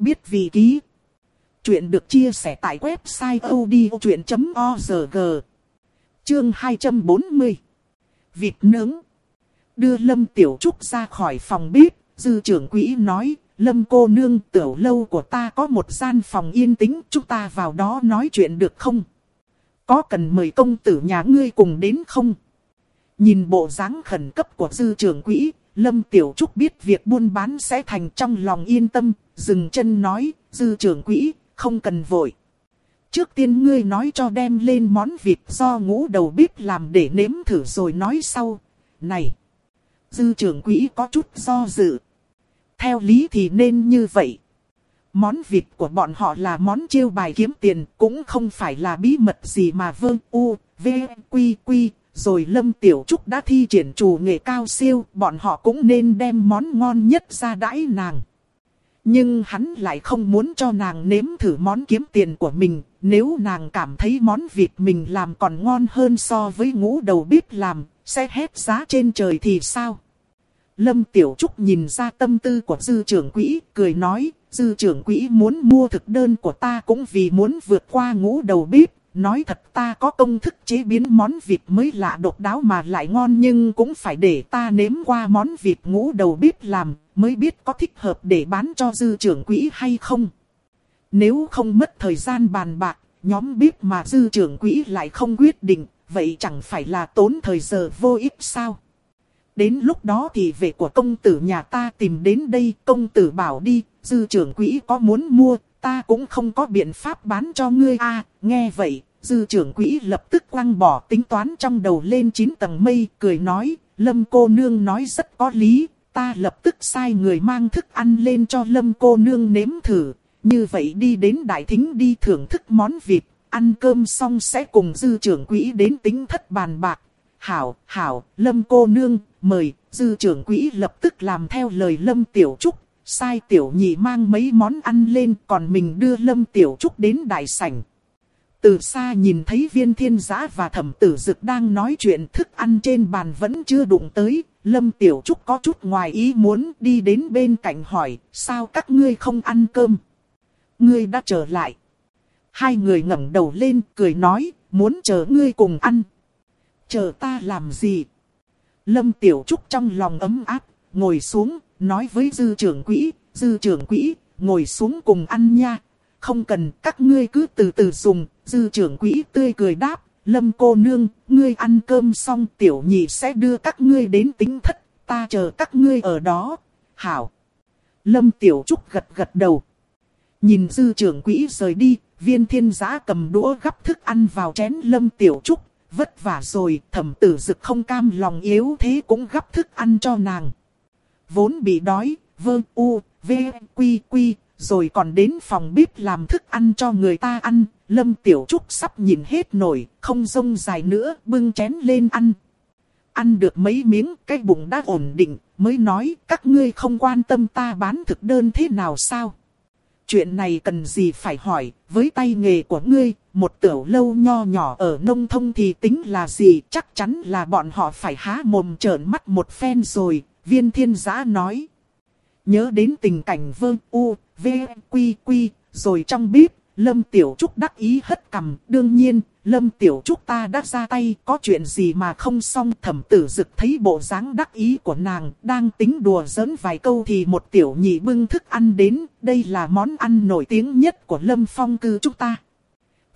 Biết vị ký. Chuyện được chia sẻ tại website odchuyện.org. Chương 240. Vịt nướng. Đưa Lâm Tiểu Trúc ra khỏi phòng bếp, dư trưởng quỹ nói, Lâm cô nương tiểu lâu của ta có một gian phòng yên tĩnh, chúng ta vào đó nói chuyện được không? Có cần mời công tử nhà ngươi cùng đến không? Nhìn bộ dáng khẩn cấp của dư trưởng quỹ, Lâm Tiểu Trúc biết việc buôn bán sẽ thành trong lòng yên tâm, dừng chân nói, dư trưởng quỹ, không cần vội. Trước tiên ngươi nói cho đem lên món vịt do ngũ đầu bếp làm để nếm thử rồi nói sau. Này! Dư trưởng quỹ có chút do dự. Theo lý thì nên như vậy. Món vịt của bọn họ là món chiêu bài kiếm tiền, cũng không phải là bí mật gì mà vương u, v, quy quy, rồi Lâm Tiểu Trúc đã thi triển chủ nghệ cao siêu, bọn họ cũng nên đem món ngon nhất ra đãi nàng. Nhưng hắn lại không muốn cho nàng nếm thử món kiếm tiền của mình, nếu nàng cảm thấy món vịt mình làm còn ngon hơn so với ngũ đầu bếp làm, sẽ hết giá trên trời thì sao? Lâm Tiểu Trúc nhìn ra tâm tư của dư trưởng quỹ, cười nói, dư trưởng quỹ muốn mua thực đơn của ta cũng vì muốn vượt qua ngũ đầu bếp. Nói thật ta có công thức chế biến món vịt mới lạ độc đáo mà lại ngon nhưng cũng phải để ta nếm qua món vịt ngũ đầu bếp làm, mới biết có thích hợp để bán cho dư trưởng quỹ hay không. Nếu không mất thời gian bàn bạc, nhóm bếp mà dư trưởng quỹ lại không quyết định, vậy chẳng phải là tốn thời giờ vô ích sao? Đến lúc đó thì về của công tử nhà ta tìm đến đây, công tử bảo đi, dư trưởng quỹ có muốn mua, ta cũng không có biện pháp bán cho ngươi a nghe vậy, dư trưởng quỹ lập tức quăng bỏ tính toán trong đầu lên 9 tầng mây, cười nói, lâm cô nương nói rất có lý, ta lập tức sai người mang thức ăn lên cho lâm cô nương nếm thử, như vậy đi đến đại thính đi thưởng thức món vịt, ăn cơm xong sẽ cùng dư trưởng quỹ đến tính thất bàn bạc. Hảo, hảo, lâm cô nương, mời, dư trưởng quỹ lập tức làm theo lời lâm tiểu trúc, sai tiểu nhị mang mấy món ăn lên còn mình đưa lâm tiểu trúc đến đại sảnh. Từ xa nhìn thấy viên thiên giã và thẩm tử dực đang nói chuyện thức ăn trên bàn vẫn chưa đụng tới. Lâm Tiểu Trúc có chút ngoài ý muốn đi đến bên cạnh hỏi, sao các ngươi không ăn cơm? Ngươi đã trở lại. Hai người ngẩng đầu lên cười nói, muốn chờ ngươi cùng ăn. Chờ ta làm gì? Lâm Tiểu Trúc trong lòng ấm áp, ngồi xuống, nói với dư trưởng quỹ, dư trưởng quỹ, ngồi xuống cùng ăn nha. Không cần, các ngươi cứ từ từ dùng, dư trưởng quỹ tươi cười đáp, lâm cô nương, ngươi ăn cơm xong tiểu nhị sẽ đưa các ngươi đến tính thất, ta chờ các ngươi ở đó. Hảo. Lâm tiểu trúc gật gật đầu. Nhìn dư trưởng quỹ rời đi, viên thiên giã cầm đũa gắp thức ăn vào chén lâm tiểu trúc, vất vả rồi, thẩm tử dực không cam lòng yếu thế cũng gắp thức ăn cho nàng. Vốn bị đói, vơ u, v, quy quy, rồi còn đến phòng bếp làm thức ăn cho người ta ăn. Lâm Tiểu Trúc sắp nhìn hết nổi, không rông dài nữa, bưng chén lên ăn. Ăn được mấy miếng, cái bụng đã ổn định, mới nói các ngươi không quan tâm ta bán thực đơn thế nào sao. Chuyện này cần gì phải hỏi, với tay nghề của ngươi, một tiểu lâu nho nhỏ ở nông thông thì tính là gì, chắc chắn là bọn họ phải há mồm trợn mắt một phen rồi, viên thiên giã nói. Nhớ đến tình cảnh vơ u, v, quy quy, rồi trong bếp, Lâm Tiểu Trúc đắc ý hất cầm. Đương nhiên, Lâm Tiểu Trúc ta đã ra tay, có chuyện gì mà không xong. Thẩm tử dực thấy bộ dáng đắc ý của nàng, đang tính đùa giỡn vài câu thì một tiểu nhị bưng thức ăn đến. Đây là món ăn nổi tiếng nhất của Lâm Phong cư chúng ta.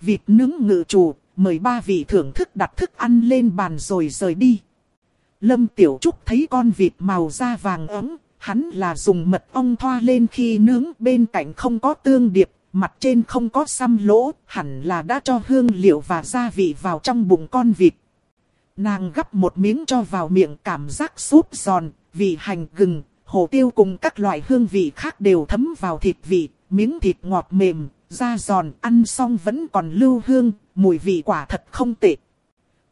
Vịt nướng ngự chủ, mời ba vị thưởng thức đặt thức ăn lên bàn rồi rời đi. Lâm Tiểu Trúc thấy con vịt màu da vàng ấm, hắn là dùng mật ong thoa lên khi nướng bên cạnh không có tương điệp, mặt trên không có xăm lỗ, hẳn là đã cho hương liệu và gia vị vào trong bụng con vịt. Nàng gắp một miếng cho vào miệng cảm giác súp giòn, vị hành gừng, hồ tiêu cùng các loại hương vị khác đều thấm vào thịt vị, miếng thịt ngọt mềm, da giòn, ăn xong vẫn còn lưu hương, mùi vị quả thật không tệ.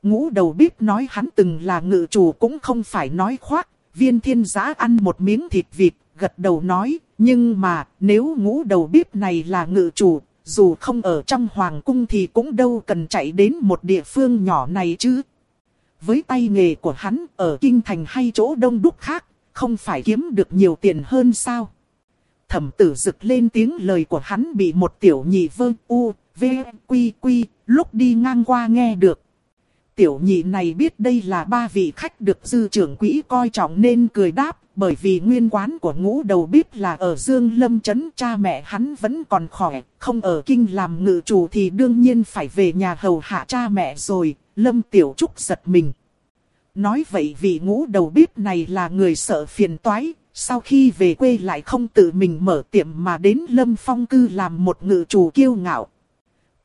Ngũ đầu bếp nói hắn từng là ngự chủ cũng không phải nói khoác, viên thiên giã ăn một miếng thịt vịt, gật đầu nói, nhưng mà nếu ngũ đầu bếp này là ngự chủ, dù không ở trong hoàng cung thì cũng đâu cần chạy đến một địa phương nhỏ này chứ. Với tay nghề của hắn ở kinh thành hay chỗ đông đúc khác, không phải kiếm được nhiều tiền hơn sao? Thẩm tử rực lên tiếng lời của hắn bị một tiểu nhị vơ u, v, quy quy, lúc đi ngang qua nghe được. Tiểu nhị này biết đây là ba vị khách được dư trưởng quỹ coi trọng nên cười đáp, bởi vì nguyên quán của ngũ đầu bếp là ở Dương Lâm Trấn cha mẹ hắn vẫn còn khỏe, không ở kinh làm ngự chủ thì đương nhiên phải về nhà hầu hạ cha mẹ rồi, Lâm Tiểu Trúc giật mình. Nói vậy vị ngũ đầu bếp này là người sợ phiền toái, sau khi về quê lại không tự mình mở tiệm mà đến Lâm Phong cư làm một ngự chủ kiêu ngạo.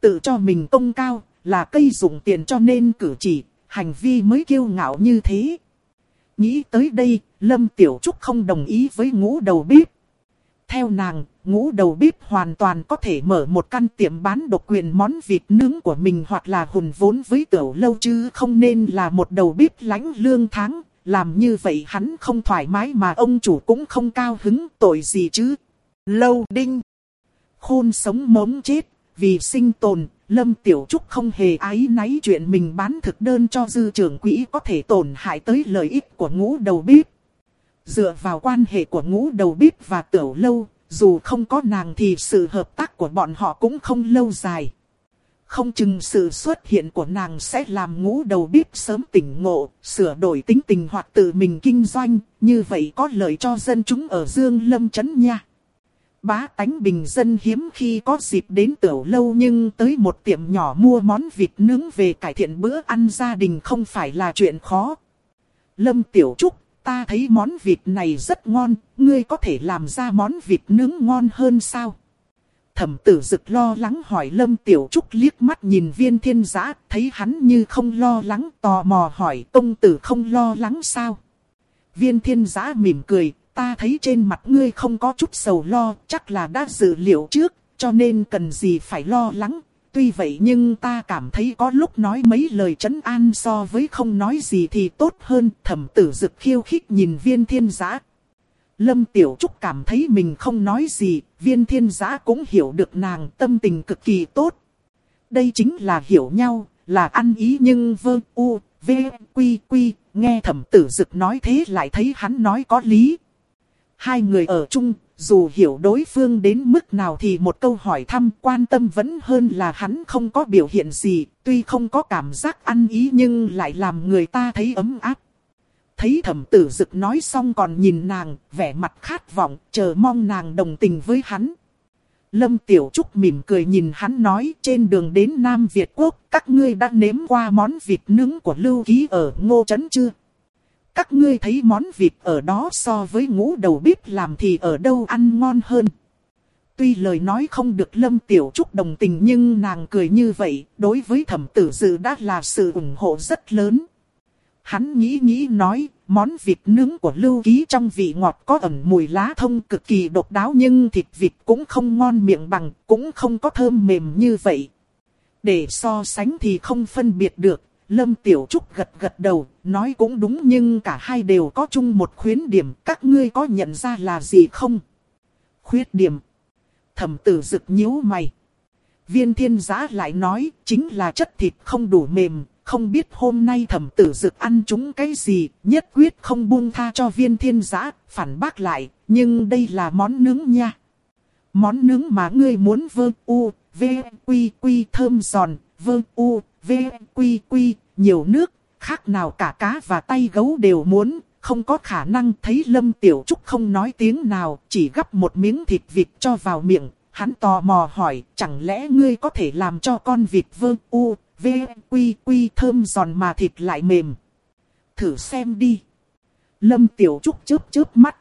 Tự cho mình công cao, là cây dùng tiền cho nên cử chỉ, hành vi mới kiêu ngạo như thế. Nghĩ tới đây, Lâm Tiểu Trúc không đồng ý với ngũ đầu bếp. Theo nàng, ngũ đầu bếp hoàn toàn có thể mở một căn tiệm bán độc quyền món vịt nướng của mình hoặc là hùn vốn với tiểu lâu chứ không nên là một đầu bếp lãnh lương tháng. Làm như vậy hắn không thoải mái mà ông chủ cũng không cao hứng tội gì chứ. Lâu đinh. Khôn sống mống chết, vì sinh tồn, Lâm Tiểu Trúc không hề ái náy chuyện mình bán thực đơn cho dư trưởng quỹ có thể tổn hại tới lợi ích của ngũ đầu bếp. Dựa vào quan hệ của ngũ đầu bếp và tiểu lâu, dù không có nàng thì sự hợp tác của bọn họ cũng không lâu dài. Không chừng sự xuất hiện của nàng sẽ làm ngũ đầu bếp sớm tỉnh ngộ, sửa đổi tính tình hoặc tự mình kinh doanh, như vậy có lợi cho dân chúng ở Dương Lâm Trấn nha. Bá tánh bình dân hiếm khi có dịp đến tiểu lâu nhưng tới một tiệm nhỏ mua món vịt nướng về cải thiện bữa ăn gia đình không phải là chuyện khó. Lâm Tiểu Trúc, ta thấy món vịt này rất ngon, ngươi có thể làm ra món vịt nướng ngon hơn sao? Thẩm tử dực lo lắng hỏi Lâm Tiểu Trúc liếc mắt nhìn viên thiên giã, thấy hắn như không lo lắng, tò mò hỏi công tử không lo lắng sao? Viên thiên giã mỉm cười, ta thấy trên mặt ngươi không có chút sầu lo, chắc là đã dự liệu trước, cho nên cần gì phải lo lắng. Tuy vậy nhưng ta cảm thấy có lúc nói mấy lời trấn an so với không nói gì thì tốt hơn. Thẩm tử dực khiêu khích nhìn viên thiên giã. Lâm Tiểu Trúc cảm thấy mình không nói gì, viên thiên giã cũng hiểu được nàng tâm tình cực kỳ tốt. Đây chính là hiểu nhau, là ăn ý nhưng vơ u, v, quy quy, nghe thẩm tử dực nói thế lại thấy hắn nói có lý. Hai người ở chung, dù hiểu đối phương đến mức nào thì một câu hỏi thăm quan tâm vẫn hơn là hắn không có biểu hiện gì, tuy không có cảm giác ăn ý nhưng lại làm người ta thấy ấm áp. Thấy thẩm tử dực nói xong còn nhìn nàng, vẻ mặt khát vọng, chờ mong nàng đồng tình với hắn. Lâm Tiểu Trúc mỉm cười nhìn hắn nói trên đường đến Nam Việt Quốc, các ngươi đã nếm qua món vịt nướng của Lưu Ký ở Ngô Trấn chưa? Các ngươi thấy món vịt ở đó so với ngũ đầu bếp làm thì ở đâu ăn ngon hơn. Tuy lời nói không được Lâm Tiểu Trúc đồng tình nhưng nàng cười như vậy, đối với thẩm tử dự đã là sự ủng hộ rất lớn. Hắn nghĩ nghĩ nói, món vịt nướng của lưu ký trong vị ngọt có ẩn mùi lá thông cực kỳ độc đáo nhưng thịt vịt cũng không ngon miệng bằng, cũng không có thơm mềm như vậy. Để so sánh thì không phân biệt được, Lâm Tiểu Trúc gật gật đầu, nói cũng đúng nhưng cả hai đều có chung một khuyến điểm, các ngươi có nhận ra là gì không? Khuyết điểm. Thẩm tử rực nhíu mày. Viên thiên giã lại nói, chính là chất thịt không đủ mềm, không biết hôm nay thẩm tử dực ăn chúng cái gì, nhất quyết không buông tha cho viên thiên giã, phản bác lại, nhưng đây là món nướng nha. Món nướng mà ngươi muốn vơ u, v, quy quy thơm giòn, vơ u, v, quy quy, nhiều nước, khác nào cả cá và tay gấu đều muốn, không có khả năng thấy Lâm Tiểu Trúc không nói tiếng nào, chỉ gắp một miếng thịt vịt cho vào miệng. Hắn tò mò hỏi, chẳng lẽ ngươi có thể làm cho con vịt vơ u, v, quy quy thơm giòn mà thịt lại mềm. Thử xem đi. Lâm Tiểu Trúc chớp chớp mắt.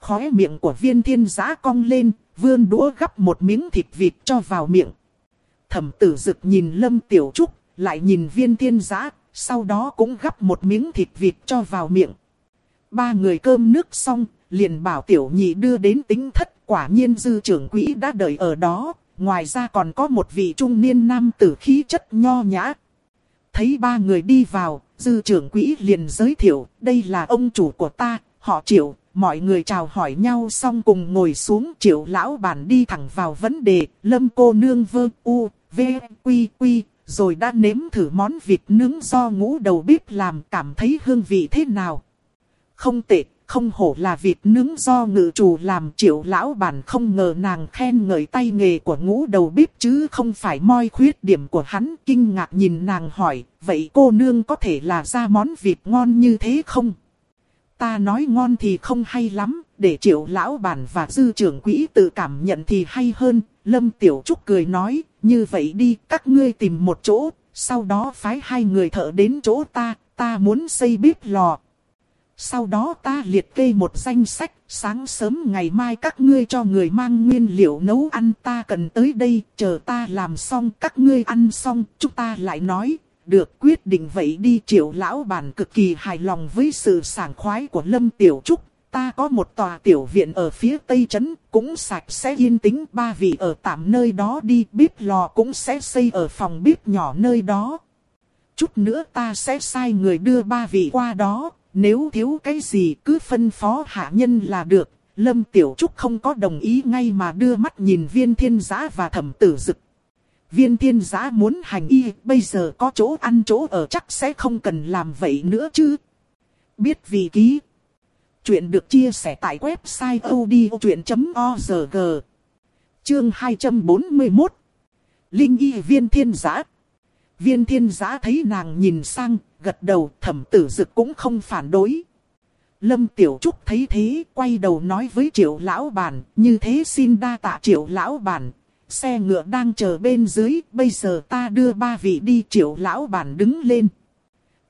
Khóe miệng của viên thiên giã cong lên, vươn đũa gắp một miếng thịt vịt cho vào miệng. Thẩm tử dực nhìn Lâm Tiểu Trúc, lại nhìn viên thiên giã, sau đó cũng gắp một miếng thịt vịt cho vào miệng. Ba người cơm nước xong, liền bảo tiểu nhị đưa đến tính thất, quả nhiên dư trưởng quỹ đã đợi ở đó, ngoài ra còn có một vị trung niên nam tử khí chất nho nhã. Thấy ba người đi vào, dư trưởng quỹ liền giới thiệu, đây là ông chủ của ta, họ triệu, mọi người chào hỏi nhau xong cùng ngồi xuống triệu lão bản đi thẳng vào vấn đề, lâm cô nương vơ u, v, quy quy, rồi đã nếm thử món vịt nướng do ngũ đầu bếp làm cảm thấy hương vị thế nào. Không tệ, không hổ là vịt nướng do ngự chủ làm triệu lão bản không ngờ nàng khen ngợi tay nghề của ngũ đầu bếp chứ không phải moi khuyết điểm của hắn. Kinh ngạc nhìn nàng hỏi, vậy cô nương có thể là ra món vịt ngon như thế không? Ta nói ngon thì không hay lắm, để triệu lão bản và dư trưởng quỹ tự cảm nhận thì hay hơn. Lâm Tiểu Trúc cười nói, như vậy đi, các ngươi tìm một chỗ, sau đó phái hai người thợ đến chỗ ta, ta muốn xây bếp lò. Sau đó ta liệt kê một danh sách, sáng sớm ngày mai các ngươi cho người mang nguyên liệu nấu ăn ta cần tới đây, chờ ta làm xong các ngươi ăn xong, chúng ta lại nói, được quyết định vậy đi triệu lão bản cực kỳ hài lòng với sự sảng khoái của Lâm Tiểu Trúc. Ta có một tòa tiểu viện ở phía tây trấn, cũng sạch sẽ yên tĩnh ba vị ở tạm nơi đó đi, bếp lò cũng sẽ xây ở phòng bếp nhỏ nơi đó. Chút nữa ta sẽ sai người đưa ba vị qua đó, nếu thiếu cái gì cứ phân phó hạ nhân là được. Lâm Tiểu Trúc không có đồng ý ngay mà đưa mắt nhìn viên thiên giã và thẩm tử dực. Viên thiên giã muốn hành y, bây giờ có chỗ ăn chỗ ở chắc sẽ không cần làm vậy nữa chứ. Biết vì ký. Chuyện được chia sẻ tại website odchuyện.org. Chương 241. Linh y viên thiên giã. Viên thiên giã thấy nàng nhìn sang, gật đầu thẩm tử dực cũng không phản đối. Lâm Tiểu Trúc thấy thế, quay đầu nói với triệu lão bản, như thế xin đa tạ triệu lão bản. Xe ngựa đang chờ bên dưới, bây giờ ta đưa ba vị đi triệu lão bản đứng lên.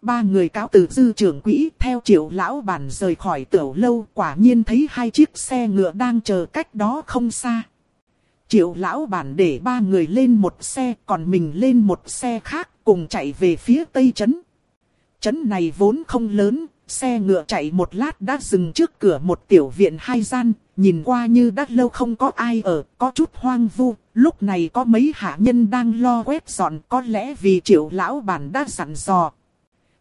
Ba người cáo từ dư trưởng quỹ theo triệu lão bản rời khỏi tiểu lâu quả nhiên thấy hai chiếc xe ngựa đang chờ cách đó không xa. Triệu lão bản để ba người lên một xe còn mình lên một xe khác cùng chạy về phía tây trấn. Trấn này vốn không lớn, xe ngựa chạy một lát đã dừng trước cửa một tiểu viện hai gian, nhìn qua như đã lâu không có ai ở, có chút hoang vu. Lúc này có mấy hạ nhân đang lo quét dọn có lẽ vì triệu lão bản đã dặn dò.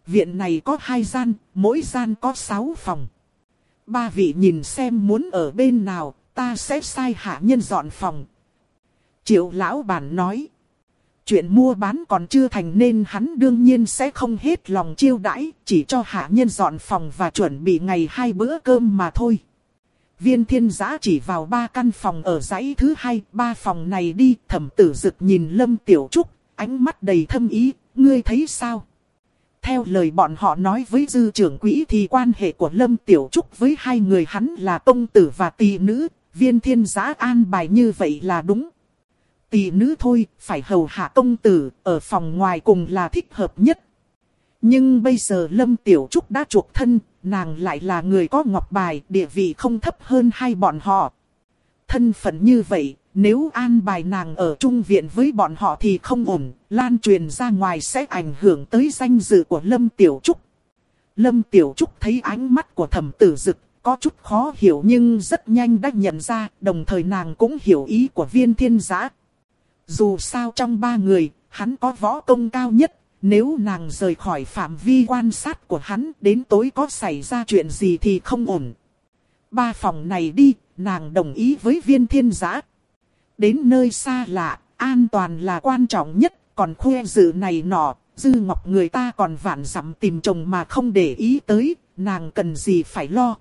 Viện này có hai gian, mỗi gian có sáu phòng. Ba vị nhìn xem muốn ở bên nào, ta sẽ sai hạ nhân dọn phòng. Triệu lão bản nói. Chuyện mua bán còn chưa thành nên hắn đương nhiên sẽ không hết lòng chiêu đãi, chỉ cho hạ nhân dọn phòng và chuẩn bị ngày hai bữa cơm mà thôi. Viên thiên giã chỉ vào ba căn phòng ở dãy thứ hai, ba phòng này đi, thẩm tử dực nhìn Lâm Tiểu Trúc, ánh mắt đầy thâm ý, ngươi thấy sao? Theo lời bọn họ nói với dư trưởng quỹ thì quan hệ của Lâm Tiểu Trúc với hai người hắn là công tử và tỷ nữ, viên thiên giã an bài như vậy là đúng tỷ nữ thôi, phải hầu hạ công tử, ở phòng ngoài cùng là thích hợp nhất. Nhưng bây giờ Lâm Tiểu Trúc đã chuộc thân, nàng lại là người có ngọc bài, địa vị không thấp hơn hai bọn họ. Thân phận như vậy, nếu an bài nàng ở trung viện với bọn họ thì không ổn, lan truyền ra ngoài sẽ ảnh hưởng tới danh dự của Lâm Tiểu Trúc. Lâm Tiểu Trúc thấy ánh mắt của thẩm tử dực, có chút khó hiểu nhưng rất nhanh đã nhận ra, đồng thời nàng cũng hiểu ý của viên thiên giã. Dù sao trong ba người, hắn có võ công cao nhất, nếu nàng rời khỏi phạm vi quan sát của hắn đến tối có xảy ra chuyện gì thì không ổn. Ba phòng này đi, nàng đồng ý với viên thiên giã. Đến nơi xa lạ, an toàn là quan trọng nhất, còn khoe dự này nọ, dư ngọc người ta còn vạn dặm tìm chồng mà không để ý tới, nàng cần gì phải lo.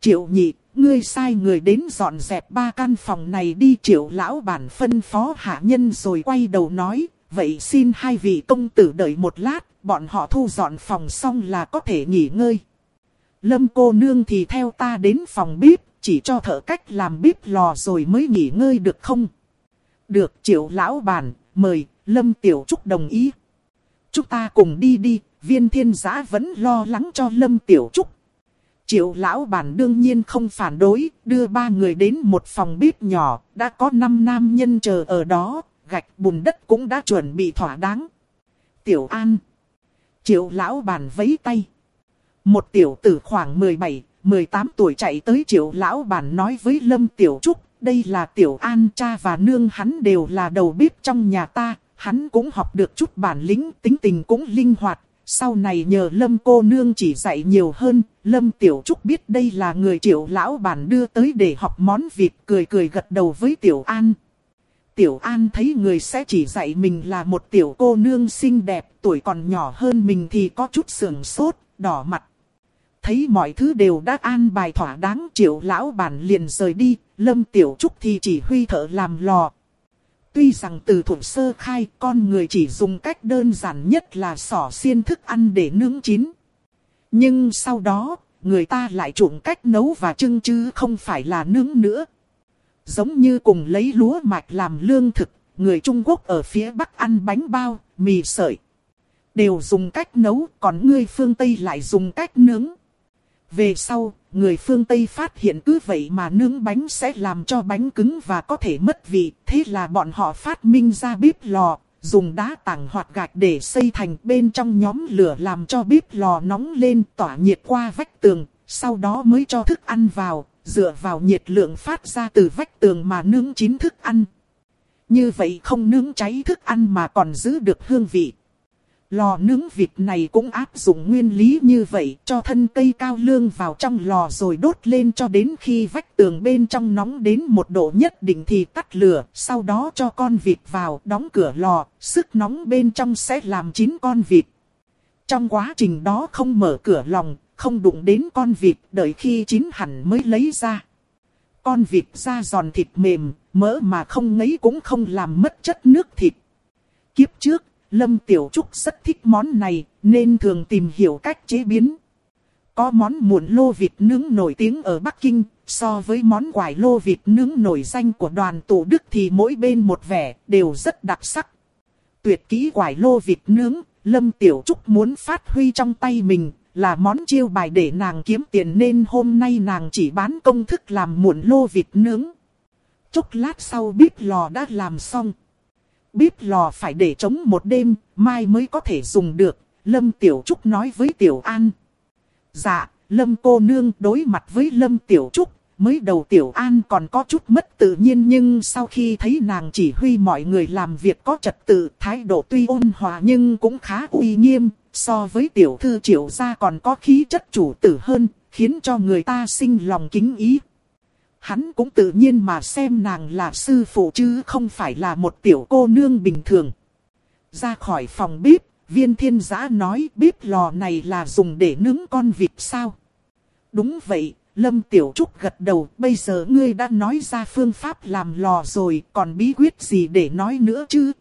Triệu nhị, ngươi sai người đến dọn dẹp ba căn phòng này đi triệu lão bản phân phó hạ nhân rồi quay đầu nói, vậy xin hai vị công tử đợi một lát, bọn họ thu dọn phòng xong là có thể nghỉ ngơi. Lâm cô nương thì theo ta đến phòng bếp, chỉ cho thợ cách làm bếp lò rồi mới nghỉ ngơi được không? Được triệu lão bản, mời, Lâm Tiểu Trúc đồng ý. Chúng ta cùng đi đi, viên thiên giã vẫn lo lắng cho Lâm Tiểu Trúc. Triệu lão bản đương nhiên không phản đối, đưa ba người đến một phòng bếp nhỏ, đã có năm nam nhân chờ ở đó, gạch bùn đất cũng đã chuẩn bị thỏa đáng. Tiểu An. Triệu lão bản vấy tay. Một tiểu tử khoảng 17, 18 tuổi chạy tới triệu lão bản nói với Lâm Tiểu Trúc, đây là Tiểu An cha và nương hắn đều là đầu bếp trong nhà ta, hắn cũng học được chút bản lĩnh, tính tình cũng linh hoạt, sau này nhờ Lâm cô nương chỉ dạy nhiều hơn, Lâm Tiểu Trúc biết đây là người triệu lão bản đưa tới để học món vịt cười cười gật đầu với Tiểu An. Tiểu An thấy người sẽ chỉ dạy mình là một tiểu cô nương xinh đẹp, tuổi còn nhỏ hơn mình thì có chút sườn sốt, đỏ mặt. Thấy mọi thứ đều đã an bài thỏa đáng triệu lão bản liền rời đi, Lâm Tiểu Trúc thì chỉ huy thợ làm lò. Tuy rằng từ thủ sơ khai con người chỉ dùng cách đơn giản nhất là sỏ xiên thức ăn để nướng chín. Nhưng sau đó, người ta lại trụng cách nấu và trưng chứ không phải là nướng nữa. Giống như cùng lấy lúa mạch làm lương thực, người Trung Quốc ở phía Bắc ăn bánh bao, mì sợi. Đều dùng cách nấu, còn người phương Tây lại dùng cách nướng. Về sau, người phương Tây phát hiện cứ vậy mà nướng bánh sẽ làm cho bánh cứng và có thể mất vị. Thế là bọn họ phát minh ra bếp lò, dùng đá tảng hoặc gạch để xây thành bên trong nhóm lửa làm cho bếp lò nóng lên tỏa nhiệt qua vách tường. Sau đó mới cho thức ăn vào, dựa vào nhiệt lượng phát ra từ vách tường mà nướng chín thức ăn. Như vậy không nướng cháy thức ăn mà còn giữ được hương vị. Lò nướng vịt này cũng áp dụng nguyên lý như vậy cho thân cây cao lương vào trong lò rồi đốt lên cho đến khi vách tường bên trong nóng đến một độ nhất định thì tắt lửa. Sau đó cho con vịt vào đóng cửa lò, sức nóng bên trong sẽ làm chín con vịt. Trong quá trình đó không mở cửa lòng, không đụng đến con vịt đợi khi chín hẳn mới lấy ra. Con vịt da giòn thịt mềm, mỡ mà không ngấy cũng không làm mất chất nước thịt. Kiếp trước, Lâm Tiểu Trúc rất thích món này, nên thường tìm hiểu cách chế biến. Có món muộn lô vịt nướng nổi tiếng ở Bắc Kinh, so với món quải lô vịt nướng nổi danh của đoàn Tụ Đức thì mỗi bên một vẻ, đều rất đặc sắc. Tuyệt kỹ quải lô vịt nướng, Lâm Tiểu Trúc muốn phát huy trong tay mình, là món chiêu bài để nàng kiếm tiền nên hôm nay nàng chỉ bán công thức làm muộn lô vịt nướng. Chốc lát sau bếp lò đã làm xong bếp lò phải để trống một đêm, mai mới có thể dùng được, Lâm Tiểu Trúc nói với Tiểu An. Dạ, Lâm cô nương đối mặt với Lâm Tiểu Trúc, mới đầu Tiểu An còn có chút mất tự nhiên nhưng sau khi thấy nàng chỉ huy mọi người làm việc có trật tự, thái độ tuy ôn hòa nhưng cũng khá uy nghiêm, so với Tiểu Thư Triệu gia còn có khí chất chủ tử hơn, khiến cho người ta sinh lòng kính ý. Hắn cũng tự nhiên mà xem nàng là sư phụ chứ không phải là một tiểu cô nương bình thường. Ra khỏi phòng bếp, viên thiên giã nói bếp lò này là dùng để nướng con vịt sao. Đúng vậy, Lâm Tiểu Trúc gật đầu, bây giờ ngươi đã nói ra phương pháp làm lò rồi, còn bí quyết gì để nói nữa chứ?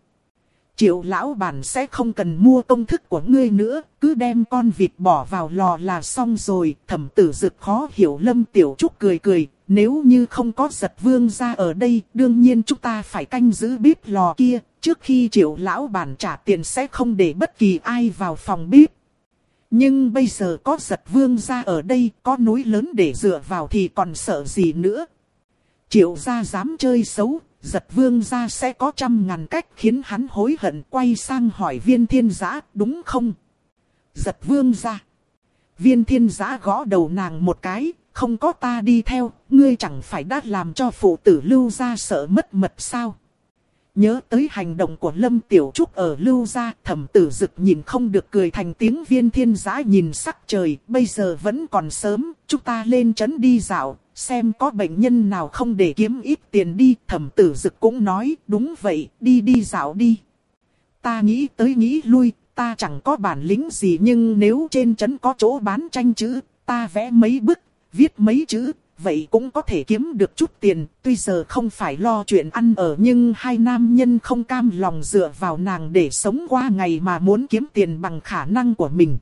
Triệu lão bản sẽ không cần mua công thức của ngươi nữa, cứ đem con vịt bỏ vào lò là xong rồi, thẩm tử dực khó hiểu Lâm Tiểu Trúc cười cười, nếu như không có giật vương ra ở đây, đương nhiên chúng ta phải canh giữ bếp lò kia, trước khi triệu lão bản trả tiền sẽ không để bất kỳ ai vào phòng bếp. Nhưng bây giờ có giật vương ra ở đây, có núi lớn để dựa vào thì còn sợ gì nữa. Triệu gia dám chơi xấu, giật vương ra sẽ có trăm ngàn cách khiến hắn hối hận quay sang hỏi viên thiên giã, đúng không? Giật vương ra. Viên thiên giã gõ đầu nàng một cái, không có ta đi theo, ngươi chẳng phải đã làm cho phụ tử lưu gia sợ mất mật sao? Nhớ tới hành động của Lâm Tiểu Trúc ở lưu gia, thẩm tử dực nhìn không được cười thành tiếng viên thiên giã nhìn sắc trời, bây giờ vẫn còn sớm, chúng ta lên trấn đi dạo, xem có bệnh nhân nào không để kiếm ít tiền đi, thẩm tử dực cũng nói, đúng vậy, đi đi dạo đi. Ta nghĩ tới nghĩ lui, ta chẳng có bản lĩnh gì nhưng nếu trên trấn có chỗ bán tranh chữ, ta vẽ mấy bức viết mấy chữ, vậy cũng có thể kiếm được chút tiền, tuy giờ không phải lo chuyện ăn ở nhưng hai nam nhân không cam lòng dựa vào nàng để sống qua ngày mà muốn kiếm tiền bằng khả năng của mình.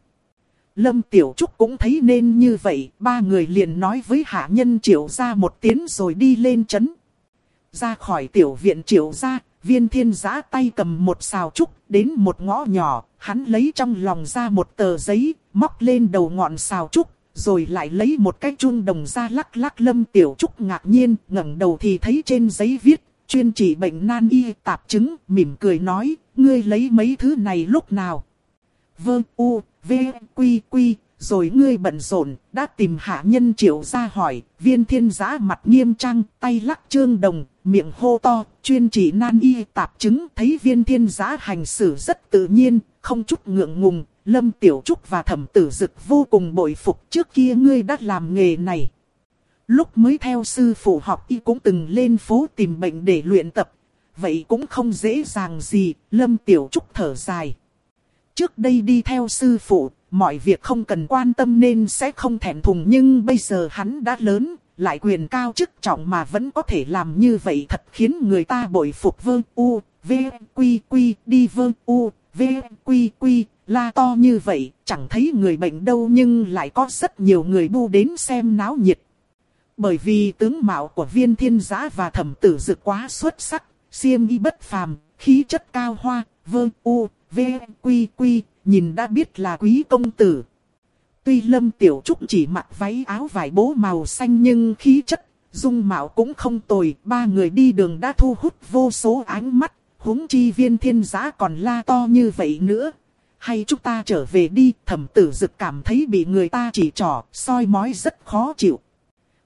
Lâm Tiểu Trúc cũng thấy nên như vậy, ba người liền nói với hạ nhân triệu ra một tiếng rồi đi lên chấn. Ra khỏi tiểu viện triệu ra, viên thiên giã tay cầm một xào trúc, đến một ngõ nhỏ, hắn lấy trong lòng ra một tờ giấy, móc lên đầu ngọn xào trúc, rồi lại lấy một cái chun đồng ra lắc lắc lâm tiểu trúc ngạc nhiên, ngẩng đầu thì thấy trên giấy viết, chuyên trị bệnh nan y tạp chứng, mỉm cười nói, ngươi lấy mấy thứ này lúc nào? vương u, v, quy quy, rồi ngươi bận rộn, đã tìm hạ nhân triệu ra hỏi, viên thiên giã mặt nghiêm trang, tay lắc trương đồng, miệng hô to, chuyên trị nan y tạp chứng, thấy viên thiên giã hành xử rất tự nhiên, không chút ngượng ngùng, Lâm Tiểu Trúc và thẩm tử dực vô cùng bội phục trước kia ngươi đã làm nghề này. Lúc mới theo sư phụ học y cũng từng lên phố tìm bệnh để luyện tập. Vậy cũng không dễ dàng gì, Lâm Tiểu Trúc thở dài. Trước đây đi theo sư phụ, mọi việc không cần quan tâm nên sẽ không thèm thùng nhưng bây giờ hắn đã lớn, lại quyền cao chức trọng mà vẫn có thể làm như vậy thật khiến người ta bội phục vương u, v, quy quy, đi vương u, v, quy quy, la to như vậy, chẳng thấy người bệnh đâu nhưng lại có rất nhiều người bu đến xem náo nhiệt. Bởi vì tướng mạo của viên thiên giã và thẩm tử dực quá xuất sắc, siêm y bất phàm, khí chất cao hoa, vơ u, v, quy quy, nhìn đã biết là quý công tử. Tuy Lâm Tiểu Trúc chỉ mặc váy áo vải bố màu xanh nhưng khí chất, dung mạo cũng không tồi. Ba người đi đường đã thu hút vô số ánh mắt, huống chi viên thiên giá còn la to như vậy nữa. Hay chúng ta trở về đi, thẩm tử dực cảm thấy bị người ta chỉ trỏ, soi mói rất khó chịu.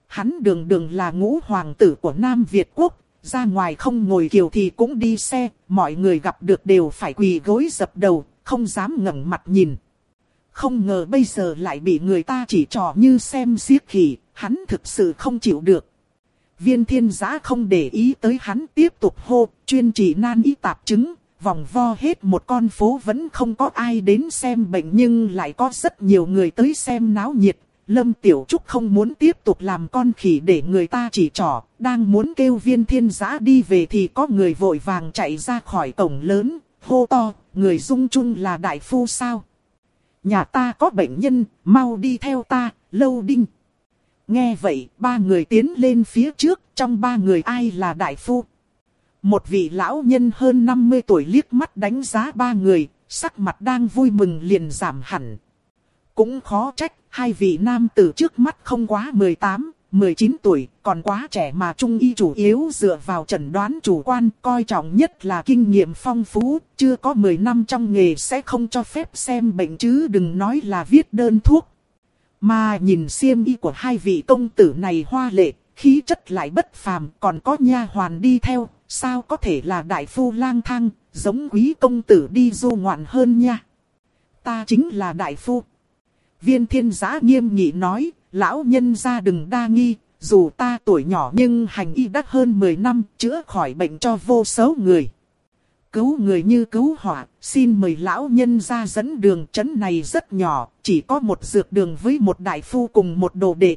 Hắn đường đường là ngũ hoàng tử của Nam Việt Quốc, ra ngoài không ngồi kiều thì cũng đi xe, mọi người gặp được đều phải quỳ gối dập đầu, không dám ngẩng mặt nhìn. Không ngờ bây giờ lại bị người ta chỉ trỏ như xem xiếc khỉ, hắn thực sự không chịu được. Viên thiên giã không để ý tới hắn tiếp tục hô, chuyên trị nan y tạp chứng, vòng vo hết một con phố vẫn không có ai đến xem bệnh nhưng lại có rất nhiều người tới xem náo nhiệt. Lâm Tiểu Trúc không muốn tiếp tục làm con khỉ để người ta chỉ trỏ, đang muốn kêu viên thiên giã đi về thì có người vội vàng chạy ra khỏi cổng lớn, hô to, người dung chung là đại phu sao? Nhà ta có bệnh nhân, mau đi theo ta, lâu đinh. Nghe vậy, ba người tiến lên phía trước, trong ba người ai là đại phu? Một vị lão nhân hơn 50 tuổi liếc mắt đánh giá ba người, sắc mặt đang vui mừng liền giảm hẳn. Cũng khó trách, hai vị nam tử trước mắt không quá 18, 19 tuổi, còn quá trẻ mà trung y chủ yếu dựa vào trần đoán chủ quan, coi trọng nhất là kinh nghiệm phong phú, chưa có 10 năm trong nghề sẽ không cho phép xem bệnh chứ đừng nói là viết đơn thuốc. Mà nhìn xiêm y của hai vị công tử này hoa lệ, khí chất lại bất phàm, còn có nha hoàn đi theo, sao có thể là đại phu lang thang, giống quý công tử đi du ngoạn hơn nha. Ta chính là đại phu. Viên thiên giã nghiêm nghị nói, lão nhân ra đừng đa nghi, dù ta tuổi nhỏ nhưng hành y đắt hơn 10 năm, chữa khỏi bệnh cho vô số người. Cứu người như cứu hỏa. xin mời lão nhân ra dẫn đường chấn này rất nhỏ, chỉ có một dược đường với một đại phu cùng một đồ đệ.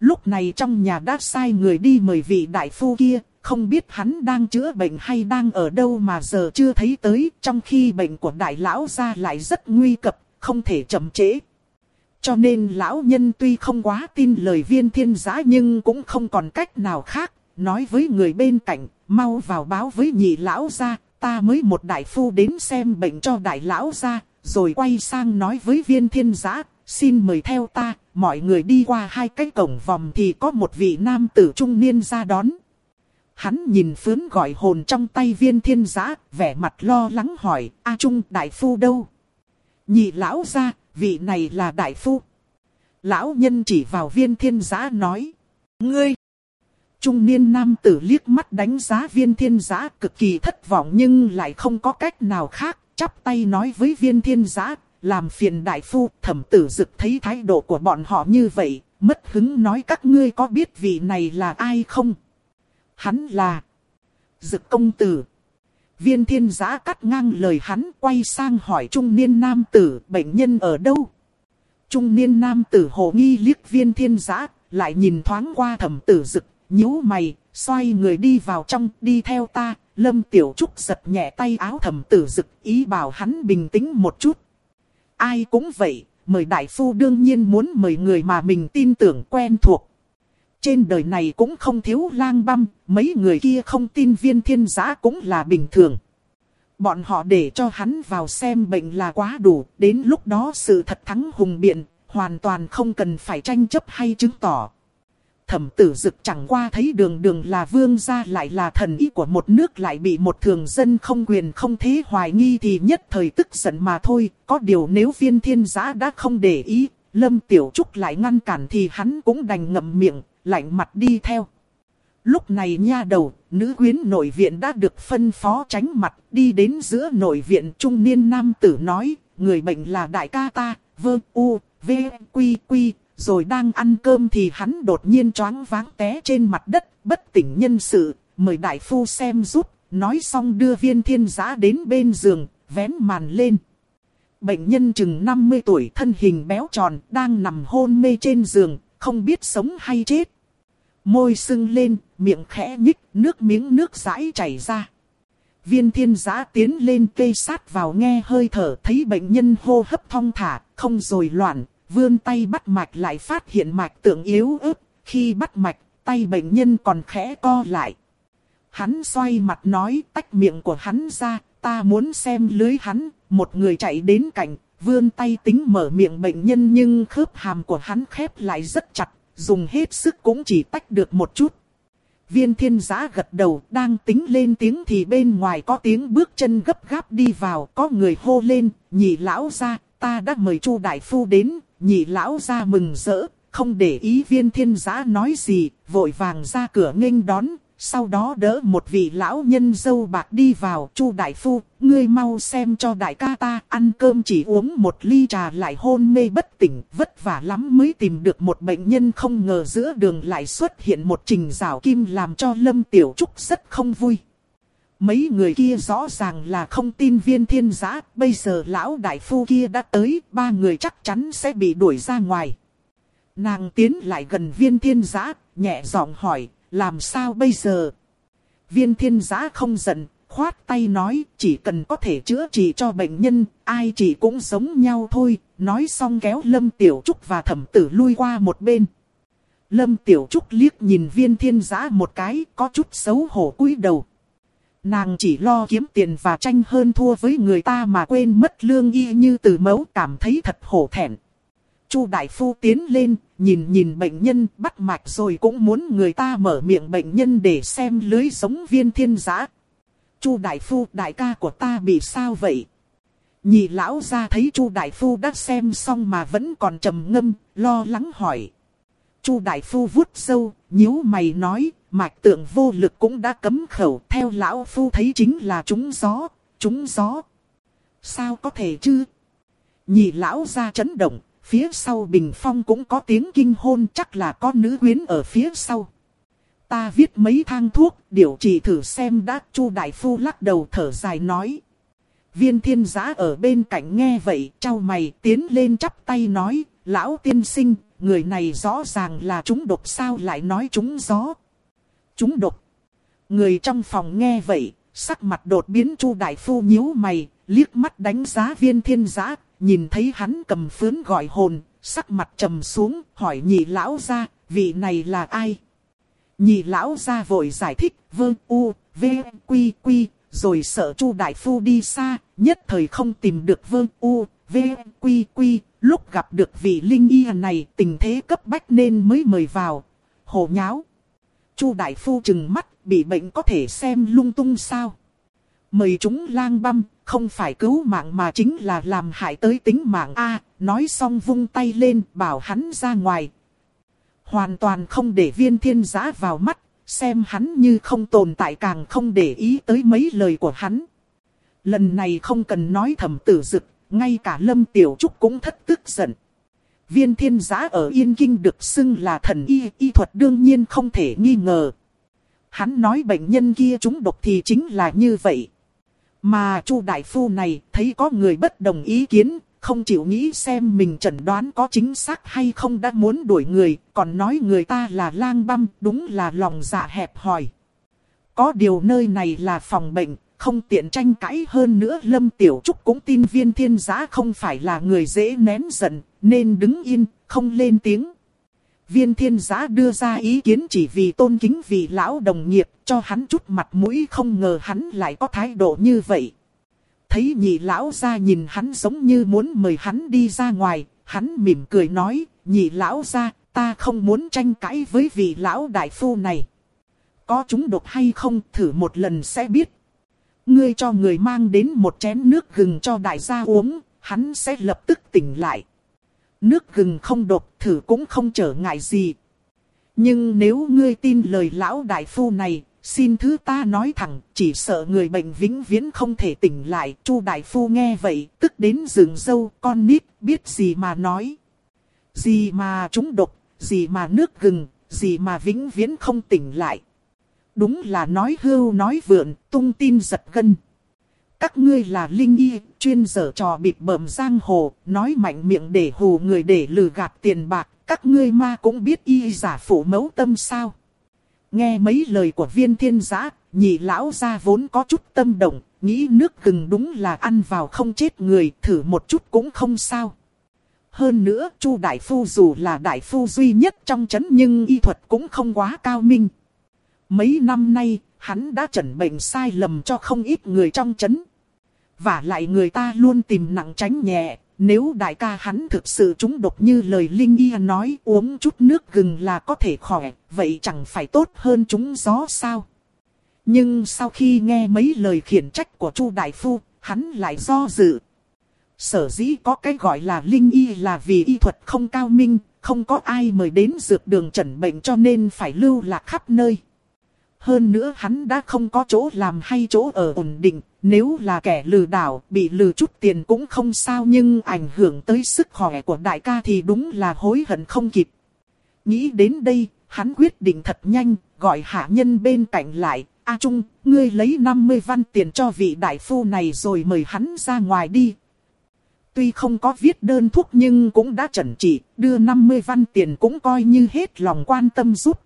Lúc này trong nhà đã sai người đi mời vị đại phu kia, không biết hắn đang chữa bệnh hay đang ở đâu mà giờ chưa thấy tới, trong khi bệnh của đại lão ra lại rất nguy cập, không thể chậm trễ. Cho nên lão nhân tuy không quá tin lời viên thiên giã nhưng cũng không còn cách nào khác. Nói với người bên cạnh, mau vào báo với nhị lão ra, ta mới một đại phu đến xem bệnh cho đại lão ra. Rồi quay sang nói với viên thiên giã, xin mời theo ta, mọi người đi qua hai cái cổng vòng thì có một vị nam tử trung niên ra đón. Hắn nhìn phướn gọi hồn trong tay viên thiên giã, vẻ mặt lo lắng hỏi, A Trung đại phu đâu? Nhị lão ra, vị này là đại phu. Lão nhân chỉ vào viên thiên giã nói. Ngươi! Trung niên nam tử liếc mắt đánh giá viên thiên giã cực kỳ thất vọng nhưng lại không có cách nào khác. Chắp tay nói với viên thiên giã, làm phiền đại phu, thẩm tử dực thấy thái độ của bọn họ như vậy, mất hứng nói các ngươi có biết vị này là ai không? Hắn là dực công tử. Viên thiên giã cắt ngang lời hắn quay sang hỏi trung niên nam tử bệnh nhân ở đâu. Trung niên nam tử hồ nghi liếc viên thiên giã, lại nhìn thoáng qua thẩm tử dực, nhíu mày, xoay người đi vào trong, đi theo ta. Lâm Tiểu Trúc giật nhẹ tay áo thẩm tử dực, ý bảo hắn bình tĩnh một chút. Ai cũng vậy, mời đại phu đương nhiên muốn mời người mà mình tin tưởng quen thuộc. Trên đời này cũng không thiếu lang băm, mấy người kia không tin viên thiên giã cũng là bình thường. Bọn họ để cho hắn vào xem bệnh là quá đủ, đến lúc đó sự thật thắng hùng biện, hoàn toàn không cần phải tranh chấp hay chứng tỏ. Thẩm tử dực chẳng qua thấy đường đường là vương gia lại là thần ý của một nước lại bị một thường dân không quyền không thế hoài nghi thì nhất thời tức giận mà thôi. Có điều nếu viên thiên giã đã không để ý, Lâm Tiểu Trúc lại ngăn cản thì hắn cũng đành ngậm miệng, lạnh mặt đi theo. Lúc này nha đầu, nữ quyến nội viện đã được phân phó tránh mặt, đi đến giữa nội viện trung niên nam tử nói, người bệnh là đại ca ta, vơ u, v, quy quy, rồi đang ăn cơm thì hắn đột nhiên choáng váng té trên mặt đất, bất tỉnh nhân sự, mời đại phu xem giúp, nói xong đưa viên thiên giã đến bên giường, vén màn lên. Bệnh nhân chừng 50 tuổi thân hình béo tròn đang nằm hôn mê trên giường, không biết sống hay chết. Môi sưng lên, miệng khẽ nhích, nước miếng nước rãi chảy ra. Viên thiên giã tiến lên cây sát vào nghe hơi thở thấy bệnh nhân hô hấp thong thả, không rồi loạn, vươn tay bắt mạch lại phát hiện mạch tượng yếu ớt, khi bắt mạch, tay bệnh nhân còn khẽ co lại. Hắn xoay mặt nói tách miệng của hắn ra, ta muốn xem lưới hắn, một người chạy đến cạnh, vươn tay tính mở miệng bệnh nhân nhưng khớp hàm của hắn khép lại rất chặt, dùng hết sức cũng chỉ tách được một chút. Viên thiên giã gật đầu, đang tính lên tiếng thì bên ngoài có tiếng bước chân gấp gáp đi vào, có người hô lên, nhị lão ra, ta đã mời chu đại phu đến, nhị lão ra mừng rỡ, không để ý viên thiên giã nói gì, vội vàng ra cửa nghênh đón, sau đó đỡ một vị lão nhân dâu bạc đi vào, chu đại phu, ngươi mau xem cho đại ca ta, ăn cơm chỉ uống một ly trà lại hôn mê bất tỉnh, vất vả lắm mới tìm được một bệnh nhân không ngờ giữa đường lại xuất hiện một trình rào kim làm cho Lâm Tiểu Trúc rất không vui. Mấy người kia rõ ràng là không tin viên thiên giã, bây giờ lão đại phu kia đã tới, ba người chắc chắn sẽ bị đuổi ra ngoài. Nàng tiến lại gần viên thiên giã, nhẹ giọng hỏi, làm sao bây giờ? Viên thiên giã không giận, khoát tay nói, chỉ cần có thể chữa trị cho bệnh nhân, ai chỉ cũng giống nhau thôi, nói xong kéo Lâm Tiểu Trúc và thẩm tử lui qua một bên. Lâm Tiểu Trúc liếc nhìn viên thiên giã một cái, có chút xấu hổ cúi đầu. Nàng chỉ lo kiếm tiền và tranh hơn thua với người ta mà quên mất lương y như từ mẫu cảm thấy thật hổ thẹn. Chu đại phu tiến lên, nhìn nhìn bệnh nhân bắt mạch rồi cũng muốn người ta mở miệng bệnh nhân để xem lưới giống viên thiên giã. Chu đại phu đại ca của ta bị sao vậy? Nhị lão ra thấy Chu đại phu đã xem xong mà vẫn còn trầm ngâm, lo lắng hỏi. Chu đại phu vuốt sâu, nhíu mày nói, mạch tượng vô lực cũng đã cấm khẩu, theo lão phu thấy chính là trúng gió, trúng gió. Sao có thể chứ? Nhị lão ra chấn động, phía sau bình phong cũng có tiếng kinh hôn chắc là có nữ quyến ở phía sau. Ta viết mấy thang thuốc, điều trị thử xem đã, chu đại phu lắc đầu thở dài nói. Viên thiên giã ở bên cạnh nghe vậy, trao mày tiến lên chắp tay nói, lão tiên sinh, người này rõ ràng là chúng độc sao lại nói chúng gió. Chúng độc. Người trong phòng nghe vậy, sắc mặt đột biến chu đại phu nhíu mày, liếc mắt đánh giá viên thiên giã, nhìn thấy hắn cầm phướn gọi hồn, sắc mặt trầm xuống, hỏi nhị lão ra, vị này là ai? Nhị lão ra vội giải thích, vương u, v, quy, quy, rồi sợ chu đại phu đi xa, nhất thời không tìm được vương u, v, quy, quy, lúc gặp được vị linh y này tình thế cấp bách nên mới mời vào, hồ nháo. Chu đại phu chừng mắt, bị bệnh có thể xem lung tung sao? Mời chúng lang băm, không phải cứu mạng mà chính là làm hại tới tính mạng A, nói xong vung tay lên bảo hắn ra ngoài. Hoàn toàn không để viên thiên giã vào mắt, xem hắn như không tồn tại càng không để ý tới mấy lời của hắn. Lần này không cần nói thầm tử dực, ngay cả Lâm Tiểu Trúc cũng thất tức giận. Viên thiên giã ở Yên Kinh được xưng là thần y, y thuật đương nhiên không thể nghi ngờ. Hắn nói bệnh nhân kia chúng độc thì chính là như vậy. Mà Chu đại phu này thấy có người bất đồng ý kiến, không chịu nghĩ xem mình chẩn đoán có chính xác hay không đã muốn đuổi người, còn nói người ta là lang băm, đúng là lòng dạ hẹp hòi. Có điều nơi này là phòng bệnh, không tiện tranh cãi hơn nữa Lâm Tiểu Trúc cũng tin viên thiên giá không phải là người dễ nén giận, nên đứng yên, không lên tiếng. Viên thiên giá đưa ra ý kiến chỉ vì tôn kính vị lão đồng nghiệp, cho hắn chút mặt mũi không ngờ hắn lại có thái độ như vậy. Thấy nhị lão ra nhìn hắn giống như muốn mời hắn đi ra ngoài, hắn mỉm cười nói, nhị lão ra, ta không muốn tranh cãi với vị lão đại phu này. Có chúng độc hay không thử một lần sẽ biết. Ngươi cho người mang đến một chén nước gừng cho đại gia uống, hắn sẽ lập tức tỉnh lại nước gừng không độc thử cũng không trở ngại gì. Nhưng nếu ngươi tin lời lão đại phu này, xin thứ ta nói thẳng, chỉ sợ người bệnh vĩnh viễn không thể tỉnh lại. Chu đại phu nghe vậy, tức đến rừng dâu, con nít, biết gì mà nói. Gì mà chúng độc, gì mà nước gừng, gì mà vĩnh viễn không tỉnh lại. Đúng là nói hưu nói vượn, tung tin giật gân các ngươi là linh y, chuyên dở trò bịp bợm giang hồ, nói mạnh miệng để hù người để lừa gạt tiền bạc, các ngươi ma cũng biết y giả phụ mẫu tâm sao. Nghe mấy lời của viên thiên giã, nhị lão ra vốn có chút tâm động, nghĩ nước gừng đúng là ăn vào không chết người, thử một chút cũng không sao. Hơn nữa, Chu Đại Phu dù là Đại Phu duy nhất trong chấn nhưng y thuật cũng không quá cao minh. Mấy năm nay, hắn đã chẩn bệnh sai lầm cho không ít người trong chấn. Và lại người ta luôn tìm nặng tránh nhẹ, nếu đại ca hắn thực sự trúng độc như lời Linh Y nói uống chút nước gừng là có thể khỏi vậy chẳng phải tốt hơn chúng gió sao? Nhưng sau khi nghe mấy lời khiển trách của Chu Đại Phu, hắn lại do dự. Sở dĩ có cái gọi là Linh Y là vì y thuật không cao minh, không có ai mời đến dược đường chẩn bệnh cho nên phải lưu lạc khắp nơi. Hơn nữa hắn đã không có chỗ làm hay chỗ ở ổn định, nếu là kẻ lừa đảo, bị lừa chút tiền cũng không sao nhưng ảnh hưởng tới sức khỏe của đại ca thì đúng là hối hận không kịp. Nghĩ đến đây, hắn quyết định thật nhanh, gọi hạ nhân bên cạnh lại, A Trung, ngươi lấy 50 văn tiền cho vị đại phu này rồi mời hắn ra ngoài đi. Tuy không có viết đơn thuốc nhưng cũng đã chẩn trị, đưa 50 văn tiền cũng coi như hết lòng quan tâm giúp.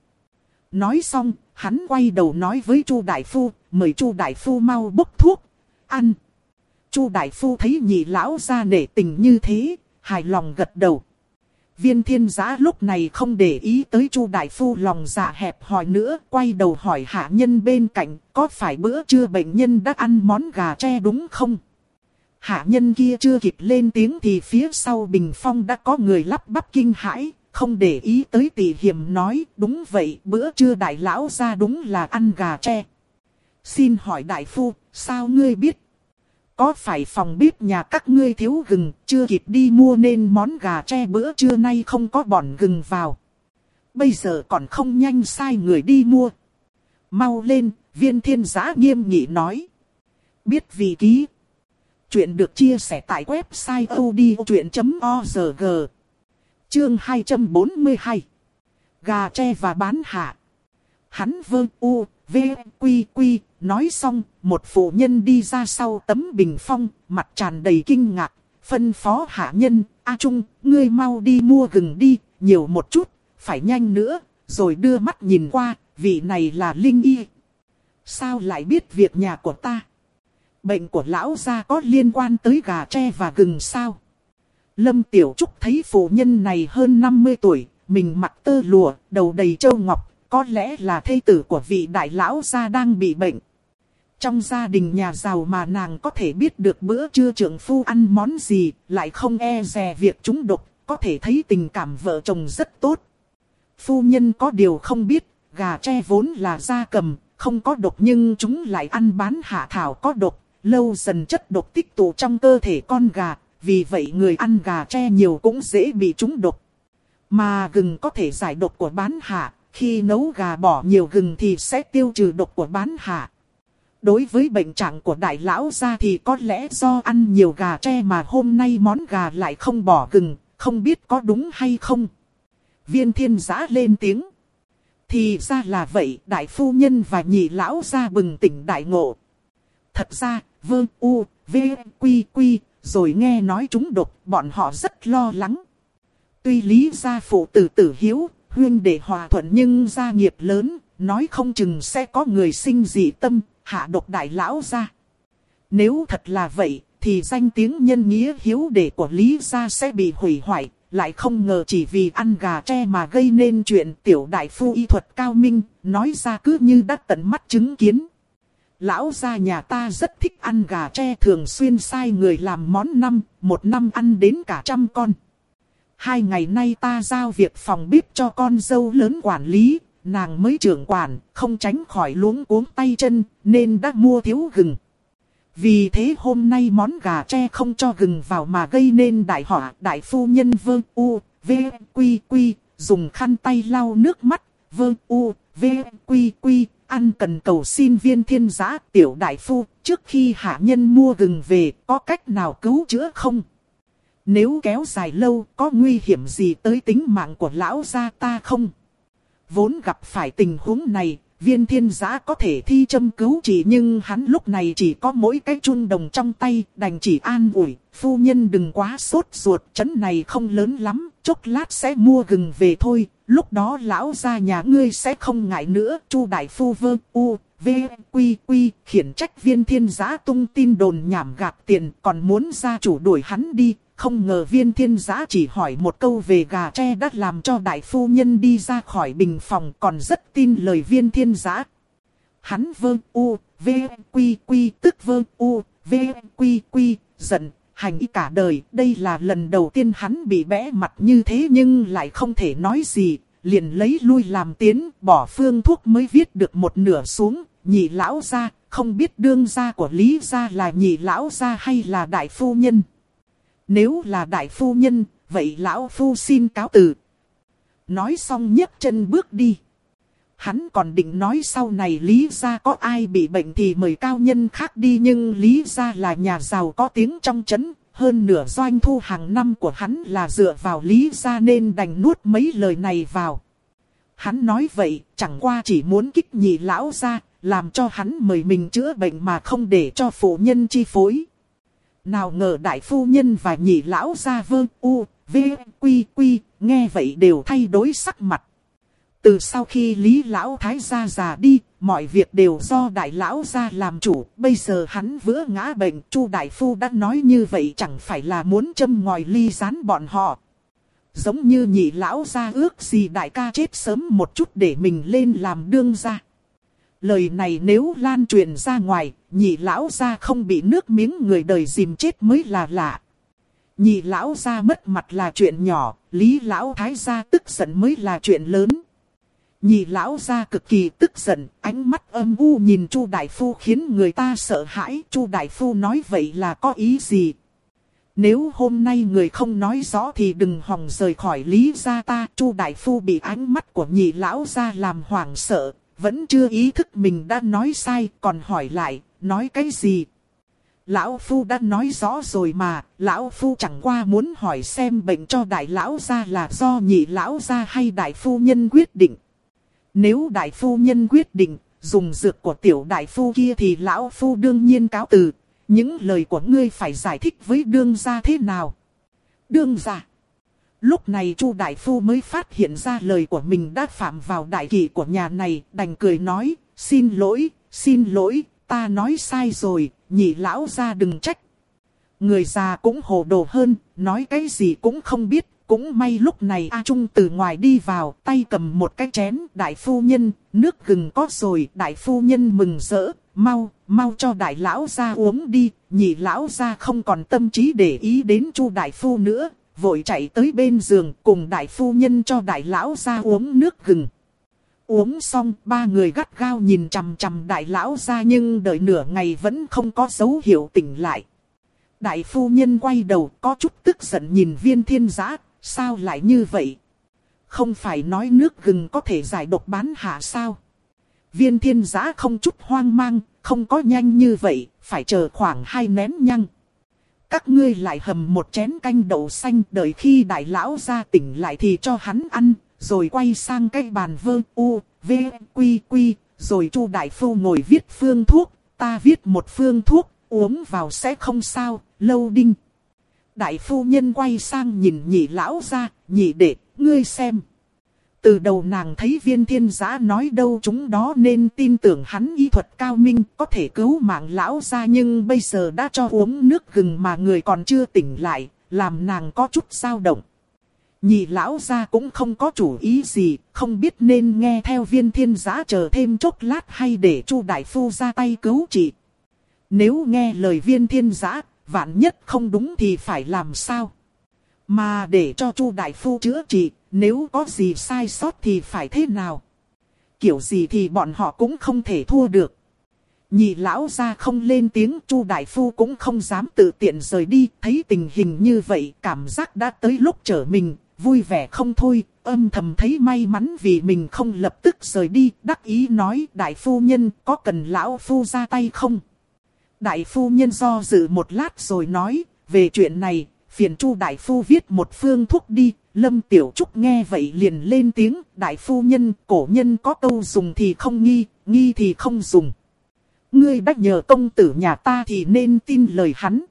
Nói xong, hắn quay đầu nói với Chu đại phu, mời Chu đại phu mau bốc thuốc, ăn. Chu đại phu thấy nhị lão ra nể tình như thế, hài lòng gật đầu. Viên thiên giã lúc này không để ý tới chu đại phu lòng dạ hẹp hỏi nữa, quay đầu hỏi hạ nhân bên cạnh, có phải bữa trưa bệnh nhân đã ăn món gà tre đúng không? Hạ nhân kia chưa kịp lên tiếng thì phía sau bình phong đã có người lắp bắp kinh hãi, không để ý tới tỷ hiểm nói, đúng vậy, bữa trưa đại lão ra đúng là ăn gà tre. Xin hỏi đại phu, sao ngươi biết? Có phải phòng bếp nhà các ngươi thiếu gừng, chưa kịp đi mua nên món gà tre bữa trưa nay không có bòn gừng vào. Bây giờ còn không nhanh sai người đi mua. Mau lên, viên thiên giã nghiêm nghị nói. Biết vì ký. Chuyện được chia sẻ tại website odchuyện.org. Chương 242. Gà tre và bán hạ. Hắn vơ u, v, quy quy, Nói xong, một phụ nhân đi ra sau tấm bình phong, mặt tràn đầy kinh ngạc, phân phó hạ nhân, A Trung, ngươi mau đi mua gừng đi, nhiều một chút, phải nhanh nữa, rồi đưa mắt nhìn qua, vị này là Linh Y. Sao lại biết việc nhà của ta? Bệnh của lão gia có liên quan tới gà tre và gừng sao? Lâm Tiểu Trúc thấy phụ nhân này hơn 50 tuổi, mình mặc tơ lụa, đầu đầy châu ngọc, có lẽ là thê tử của vị đại lão gia đang bị bệnh. Trong gia đình nhà giàu mà nàng có thể biết được bữa trưa trưởng phu ăn món gì, lại không e dè việc chúng độc, có thể thấy tình cảm vợ chồng rất tốt. Phu nhân có điều không biết, gà tre vốn là gia cầm, không có độc nhưng chúng lại ăn bán hạ thảo có độc, lâu dần chất độc tích tụ trong cơ thể con gà, vì vậy người ăn gà tre nhiều cũng dễ bị chúng độc. Mà gừng có thể giải độc của bán hạ, khi nấu gà bỏ nhiều gừng thì sẽ tiêu trừ độc của bán hạ. Đối với bệnh trạng của đại lão gia thì có lẽ do ăn nhiều gà tre mà hôm nay món gà lại không bỏ gừng, không biết có đúng hay không. Viên thiên giã lên tiếng. Thì ra là vậy, đại phu nhân và nhị lão gia bừng tỉnh đại ngộ. Thật ra, vương u, v, quy quy, rồi nghe nói chúng độc, bọn họ rất lo lắng. Tuy lý gia phụ tử tử hiếu, huyên để hòa thuận nhưng gia nghiệp lớn, nói không chừng sẽ có người sinh dị tâm, hạ độc đại lão ra. Nếu thật là vậy, thì danh tiếng nhân nghĩa hiếu đệ của Lý gia sẽ bị hủy hoại, lại không ngờ chỉ vì ăn gà tre mà gây nên chuyện tiểu đại phu y thuật cao minh, nói ra cứ như đã tận mắt chứng kiến. Lão gia nhà ta rất thích ăn gà tre thường xuyên sai người làm món năm, một năm ăn đến cả trăm con. Hai ngày nay ta giao việc phòng bếp cho con dâu lớn quản lý, nàng mới trưởng quản, không tránh khỏi luống cuống tay chân, nên đã mua thiếu gừng. Vì thế hôm nay món gà tre không cho gừng vào mà gây nên đại họa đại phu nhân vơ u, v, quy quy, dùng khăn tay lau nước mắt, vơ u, v, quy quy, ăn cần cầu xin viên thiên giã tiểu đại phu, trước khi hạ nhân mua gừng về, có cách nào cứu chữa không? Nếu kéo dài lâu, có nguy hiểm gì tới tính mạng của lão gia ta không? Vốn gặp phải tình huống này, viên thiên giã có thể thi châm cứu chỉ nhưng hắn lúc này chỉ có mỗi cái chun đồng trong tay, đành chỉ an ủi, phu nhân đừng quá sốt ruột, chấn này không lớn lắm, chốc lát sẽ mua gừng về thôi, lúc đó lão gia nhà ngươi sẽ không ngại nữa, chu đại phu vơ u. V, Quy, Quy, khiển trách viên thiên giã tung tin đồn nhảm gạt tiền, còn muốn gia chủ đuổi hắn đi, không ngờ viên thiên giã chỉ hỏi một câu về gà tre đã làm cho đại phu nhân đi ra khỏi bình phòng còn rất tin lời viên thiên giã. Hắn vơ u, v, quy quy tức vơ u, v, quy quy, giận, hành y cả đời. Đây là lần đầu tiên hắn bị bẽ mặt như thế nhưng lại không thể nói gì. Liền lấy lui làm tiến, bỏ phương thuốc mới viết được một nửa xuống, nhị lão ra, không biết đương gia của Lý gia là nhị lão gia hay là đại phu nhân. Nếu là đại phu nhân, vậy lão phu xin cáo từ. Nói xong nhấc chân bước đi. Hắn còn định nói sau này Lý gia có ai bị bệnh thì mời cao nhân khác đi nhưng Lý gia là nhà giàu có tiếng trong chấn. Hơn nửa doanh thu hàng năm của hắn là dựa vào Lý gia nên đành nuốt mấy lời này vào. Hắn nói vậy chẳng qua chỉ muốn kích nhị lão ra, làm cho hắn mời mình chữa bệnh mà không để cho phụ nhân chi phối. Nào ngờ đại phu nhân và nhị lão ra vơ u, v, quy quy, nghe vậy đều thay đổi sắc mặt. Từ sau khi Lý Lão Thái gia già đi, mọi việc đều do Đại Lão gia làm chủ. Bây giờ hắn vỡ ngã bệnh, Chu Đại Phu đã nói như vậy chẳng phải là muốn châm ngòi ly gián bọn họ. Giống như nhị Lão gia ước gì đại ca chết sớm một chút để mình lên làm đương gia. Lời này nếu lan truyền ra ngoài, nhị lão gia không bị nước miếng người đời dìm chết mới là lạ. Nhị lão gia mất mặt là chuyện nhỏ, lý lão thái gia tức giận mới là chuyện lớn. Nhị lão gia cực kỳ tức giận, ánh mắt âm u nhìn Chu đại phu khiến người ta sợ hãi. Chu đại phu nói vậy là có ý gì? Nếu hôm nay người không nói rõ thì đừng hòng rời khỏi lý gia ta. Chu đại phu bị ánh mắt của nhị lão gia làm hoảng sợ, vẫn chưa ý thức mình đã nói sai, còn hỏi lại, nói cái gì? Lão Phu đã nói rõ rồi mà, Lão Phu chẳng qua muốn hỏi xem bệnh cho đại lão gia là do nhị lão gia hay đại phu nhân quyết định. Nếu đại phu nhân quyết định, dùng dược của tiểu đại phu kia thì Lão Phu đương nhiên cáo từ. Những lời của ngươi phải giải thích với đương gia thế nào? Đương gia. Lúc này Chu Đại Phu mới phát hiện ra lời của mình đã phạm vào đại kỷ của nhà này, đành cười nói, xin lỗi, xin lỗi, ta nói sai rồi, nhị lão ra đừng trách. Người già cũng hồ đồ hơn, nói cái gì cũng không biết, cũng may lúc này A Trung từ ngoài đi vào, tay cầm một cái chén, đại phu nhân, nước gừng có rồi, đại phu nhân mừng rỡ, mau, mau cho đại lão ra uống đi, nhị lão ra không còn tâm trí để ý đến chu đại phu nữa, vội chạy tới bên giường cùng đại phu nhân cho đại lão ra uống nước gừng. Uống xong, ba người gắt gao nhìn chằm chằm đại lão ra nhưng đợi nửa ngày vẫn không có dấu hiệu tỉnh lại. Đại phu nhân quay đầu có chút tức giận nhìn viên thiên giã, sao lại như vậy? Không phải nói nước gừng có thể giải độc bán hạ sao? Viên thiên giã không chút hoang mang, không có nhanh như vậy, phải chờ khoảng hai nén nhăng. Các ngươi lại hầm một chén canh đậu xanh đợi khi đại lão ra tỉnh lại thì cho hắn ăn, rồi quay sang cái bàn vơ u, v, quy quy, rồi chu đại phu ngồi viết phương thuốc, ta viết một phương thuốc, uống vào sẽ không sao, lâu đinh. Đại phu nhân quay sang nhìn nhị lão ra, nhị đệ, ngươi xem. Từ đầu nàng thấy viên thiên giã nói đâu chúng đó nên tin tưởng hắn y thuật cao minh có thể cứu mạng lão ra nhưng bây giờ đã cho uống nước gừng mà người còn chưa tỉnh lại, làm nàng có chút dao động. Nhị lão ra cũng không có chủ ý gì, không biết nên nghe theo viên thiên giã chờ thêm chốc lát hay để chu đại phu ra tay cứu trị. Nếu nghe lời viên thiên giã, vạn nhất không đúng thì phải làm sao? Mà để cho chu đại phu chữa trị, nếu có gì sai sót thì phải thế nào? Kiểu gì thì bọn họ cũng không thể thua được. Nhị lão ra không lên tiếng chu đại phu cũng không dám tự tiện rời đi. Thấy tình hình như vậy cảm giác đã tới lúc trở mình, vui vẻ không thôi. Âm thầm thấy may mắn vì mình không lập tức rời đi. Đắc ý nói đại phu nhân có cần lão phu ra tay không? Đại phu nhân do dự một lát rồi nói, về chuyện này, phiền chu đại phu viết một phương thuốc đi. Lâm Tiểu Trúc nghe vậy liền lên tiếng, đại phu nhân, cổ nhân có câu dùng thì không nghi, nghi thì không dùng. Ngươi đã nhờ công tử nhà ta thì nên tin lời hắn.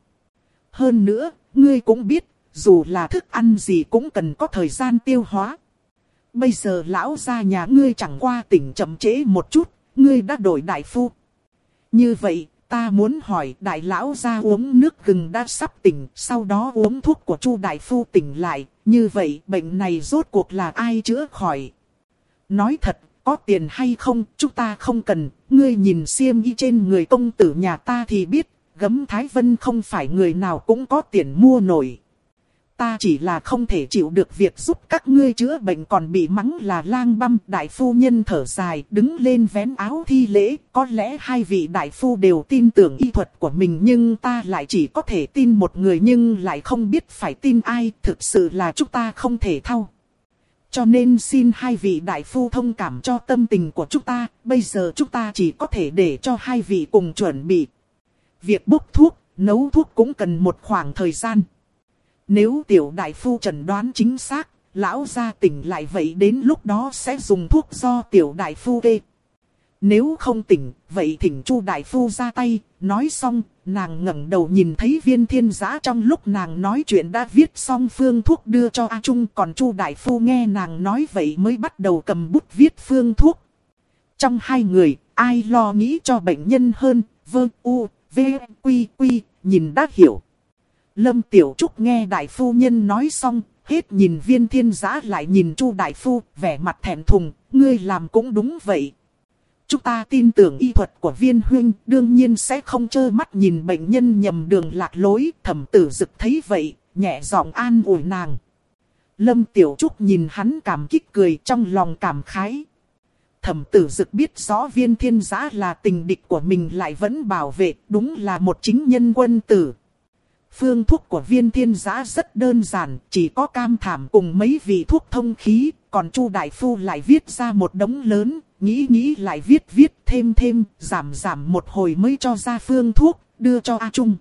Hơn nữa, ngươi cũng biết, dù là thức ăn gì cũng cần có thời gian tiêu hóa. Bây giờ lão gia nhà ngươi chẳng qua tỉnh chậm trễ một chút, ngươi đã đổi đại phu. Như vậy, ta muốn hỏi đại lão ra uống nước gừng đã sắp tỉnh, sau đó uống thuốc của chu đại phu tỉnh lại, như vậy bệnh này rốt cuộc là ai chữa khỏi? Nói thật, có tiền hay không, chúng ta không cần, ngươi nhìn xiêm y trên người công tử nhà ta thì biết, gấm Thái Vân không phải người nào cũng có tiền mua nổi. Ta chỉ là không thể chịu được việc giúp các ngươi chữa bệnh còn bị mắng là lang băm. Đại phu nhân thở dài, đứng lên vén áo thi lễ. Có lẽ hai vị đại phu đều tin tưởng y thuật của mình nhưng ta lại chỉ có thể tin một người nhưng lại không biết phải tin ai. Thực sự là chúng ta không thể thao. Cho nên xin hai vị đại phu thông cảm cho tâm tình của chúng ta, bây giờ chúng ta chỉ có thể để cho hai vị cùng chuẩn bị. Việc bốc thuốc, nấu thuốc cũng cần một khoảng thời gian. Nếu tiểu đại phu trần đoán chính xác, lão gia tỉnh lại vậy đến lúc đó sẽ dùng thuốc do tiểu đại phu kê. Nếu không tỉnh, vậy thỉnh chu đại phu ra tay, nói xong, nàng ngẩng đầu nhìn thấy viên thiên giã trong lúc nàng nói chuyện đã viết xong phương thuốc đưa cho A Trung. Còn chu đại phu nghe nàng nói vậy mới bắt đầu cầm bút viết phương thuốc. Trong hai người, ai lo nghĩ cho bệnh nhân hơn, vơ u, v, quy, quy, nhìn đã hiểu. Lâm Tiểu Trúc nghe đại phu nhân nói xong, hết nhìn viên thiên giã lại nhìn chu đại phu, vẻ mặt thẹn thùng, ngươi làm cũng đúng vậy. Chúng ta tin tưởng y thuật của viên huynh, đương nhiên sẽ không trơ mắt nhìn bệnh nhân nhầm đường lạc lối, thẩm tử dực thấy vậy, nhẹ giọng an ủi nàng. Lâm Tiểu Trúc nhìn hắn cảm kích cười trong lòng cảm khái. Thẩm tử dực biết rõ viên thiên giã là tình địch của mình lại vẫn bảo vệ, đúng là một chính nhân quân tử. Phương thuốc của viên thiên giã rất đơn giản, chỉ có cam thảm cùng mấy vị thuốc thông khí, còn Chu Đại Phu lại viết ra một đống lớn, nghĩ nghĩ lại viết viết thêm thêm, giảm giảm một hồi mới cho ra phương thuốc, đưa cho A Trung.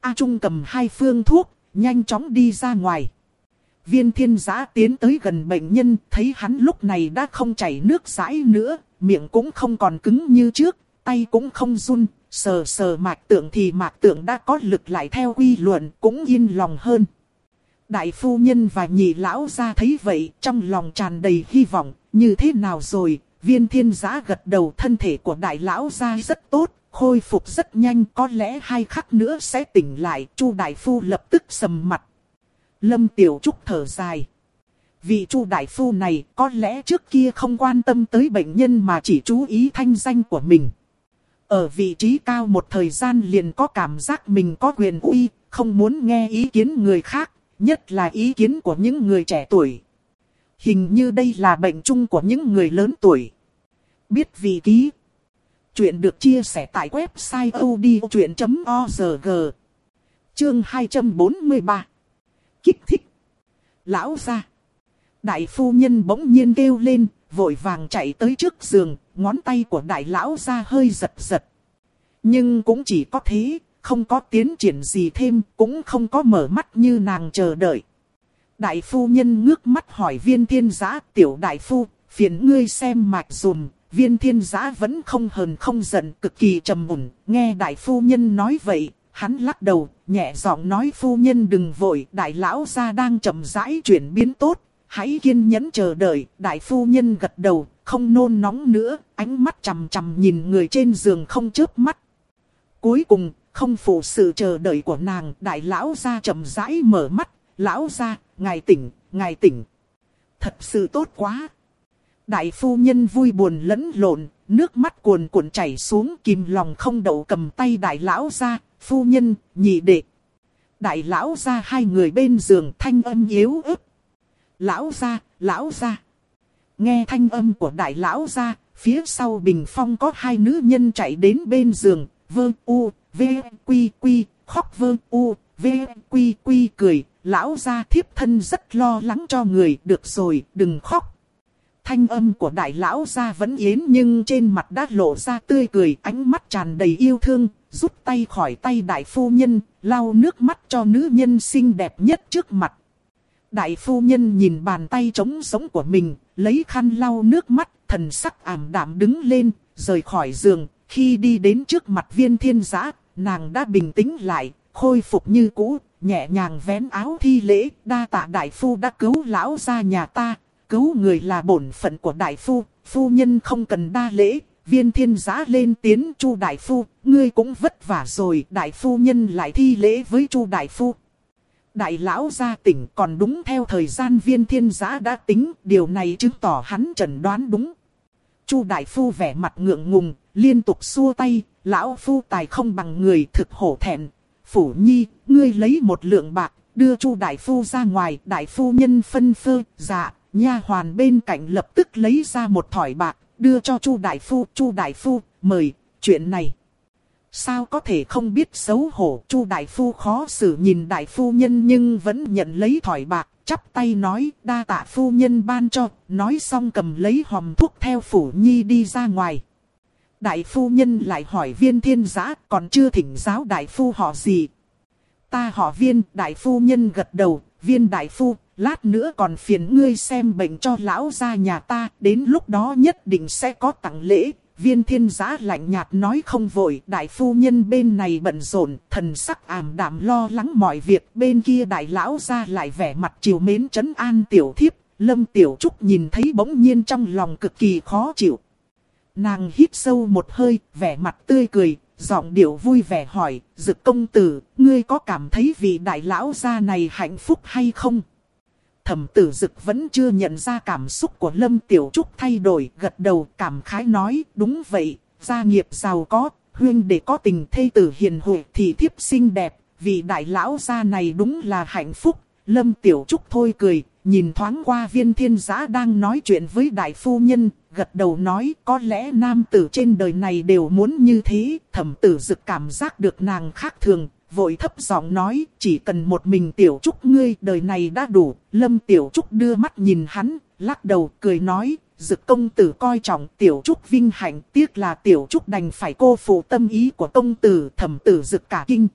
A Trung cầm hai phương thuốc, nhanh chóng đi ra ngoài. Viên thiên giã tiến tới gần bệnh nhân, thấy hắn lúc này đã không chảy nước rãi nữa, miệng cũng không còn cứng như trước, tay cũng không run, sờ sờ mạc tượng thì mạc tượng đã có lực lại theo quy luận, cũng yên lòng hơn. Đại phu nhân và nhị lão ra thấy vậy, trong lòng tràn đầy hy vọng, như thế nào rồi, viên thiên giã gật đầu thân thể của đại lão ra rất tốt, khôi phục rất nhanh, có lẽ hai khắc nữa sẽ tỉnh lại, chu đại phu lập tức sầm mặt. Lâm Tiểu Trúc thở dài. Vị chu đại phu này có lẽ trước kia không quan tâm tới bệnh nhân mà chỉ chú ý thanh danh của mình. Ở vị trí cao một thời gian liền có cảm giác mình có quyền uy, không muốn nghe ý kiến người khác, nhất là ý kiến của những người trẻ tuổi. Hình như đây là bệnh chung của những người lớn tuổi. Biết vị ký. Chuyện được chia sẻ tại website odchuyện.org. Chương 243. Kích thích. Lão ra. Đại phu nhân bỗng nhiên kêu lên, vội vàng chạy tới trước giường, ngón tay của đại lão ra hơi giật giật. Nhưng cũng chỉ có thế, không có tiến triển gì thêm, cũng không có mở mắt như nàng chờ đợi. Đại phu nhân ngước mắt hỏi viên thiên giã, tiểu đại phu, phiền ngươi xem mạch dùm, viên thiên giã vẫn không hờn không giận, cực kỳ trầm mùn, nghe đại phu nhân nói vậy, hắn lắc đầu, nhẹ giọng nói phu nhân đừng vội, đại lão gia đang chậm rãi chuyển biến tốt, hãy kiên nhẫn chờ đợi, đại phu nhân gật đầu, không nôn nóng nữa, ánh mắt chằm chằm nhìn người trên giường không chớp mắt. Cuối cùng, không phụ sự chờ đợi của nàng, đại lão gia chậm rãi mở mắt, lão gia, ngài tỉnh, ngài tỉnh. Thật sự tốt quá. Đại phu nhân vui buồn lẫn lộn, nước mắt cuồn cuộn chảy xuống kìm lòng không đậu cầm tay đại lão gia, phu nhân, nhị đệ. Đại lão gia hai người bên giường thanh âm yếu ớt. Lão gia, lão gia. Nghe thanh âm của đại lão gia, phía sau bình phong có hai nữ nhân chạy đến bên giường, vơ u, v, quy quy, khóc vơ u, v, quy quy cười, lão gia thiếp thân rất lo lắng cho người, được rồi, đừng khóc. Thanh âm của đại lão gia vẫn yến nhưng trên mặt đã lộ ra tươi cười, ánh mắt tràn đầy yêu thương, rút tay khỏi tay đại phu nhân, lau nước mắt cho nữ nhân xinh đẹp nhất trước mặt. Đại phu nhân nhìn bàn tay trống sống của mình, lấy khăn lau nước mắt, thần sắc ảm đạm đứng lên, rời khỏi giường. Khi đi đến trước mặt viên thiên giã, nàng đã bình tĩnh lại, khôi phục như cũ, nhẹ nhàng vén áo thi lễ, đa tạ đại phu đã cứu lão ra nhà ta, cứu người là bổn phận của đại phu, phu nhân không cần đa lễ, viên thiên giã lên tiến chu đại phu, ngươi cũng vất vả rồi, đại phu nhân lại thi lễ với chu đại phu. Đại lão gia tỉnh còn đúng theo thời gian viên thiên giã đã tính, điều này chứng tỏ hắn trần đoán đúng. Chu đại phu vẻ mặt ngượng ngùng, liên tục xua tay, lão phu tài không bằng người thực hổ thẹn. Phủ nhi, ngươi lấy một lượng bạc, đưa chu đại phu ra ngoài, đại phu nhân phân phơ, dạ, nha hoàn bên cạnh lập tức lấy ra một thỏi bạc, đưa cho chu đại phu, chu đại phu, mời, chuyện này. Sao có thể không biết xấu hổ, chu đại phu khó xử nhìn đại phu nhân nhưng vẫn nhận lấy thỏi bạc, chắp tay nói, đa tạ phu nhân ban cho, nói xong cầm lấy hòm thuốc theo phủ nhi đi ra ngoài. Đại phu nhân lại hỏi viên thiên giã, còn chưa thỉnh giáo đại phu họ gì. Ta họ viên, đại phu nhân gật đầu, viên đại phu, lát nữa còn phiền ngươi xem bệnh cho lão gia nhà ta, đến lúc đó nhất định sẽ có tặng lễ. Viên thiên giã lạnh nhạt nói không vội, đại phu nhân bên này bận rộn, thần sắc ảm đạm lo lắng mọi việc, bên kia đại lão ra lại vẻ mặt chiều mến trấn an tiểu thiếp, lâm tiểu trúc nhìn thấy bỗng nhiên trong lòng cực kỳ khó chịu. Nàng hít sâu một hơi, vẻ mặt tươi cười, giọng điệu vui vẻ hỏi, dực công tử, ngươi có cảm thấy vị đại lão gia này hạnh phúc hay không? Thẩm tử dực vẫn chưa nhận ra cảm xúc của Lâm Tiểu Trúc thay đổi, gật đầu cảm khái nói, đúng vậy, gia nghiệp giàu có, huyên để có tình thê tử hiền huệ thì thiếp xinh đẹp, vì đại lão gia này đúng là hạnh phúc. Lâm Tiểu Trúc thôi cười, nhìn thoáng qua viên thiên giã đang nói chuyện với đại phu nhân, gật đầu nói có lẽ nam tử trên đời này đều muốn như thế, thẩm tử dực cảm giác được nàng khác thường, vội thấp giọng nói, chỉ cần một mình tiểu trúc ngươi đời này đã đủ. Lâm tiểu trúc đưa mắt nhìn hắn, lắc đầu cười nói, dực công tử coi trọng tiểu trúc vinh hạnh, tiếc là tiểu trúc đành phải cô phụ tâm ý của công tử thẩm tử dực cả kinh.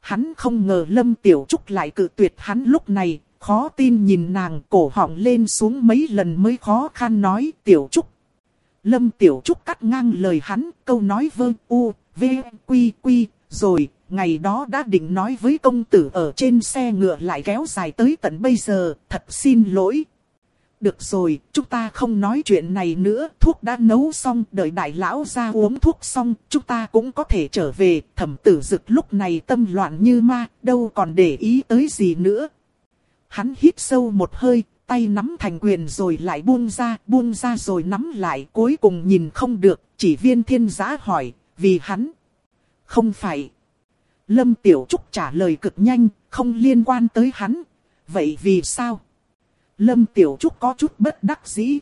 Hắn không ngờ lâm tiểu trúc lại cự tuyệt hắn lúc này, khó tin nhìn nàng cổ họng lên xuống mấy lần mới khó khăn nói tiểu trúc. Lâm tiểu trúc cắt ngang lời hắn, câu nói vơ u, v, quy quy, rồi ngày đó đã định nói với công tử ở trên xe ngựa lại kéo dài tới tận bây giờ, thật xin lỗi. Được rồi, chúng ta không nói chuyện này nữa, thuốc đã nấu xong, đợi đại lão ra uống thuốc xong, chúng ta cũng có thể trở về, thẩm tử dực lúc này tâm loạn như ma, đâu còn để ý tới gì nữa. Hắn hít sâu một hơi, tay nắm thành quyền rồi lại buông ra, buông ra rồi nắm lại, cuối cùng nhìn không được, chỉ viên thiên giã hỏi, vì hắn. Không phải. Lâm Tiểu Trúc trả lời cực nhanh, không liên quan tới hắn. Vậy vì sao? Lâm Tiểu Trúc có chút bất đắc dĩ.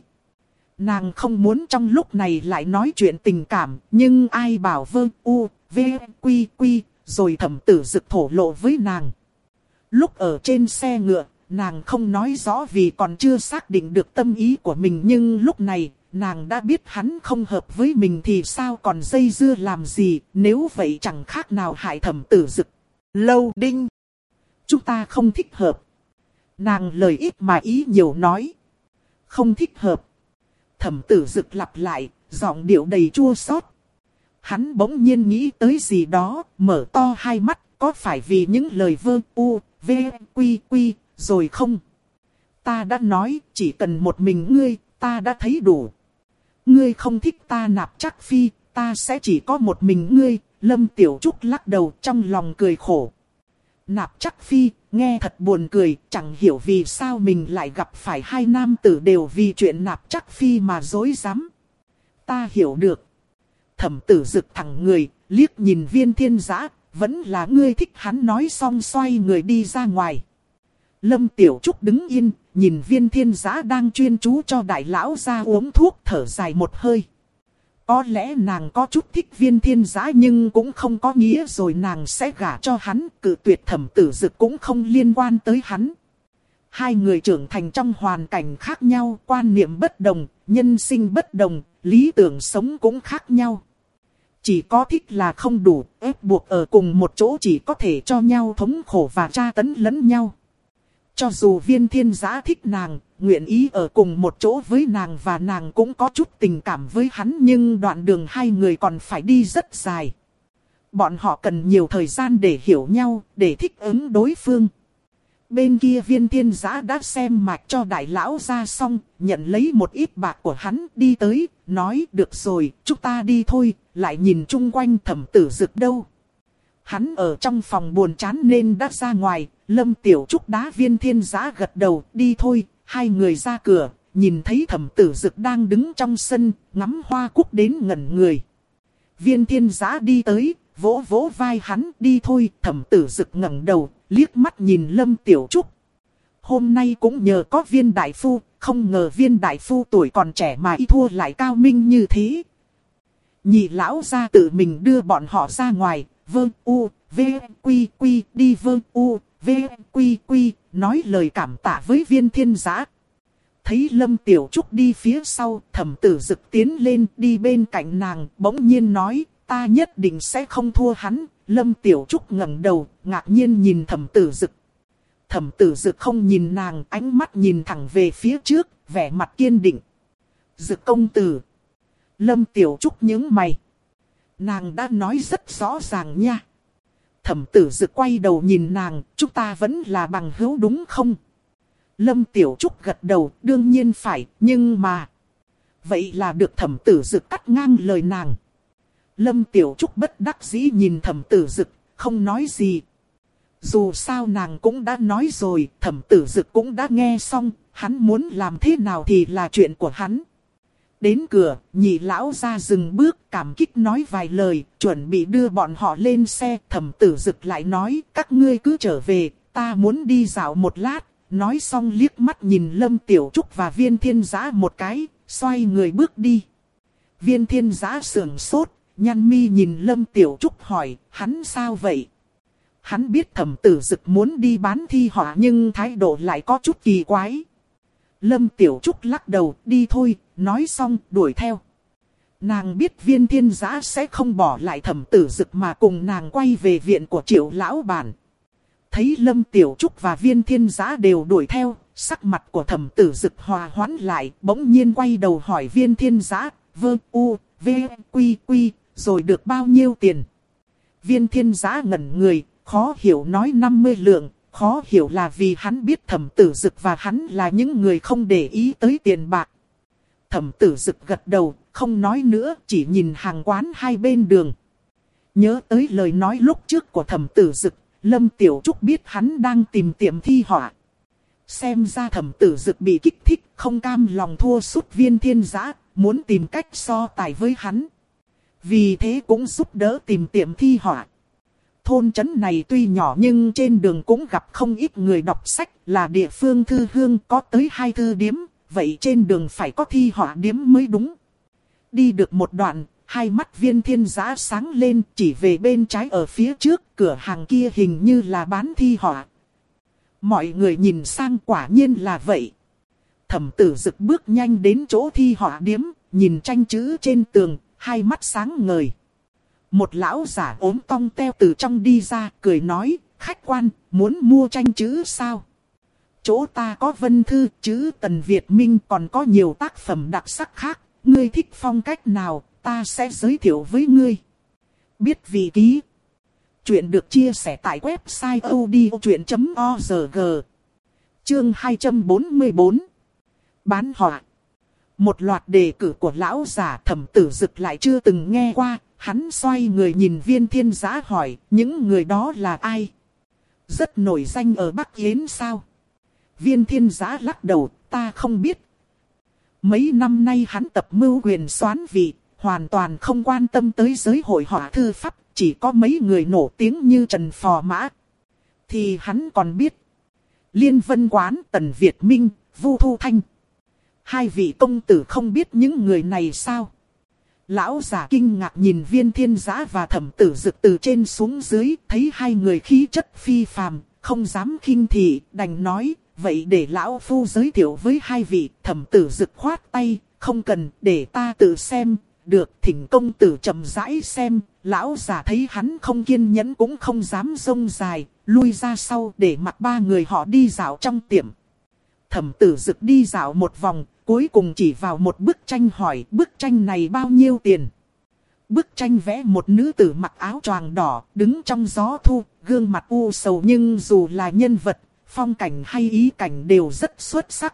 Nàng không muốn trong lúc này lại nói chuyện tình cảm, nhưng ai bảo vơ u, v, quy quy, rồi thẩm tử dực thổ lộ với nàng. Lúc ở trên xe ngựa, nàng không nói rõ vì còn chưa xác định được tâm ý của mình nhưng lúc này nàng đã biết hắn không hợp với mình thì sao còn dây dưa làm gì, nếu vậy chẳng khác nào hại thẩm tử dực. Lâu đinh. Chúng ta không thích hợp. Nàng lời ít mà ý nhiều nói. Không thích hợp. Thẩm tử dực lặp lại, giọng điệu đầy chua xót. Hắn bỗng nhiên nghĩ tới gì đó, mở to hai mắt, có phải vì những lời vơ u, v, quy quy, rồi không? Ta đã nói, chỉ cần một mình ngươi, ta đã thấy đủ ngươi không thích ta nạp chắc phi, ta sẽ chỉ có một mình ngươi, Lâm Tiểu Trúc lắc đầu trong lòng cười khổ. Nạp chắc phi, nghe thật buồn cười, chẳng hiểu vì sao mình lại gặp phải hai nam tử đều vì chuyện nạp chắc phi mà dối rắm Ta hiểu được. Thẩm tử rực thẳng người, liếc nhìn viên thiên giã, vẫn là ngươi thích hắn nói xong xoay người đi ra ngoài. Lâm Tiểu Trúc đứng yên, nhìn viên thiên giã đang chuyên chú cho đại lão ra uống thuốc thở dài một hơi. Có lẽ nàng có chút thích viên thiên giã nhưng cũng không có nghĩa rồi nàng sẽ gả cho hắn, cự tuyệt thẩm tử dực cũng không liên quan tới hắn. Hai người trưởng thành trong hoàn cảnh khác nhau, quan niệm bất đồng, nhân sinh bất đồng, lý tưởng sống cũng khác nhau. Chỉ có thích là không đủ, ép buộc ở cùng một chỗ chỉ có thể cho nhau thống khổ và tra tấn lẫn nhau. Cho dù viên thiên giã thích nàng, nguyện ý ở cùng một chỗ với nàng và nàng cũng có chút tình cảm với hắn nhưng đoạn đường hai người còn phải đi rất dài. Bọn họ cần nhiều thời gian để hiểu nhau, để thích ứng đối phương. Bên kia viên thiên giã đã xem mạch cho đại lão ra xong, nhận lấy một ít bạc của hắn đi tới, nói được rồi, chúng ta đi thôi, lại nhìn chung quanh thẩm tử dực đâu. Hắn ở trong phòng buồn chán nên đã ra ngoài, lâm tiểu trúc đá viên thiên giã gật đầu, đi thôi, hai người ra cửa, nhìn thấy thẩm tử dực đang đứng trong sân, ngắm hoa cúc đến ngẩn người. Viên thiên giã đi tới, vỗ vỗ vai hắn đi thôi, thẩm tử dực ngẩng đầu, liếc mắt nhìn lâm tiểu trúc. Hôm nay cũng nhờ có viên đại phu, không ngờ viên đại phu tuổi còn trẻ mà y thua lại cao minh như thế. Nhị lão ra tự mình đưa bọn họ ra ngoài, vương u, v, quy quy, đi vương u, v, quy quy, nói lời cảm tạ với viên thiên giã. Thấy Lâm Tiểu Trúc đi phía sau, thẩm tử dực tiến lên đi bên cạnh nàng, bỗng nhiên nói, ta nhất định sẽ không thua hắn. Lâm Tiểu Trúc ngẩng đầu, ngạc nhiên nhìn thẩm tử dực. Thẩm tử dực không nhìn nàng, ánh mắt nhìn thẳng về phía trước, vẻ mặt kiên định. Dực công tử. Lâm Tiểu Trúc nhướng mày. Nàng đã nói rất rõ ràng nha. Thẩm tử dực quay đầu nhìn nàng, chúng ta vẫn là bằng hữu đúng không? Lâm Tiểu Trúc gật đầu, đương nhiên phải, nhưng mà... Vậy là được thẩm tử dực cắt ngang lời nàng. Lâm Tiểu Trúc bất đắc dĩ nhìn thẩm tử dực, không nói gì. Dù sao nàng cũng đã nói rồi, thẩm tử dực cũng đã nghe xong, hắn muốn làm thế nào thì là chuyện của hắn. Đến cửa, nhị lão ra dừng bước, cảm kích nói vài lời, chuẩn bị đưa bọn họ lên xe, thẩm tử dực lại nói, các ngươi cứ trở về, ta muốn đi dạo một lát, nói xong liếc mắt nhìn Lâm Tiểu Trúc và viên thiên giã một cái, xoay người bước đi. Viên thiên giã sườn sốt, nhăn mi nhìn Lâm Tiểu Trúc hỏi, hắn sao vậy? Hắn biết thẩm tử dực muốn đi bán thi họa nhưng thái độ lại có chút kỳ quái. Lâm Tiểu Trúc lắc đầu, đi thôi, nói xong, đuổi theo. Nàng biết viên thiên giã sẽ không bỏ lại thẩm tử dực mà cùng nàng quay về viện của triệu lão bản. Thấy Lâm Tiểu Trúc và viên thiên giã đều đuổi theo, sắc mặt của thẩm tử dực hòa hoãn lại, bỗng nhiên quay đầu hỏi viên thiên giã, vơ u, v, quy quy, rồi được bao nhiêu tiền. Viên thiên giã ngẩn người, khó hiểu nói 50 lượng, khó hiểu là vì hắn biết thẩm tử dực và hắn là những người không để ý tới tiền bạc. Thẩm tử dực gật đầu, không nói nữa, chỉ nhìn hàng quán hai bên đường. Nhớ tới lời nói lúc trước của thẩm tử dực, Lâm Tiểu Trúc biết hắn đang tìm tiệm thi họa. Xem ra thẩm tử dực bị kích thích, không cam lòng thua sút viên thiên giã, muốn tìm cách so tài với hắn. Vì thế cũng giúp đỡ tìm tiệm thi họa. Thôn trấn này tuy nhỏ nhưng trên đường cũng gặp không ít người đọc sách là địa phương thư hương có tới hai thư điếm, vậy trên đường phải có thi họa điếm mới đúng. Đi được một đoạn, hai mắt viên thiên giã sáng lên chỉ về bên trái ở phía trước, cửa hàng kia hình như là bán thi họa. Mọi người nhìn sang quả nhiên là vậy. Thẩm tử dực bước nhanh đến chỗ thi họa điếm, nhìn tranh chữ trên tường, hai mắt sáng ngời. Một lão giả ốm tong teo từ trong đi ra, cười nói, khách quan, muốn mua tranh chữ sao? Chỗ ta có vân thư, chữ Tần Việt Minh còn có nhiều tác phẩm đặc sắc khác, ngươi thích phong cách nào, ta sẽ giới thiệu với ngươi. Biết vị ký. Chuyện được chia sẻ tại website odchuyện.org. Chương 244. Bán họa. Một loạt đề cử của lão giả thẩm tử dực lại chưa từng nghe qua, hắn xoay người nhìn viên thiên giã hỏi, những người đó là ai? Rất nổi danh ở Bắc Yến sao? Viên thiên giã lắc đầu, ta không biết. Mấy năm nay hắn tập mưu quyền xoán vị, hoàn toàn không quan tâm tới giới hội họa thư pháp, chỉ có mấy người nổi tiếng như Trần Phò Mã. Thì hắn còn biết. Liên Vân Quán, Tần Việt Minh, Vu Thu Thanh. Hai vị công tử không biết những người này sao? Lão giả kinh ngạc nhìn viên thiên giã và thẩm tử dực từ trên xuống dưới, thấy hai người khí chất phi phàm, không dám khinh thị, đành nói, vậy để lão phu giới thiệu với hai vị thẩm tử rực khoát tay, không cần để ta tự xem, được thỉnh công tử chậm rãi xem, lão già thấy hắn không kiên nhẫn cũng không dám rông dài, lui ra sau để mặc ba người họ đi dạo trong tiệm. Thẩm tử dực đi dạo một vòng, cuối cùng chỉ vào một bức tranh hỏi bức tranh này bao nhiêu tiền. Bức tranh vẽ một nữ tử mặc áo choàng đỏ, đứng trong gió thu, gương mặt u sầu nhưng dù là nhân vật, phong cảnh hay ý cảnh đều rất xuất sắc.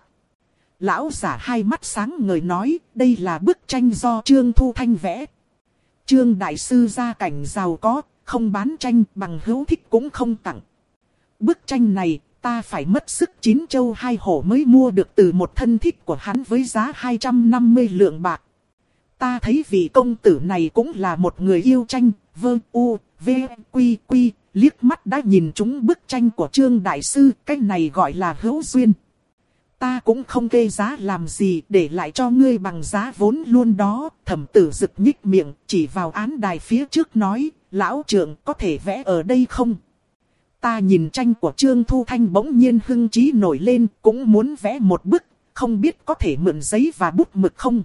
Lão giả hai mắt sáng ngời nói, đây là bức tranh do Trương Thu Thanh vẽ. Trương Đại Sư gia cảnh giàu có, không bán tranh bằng hữu thích cũng không tặng. Bức tranh này, ta phải mất sức chín châu hai hổ mới mua được từ một thân thích của hắn với giá 250 lượng bạc. Ta thấy vị công tử này cũng là một người yêu tranh, vơ u, v, quy quy, liếc mắt đã nhìn chúng bức tranh của Trương Đại Sư, cái này gọi là hữu duyên. Ta cũng không kê giá làm gì để lại cho ngươi bằng giá vốn luôn đó. Thẩm tử rực nhích miệng, chỉ vào án đài phía trước nói, lão trưởng có thể vẽ ở đây không? Ta nhìn tranh của Trương Thu Thanh bỗng nhiên hưng trí nổi lên, cũng muốn vẽ một bức, không biết có thể mượn giấy và bút mực không?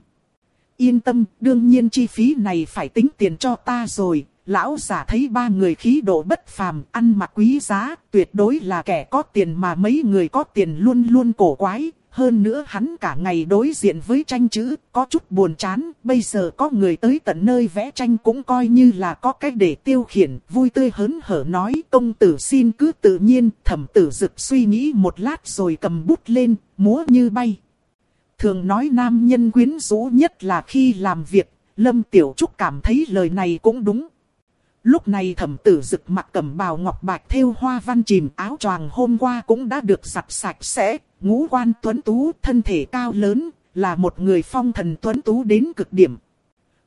Yên tâm, đương nhiên chi phí này phải tính tiền cho ta rồi. Lão giả thấy ba người khí độ bất phàm, ăn mặc quý giá, tuyệt đối là kẻ có tiền mà mấy người có tiền luôn luôn cổ quái. Hơn nữa hắn cả ngày đối diện với tranh chữ, có chút buồn chán, bây giờ có người tới tận nơi vẽ tranh cũng coi như là có cách để tiêu khiển, vui tươi hớn hở nói công tử xin cứ tự nhiên, thẩm tử dực suy nghĩ một lát rồi cầm bút lên, múa như bay. Thường nói nam nhân quyến rũ nhất là khi làm việc, Lâm Tiểu Trúc cảm thấy lời này cũng đúng. Lúc này thẩm tử rực mặc cầm bào ngọc bạch thêu hoa văn chìm áo choàng hôm qua cũng đã được giặt sạch sẽ, ngũ quan tuấn tú, thân thể cao lớn, là một người phong thần tuấn tú đến cực điểm.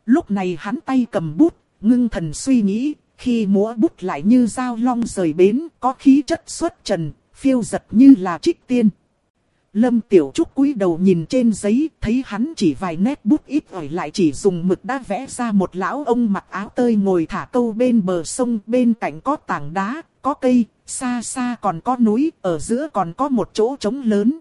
Lúc này hắn tay cầm bút, ngưng thần suy nghĩ, khi múa bút lại như dao long rời bến, có khí chất xuất trần, phiêu giật như là trích tiên. Lâm Tiểu Trúc cúi đầu nhìn trên giấy, thấy hắn chỉ vài nét bút ít ỏi lại chỉ dùng mực đã vẽ ra một lão ông mặc áo tơi ngồi thả câu bên bờ sông, bên cạnh có tảng đá, có cây, xa xa còn có núi, ở giữa còn có một chỗ trống lớn.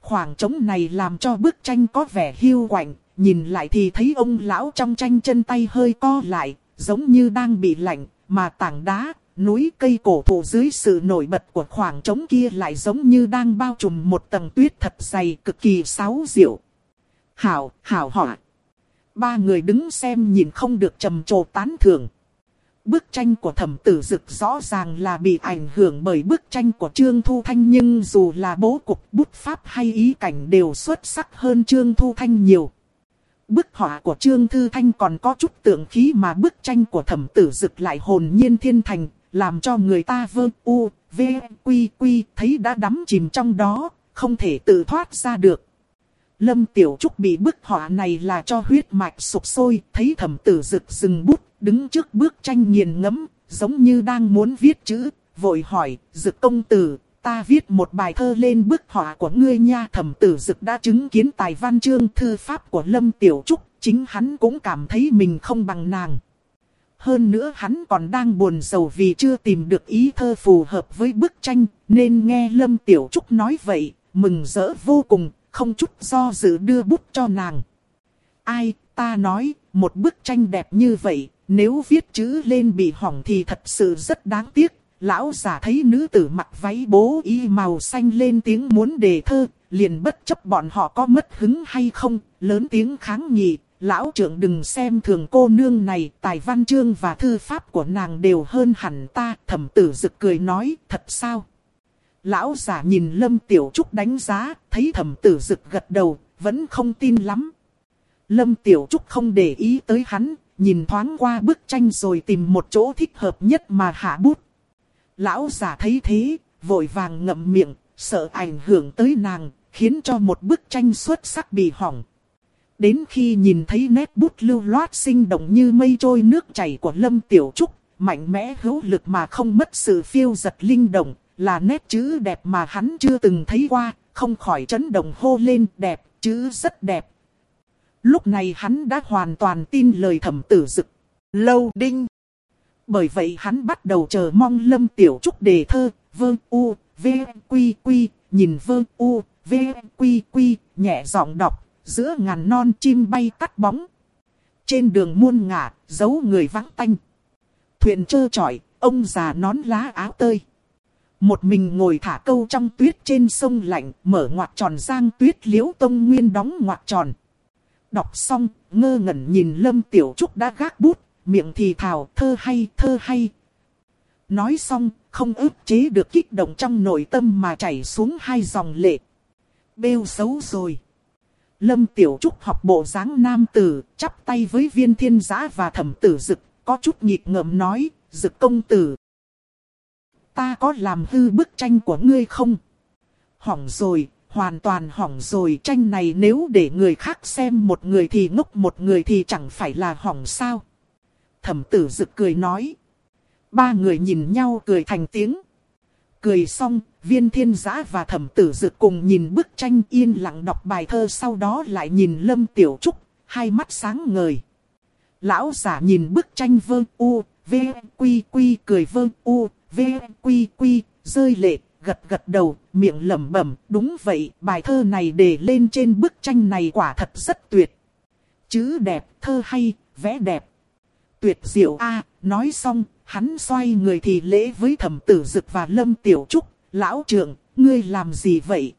Khoảng trống này làm cho bức tranh có vẻ hiu quạnh, nhìn lại thì thấy ông lão trong tranh chân tay hơi co lại, giống như đang bị lạnh, mà tảng đá, núi cây cổ thụ dưới sự nổi bật của khoảng trống kia lại giống như đang bao trùm một tầng tuyết thật dày cực kỳ sáo diệu. Hảo, hảo họa. Ba người đứng xem nhìn không được trầm trồ tán thưởng. Bức tranh của thẩm tử dực rõ ràng là bị ảnh hưởng bởi bức tranh của Trương Thu Thanh nhưng dù là bố cục bút pháp hay ý cảnh đều xuất sắc hơn Trương Thu Thanh nhiều. Bức họa của Trương Thư Thanh còn có chút tượng khí mà bức tranh của thẩm tử dực lại hồn nhiên thiên thành, làm cho người ta vơ u, v, quy quy, thấy đã đắm chìm trong đó, không thể tự thoát ra được. Lâm Tiểu Trúc bị bức họa này là cho huyết mạch sụp sôi, thấy thẩm tử rực dừng bút, đứng trước bức tranh nghiền ngẫm, giống như đang muốn viết chữ, vội hỏi, rực công tử, ta viết một bài thơ lên bức họa của ngươi nha. Thẩm tử dực đã chứng kiến tài văn chương thư pháp của Lâm Tiểu Trúc, chính hắn cũng cảm thấy mình không bằng nàng. Hơn nữa hắn còn đang buồn sầu vì chưa tìm được ý thơ phù hợp với bức tranh, nên nghe Lâm Tiểu Trúc nói vậy, mừng rỡ vô cùng, không chút do dự đưa bút cho nàng. Ai, ta nói, một bức tranh đẹp như vậy, nếu viết chữ lên bị hỏng thì thật sự rất đáng tiếc. Lão giả thấy nữ tử mặc váy bố y màu xanh lên tiếng muốn đề thơ, liền bất chấp bọn họ có mất hứng hay không, lớn tiếng kháng nghị, Lão trưởng đừng xem thường cô nương này, tài văn chương và thư pháp của nàng đều hơn hẳn ta, thẩm tử rực cười nói, thật sao? Lão giả nhìn Lâm Tiểu Trúc đánh giá, thấy thẩm tử rực gật đầu, vẫn không tin lắm. Lâm Tiểu Trúc không để ý tới hắn, nhìn thoáng qua bức tranh rồi tìm một chỗ thích hợp nhất mà hạ bút. Lão giả thấy thế, vội vàng ngậm miệng, sợ ảnh hưởng tới nàng, khiến cho một bức tranh xuất sắc bị hỏng. Đến khi nhìn thấy nét bút lưu loát sinh động như mây trôi nước chảy của Lâm Tiểu Trúc, mạnh mẽ hữu lực mà không mất sự phiêu giật linh động, là nét chữ đẹp mà hắn chưa từng thấy qua, không khỏi chấn động hô lên đẹp, chữ rất đẹp. Lúc này hắn đã hoàn toàn tin lời thẩm tử dực. Lâu đinh. Bởi vậy hắn bắt đầu chờ mong Lâm Tiểu Trúc đề thơ, vơ u, V, Quy, Quy, nhìn vơ U, V, Quy, Quy, nhẹ giọng đọc, giữa ngàn non chim bay cắt bóng. Trên đường muôn ngả, giấu người vắng tanh. Thuyền trơ trọi, ông già nón lá áo tơi. Một mình ngồi thả câu trong tuyết trên sông lạnh, mở ngoặt tròn giang tuyết liễu tông nguyên đóng ngoặt tròn. Đọc xong, ngơ ngẩn nhìn Lâm Tiểu Trúc đã gác bút, miệng thì thào thơ hay thơ hay. Nói xong, không ức chế được kích động trong nội tâm mà chảy xuống hai dòng lệ. Bêu xấu rồi. Lâm Tiểu Trúc học bộ dáng nam tử, chắp tay với viên thiên giã và thẩm tử dực, có chút nhịp ngợm nói, dực công tử. Ta có làm hư bức tranh của ngươi không? Hỏng rồi, hoàn toàn hỏng rồi. Tranh này nếu để người khác xem một người thì ngốc một người thì chẳng phải là hỏng sao? Thẩm tử dực cười nói. Ba người nhìn nhau cười thành tiếng. Cười xong, viên thiên giã và thẩm tử dực cùng nhìn bức tranh yên lặng đọc bài thơ sau đó lại nhìn lâm tiểu trúc, hai mắt sáng ngời. Lão giả nhìn bức tranh vơ u, v, quy quy cười vơ u, v, quy quy, rơi lệ, gật gật đầu, miệng lẩm bẩm, đúng vậy, bài thơ này để lên trên bức tranh này quả thật rất tuyệt. Chữ đẹp, thơ hay, vẽ đẹp. Tuyệt diệu a nói xong, hắn xoay người thì lễ với thẩm tử dực và lâm tiểu trúc, lão trưởng, ngươi làm gì vậy?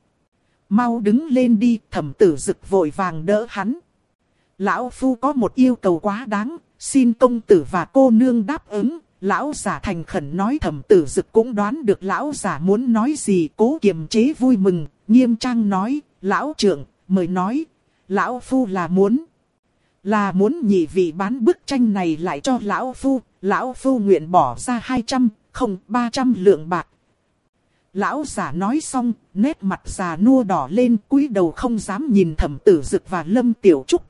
Mau đứng lên đi, thẩm tử dực vội vàng đỡ hắn. Lão phu có một yêu cầu quá đáng, xin công tử và cô nương đáp ứng. Lão giả thành khẩn nói thẩm tử dực cũng đoán được lão giả muốn nói gì cố kiềm chế vui mừng, nghiêm trang nói, lão trưởng, mời nói, lão phu là muốn. Là muốn nhị vị bán bức tranh này lại cho lão phu, lão phu nguyện bỏ ra 200, không 300 lượng bạc. Lão giả nói xong, nét mặt già nua đỏ lên cúi đầu không dám nhìn thẩm tử dực và lâm tiểu trúc.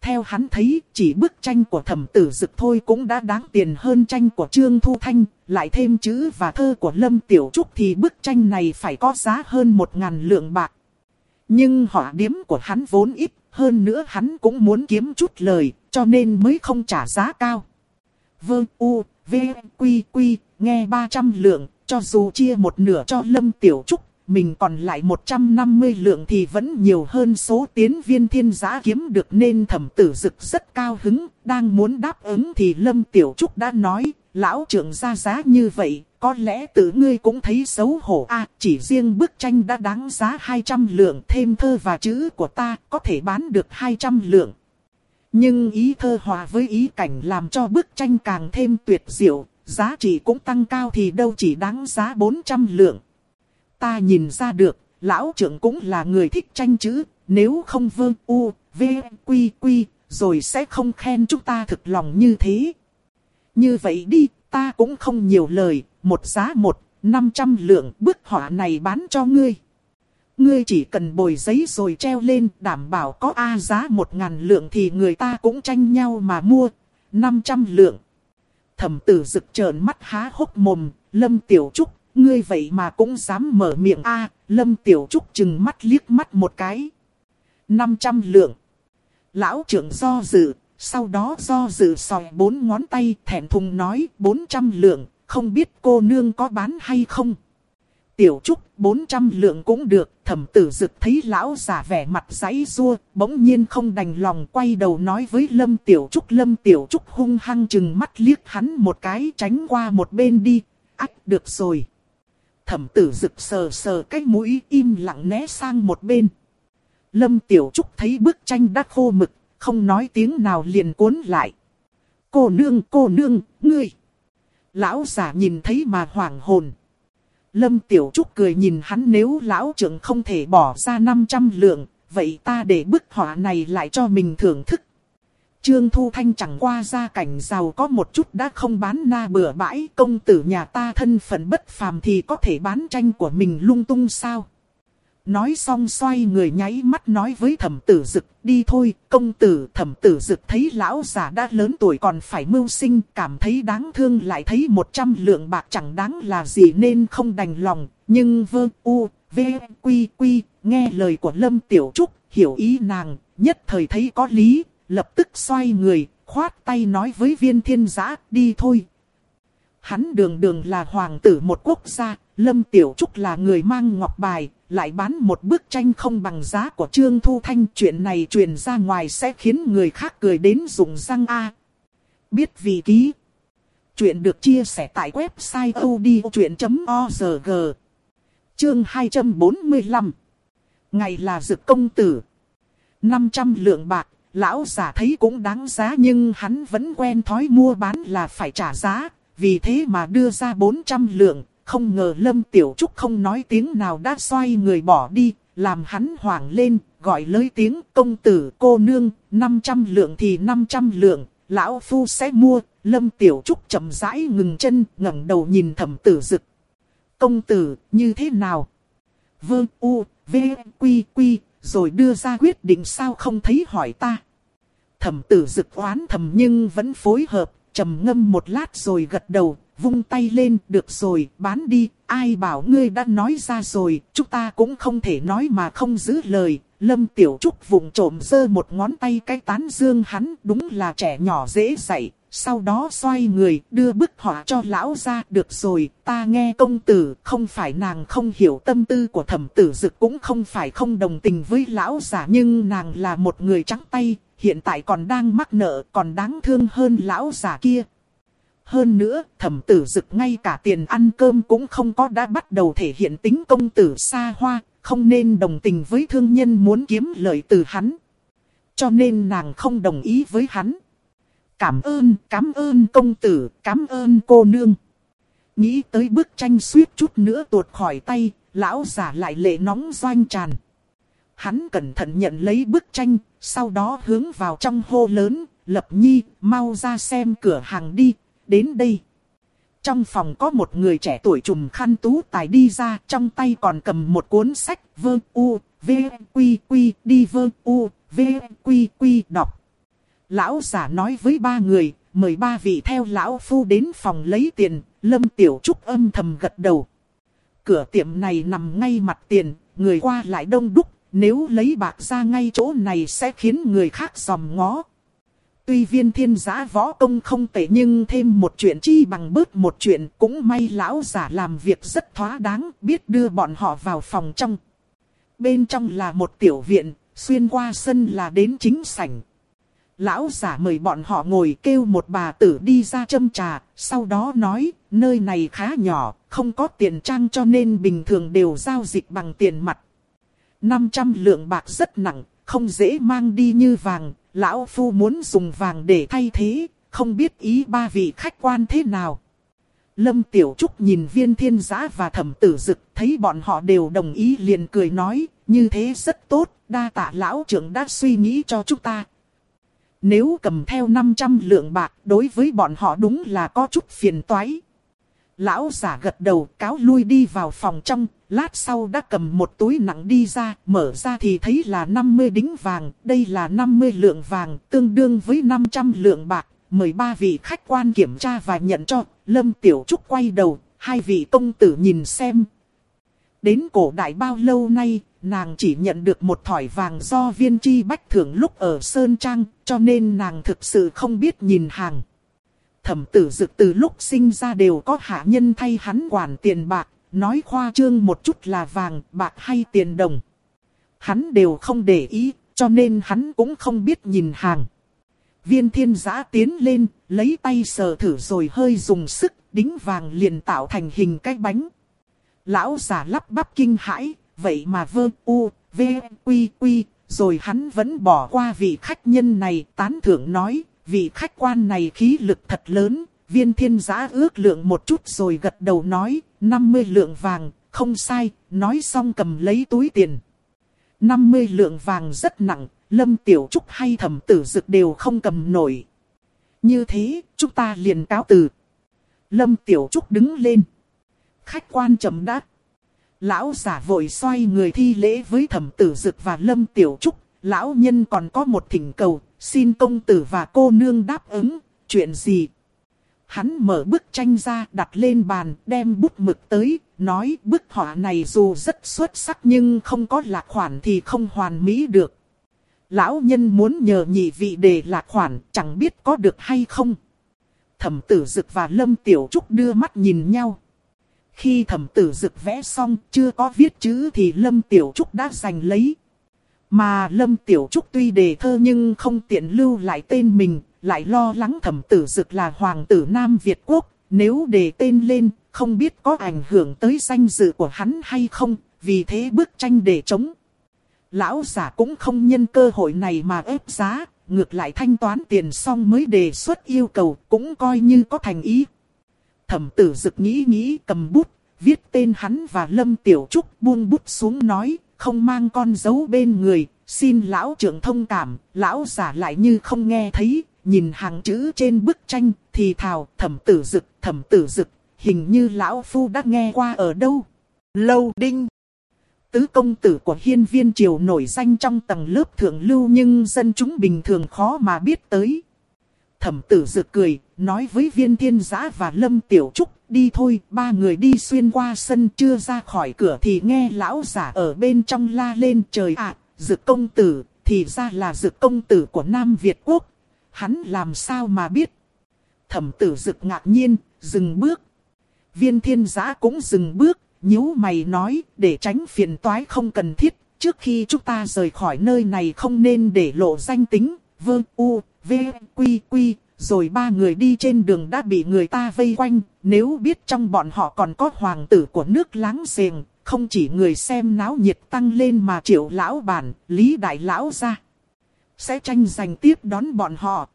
Theo hắn thấy, chỉ bức tranh của thẩm tử dực thôi cũng đã đáng tiền hơn tranh của Trương Thu Thanh, lại thêm chữ và thơ của Lâm Tiểu Trúc thì bức tranh này phải có giá hơn một ngàn lượng bạc. Nhưng họa điếm của hắn vốn ít, hơn nữa hắn cũng muốn kiếm chút lời, cho nên mới không trả giá cao. Vương U, V, Quy, Quy, nghe 300 lượng, cho dù chia một nửa cho Lâm Tiểu Trúc, mình còn lại 150 lượng thì vẫn nhiều hơn số tiến viên thiên giá kiếm được nên thẩm tử dực rất cao hứng, đang muốn đáp ứng thì Lâm Tiểu Trúc đã nói, lão trưởng ra giá như vậy, có lẽ tự ngươi cũng thấy xấu hổ a chỉ riêng bức tranh đã đáng giá 200 lượng thêm thơ và chữ của ta có thể bán được 200 lượng. Nhưng ý thơ hòa với ý cảnh làm cho bức tranh càng thêm tuyệt diệu, giá trị cũng tăng cao thì đâu chỉ đáng giá 400 lượng. Ta nhìn ra được, lão trưởng cũng là người thích tranh chữ, nếu không vương u, v, quy quy, rồi sẽ không khen chúng ta thực lòng như thế. Như vậy đi, ta cũng không nhiều lời, một giá một, 500 lượng bức họa này bán cho ngươi. Ngươi chỉ cần bồi giấy rồi treo lên đảm bảo có A giá một ngàn lượng thì người ta cũng tranh nhau mà mua. 500 lượng. Thẩm tử rực trợn mắt há hốc mồm, Lâm Tiểu Trúc, ngươi vậy mà cũng dám mở miệng A, Lâm Tiểu Trúc chừng mắt liếc mắt một cái. 500 lượng. Lão trưởng do dự, sau đó do dự sòi bốn ngón tay thẹn thùng nói 400 lượng, không biết cô nương có bán hay không. Tiểu Trúc 400 lượng cũng được, thẩm tử dực thấy lão giả vẻ mặt giấy rua, bỗng nhiên không đành lòng quay đầu nói với Lâm Tiểu Trúc. Lâm Tiểu Trúc hung hăng chừng mắt liếc hắn một cái tránh qua một bên đi, ách được rồi. Thẩm tử dực sờ sờ cái mũi im lặng né sang một bên. Lâm Tiểu Trúc thấy bức tranh đã khô mực, không nói tiếng nào liền cuốn lại. Cô nương, cô nương, ngươi. Lão giả nhìn thấy mà hoảng hồn. Lâm Tiểu Trúc cười nhìn hắn nếu lão trưởng không thể bỏ ra 500 lượng, vậy ta để bức họa này lại cho mình thưởng thức. Trương Thu Thanh chẳng qua gia cảnh giàu có một chút đã không bán na bừa bãi công tử nhà ta thân phận bất phàm thì có thể bán tranh của mình lung tung sao. Nói xong xoay người nháy mắt nói với thẩm tử dực, đi thôi, công tử thẩm tử dực thấy lão già đã lớn tuổi còn phải mưu sinh, cảm thấy đáng thương lại thấy một trăm lượng bạc chẳng đáng là gì nên không đành lòng, nhưng vơ u, v, quy quy, nghe lời của Lâm Tiểu Trúc, hiểu ý nàng, nhất thời thấy có lý, lập tức xoay người, khoát tay nói với viên thiên giã, đi thôi. Hắn đường đường là hoàng tử một quốc gia, Lâm Tiểu Trúc là người mang ngọc bài, lại bán một bức tranh không bằng giá của Trương Thu Thanh. Chuyện này truyền ra ngoài sẽ khiến người khác cười đến dùng răng A. Biết vì ký. Chuyện được chia sẻ tại website odchuyện.org. Chương 245. Ngày là dực công tử. 500 lượng bạc, lão giả thấy cũng đáng giá nhưng hắn vẫn quen thói mua bán là phải trả giá, vì thế mà đưa ra 400 lượng, không ngờ Lâm Tiểu Trúc không nói tiếng nào đã xoay người bỏ đi, làm hắn hoảng lên, gọi lấy tiếng công tử cô nương, 500 lượng thì 500 lượng, lão phu sẽ mua, Lâm Tiểu Trúc chậm rãi ngừng chân, ngẩng đầu nhìn thẩm tử dực. Công tử, như thế nào? Vương U, V, Quy, Quy, rồi đưa ra quyết định sao không thấy hỏi ta. Thẩm tử dực oán thầm nhưng vẫn phối hợp, trầm ngâm một lát rồi gật đầu, vung tay lên, được rồi, bán đi, ai bảo ngươi đã nói ra rồi, chúng ta cũng không thể nói mà không giữ lời. Lâm Tiểu Trúc vùng trộm giơ một ngón tay cái tán dương hắn, đúng là trẻ nhỏ dễ dạy. Sau đó xoay người, đưa bức họa cho lão ra, được rồi, ta nghe công tử, không phải nàng không hiểu tâm tư của thẩm tử dực cũng không phải không đồng tình với lão giả nhưng nàng là một người trắng tay, hiện tại còn đang mắc nợ, còn đáng thương hơn lão già kia. Hơn nữa, thẩm tử dực ngay cả tiền ăn cơm cũng không có đã bắt đầu thể hiện tính công tử xa hoa, không nên đồng tình với thương nhân muốn kiếm lợi từ hắn. Cho nên nàng không đồng ý với hắn. Cảm ơn, cảm ơn công tử, cảm ơn cô nương. Nghĩ tới bức tranh suýt chút nữa tuột khỏi tay, lão giả lại lệ nóng doanh tràn. Hắn cẩn thận nhận lấy bức tranh, sau đó hướng vào trong hô lớn, lập nhi, mau ra xem cửa hàng đi, đến đây. Trong phòng có một người trẻ tuổi trùm khăn tú tài đi ra, trong tay còn cầm một cuốn sách, vơ u, v, quy quy, đi vơ u, v, quy quy, đọc. Lão giả nói với ba người, mời ba vị theo lão phu đến phòng lấy tiền, lâm tiểu trúc âm thầm gật đầu. Cửa tiệm này nằm ngay mặt tiền, người qua lại đông đúc, nếu lấy bạc ra ngay chỗ này sẽ khiến người khác dòm ngó. Tuy viên thiên giã võ công không tệ nhưng thêm một chuyện chi bằng bớt một chuyện cũng may lão giả làm việc rất thóa đáng biết đưa bọn họ vào phòng trong. Bên trong là một tiểu viện, xuyên qua sân là đến chính sảnh. Lão giả mời bọn họ ngồi kêu một bà tử đi ra châm trà, sau đó nói, nơi này khá nhỏ, không có tiền trang cho nên bình thường đều giao dịch bằng tiền mặt. 500 lượng bạc rất nặng, không dễ mang đi như vàng, lão phu muốn dùng vàng để thay thế, không biết ý ba vị khách quan thế nào. Lâm Tiểu Trúc nhìn viên thiên giã và thẩm tử dực, thấy bọn họ đều đồng ý liền cười nói, như thế rất tốt, đa tạ lão trưởng đã suy nghĩ cho chúng ta. Nếu cầm theo 500 lượng bạc, đối với bọn họ đúng là có chút phiền toái. Lão giả gật đầu cáo lui đi vào phòng trong, lát sau đã cầm một túi nặng đi ra, mở ra thì thấy là 50 đính vàng, đây là 50 lượng vàng, tương đương với 500 lượng bạc. Mời ba vị khách quan kiểm tra và nhận cho, Lâm Tiểu Trúc quay đầu, hai vị công tử nhìn xem. Đến cổ đại bao lâu nay, nàng chỉ nhận được một thỏi vàng do viên chi bách thưởng lúc ở Sơn Trang, cho nên nàng thực sự không biết nhìn hàng thẩm tử dực từ lúc sinh ra đều có hạ nhân thay hắn quản tiền bạc, nói khoa trương một chút là vàng, bạc hay tiền đồng. Hắn đều không để ý, cho nên hắn cũng không biết nhìn hàng. Viên thiên giã tiến lên, lấy tay sờ thử rồi hơi dùng sức, đính vàng liền tạo thành hình cái bánh. Lão giả lắp bắp kinh hãi, vậy mà vơ u, v, quy quy, rồi hắn vẫn bỏ qua vị khách nhân này tán thưởng nói, vị khách quan này khí lực thật lớn, viên thiên giã ước lượng một chút rồi gật đầu nói, 50 lượng vàng, không sai, nói xong cầm lấy túi tiền. 50 lượng vàng rất nặng, lâm tiểu trúc hay thẩm tử dực đều không cầm nổi. Như thế, chúng ta liền cáo từ. Lâm tiểu trúc đứng lên. Khách quan chậm đáp. Lão giả vội xoay người thi lễ với thẩm tử dực và lâm tiểu trúc. Lão nhân còn có một thỉnh cầu, Xin công tử và cô nương đáp ứng, chuyện gì? Hắn mở bức tranh ra đặt lên bàn, đem bút mực tới, nói bức họa này dù rất xuất sắc nhưng không có lạc khoản thì không hoàn mỹ được. Lão nhân muốn nhờ nhị vị để lạc khoản, chẳng biết có được hay không. Thẩm tử dực và lâm tiểu trúc đưa mắt nhìn nhau. Khi thẩm tử dực vẽ xong, chưa có viết chữ thì Lâm Tiểu Trúc đã giành lấy. Mà Lâm Tiểu Trúc tuy đề thơ nhưng không tiện lưu lại tên mình, lại lo lắng thẩm tử dực là hoàng tử Nam Việt Quốc. Nếu đề tên lên, không biết có ảnh hưởng tới danh dự của hắn hay không, vì thế bức tranh để chống. Lão giả cũng không nhân cơ hội này mà ép giá, ngược lại thanh toán tiền xong mới đề xuất yêu cầu, cũng coi như có thành ý. Thẩm tử dực nghĩ nghĩ cầm bút, viết tên hắn và Lâm Tiểu Trúc buông bút xuống nói, không mang con dấu bên người, xin lão trưởng thông cảm, lão giả lại như không nghe thấy, nhìn hàng chữ trên bức tranh, thì thào, thẩm tử dực, thẩm tử dực, hình như lão phu đã nghe qua ở đâu. Lâu đinh. Tứ công tử của hiên viên triều nổi danh trong tầng lớp thượng lưu nhưng dân chúng bình thường khó mà biết tới. Thẩm tử dực cười, nói với viên thiên giã và lâm tiểu trúc, đi thôi, ba người đi xuyên qua sân chưa ra khỏi cửa thì nghe lão giả ở bên trong la lên trời ạ, à, dực công tử, thì ra là dực công tử của Nam Việt Quốc. Hắn làm sao mà biết? Thẩm tử dực ngạc nhiên, dừng bước. Viên thiên giã cũng dừng bước, nhíu mày nói, để tránh phiền toái không cần thiết, trước khi chúng ta rời khỏi nơi này không nên để lộ danh tính, vương u, v, quy quy, rồi ba người đi trên đường đã bị người ta vây quanh, nếu biết trong bọn họ còn có hoàng tử của nước láng giềng, không chỉ người xem náo nhiệt tăng lên mà triệu lão bản, lý đại lão ra. Sẽ tranh giành tiếp đón bọn họ.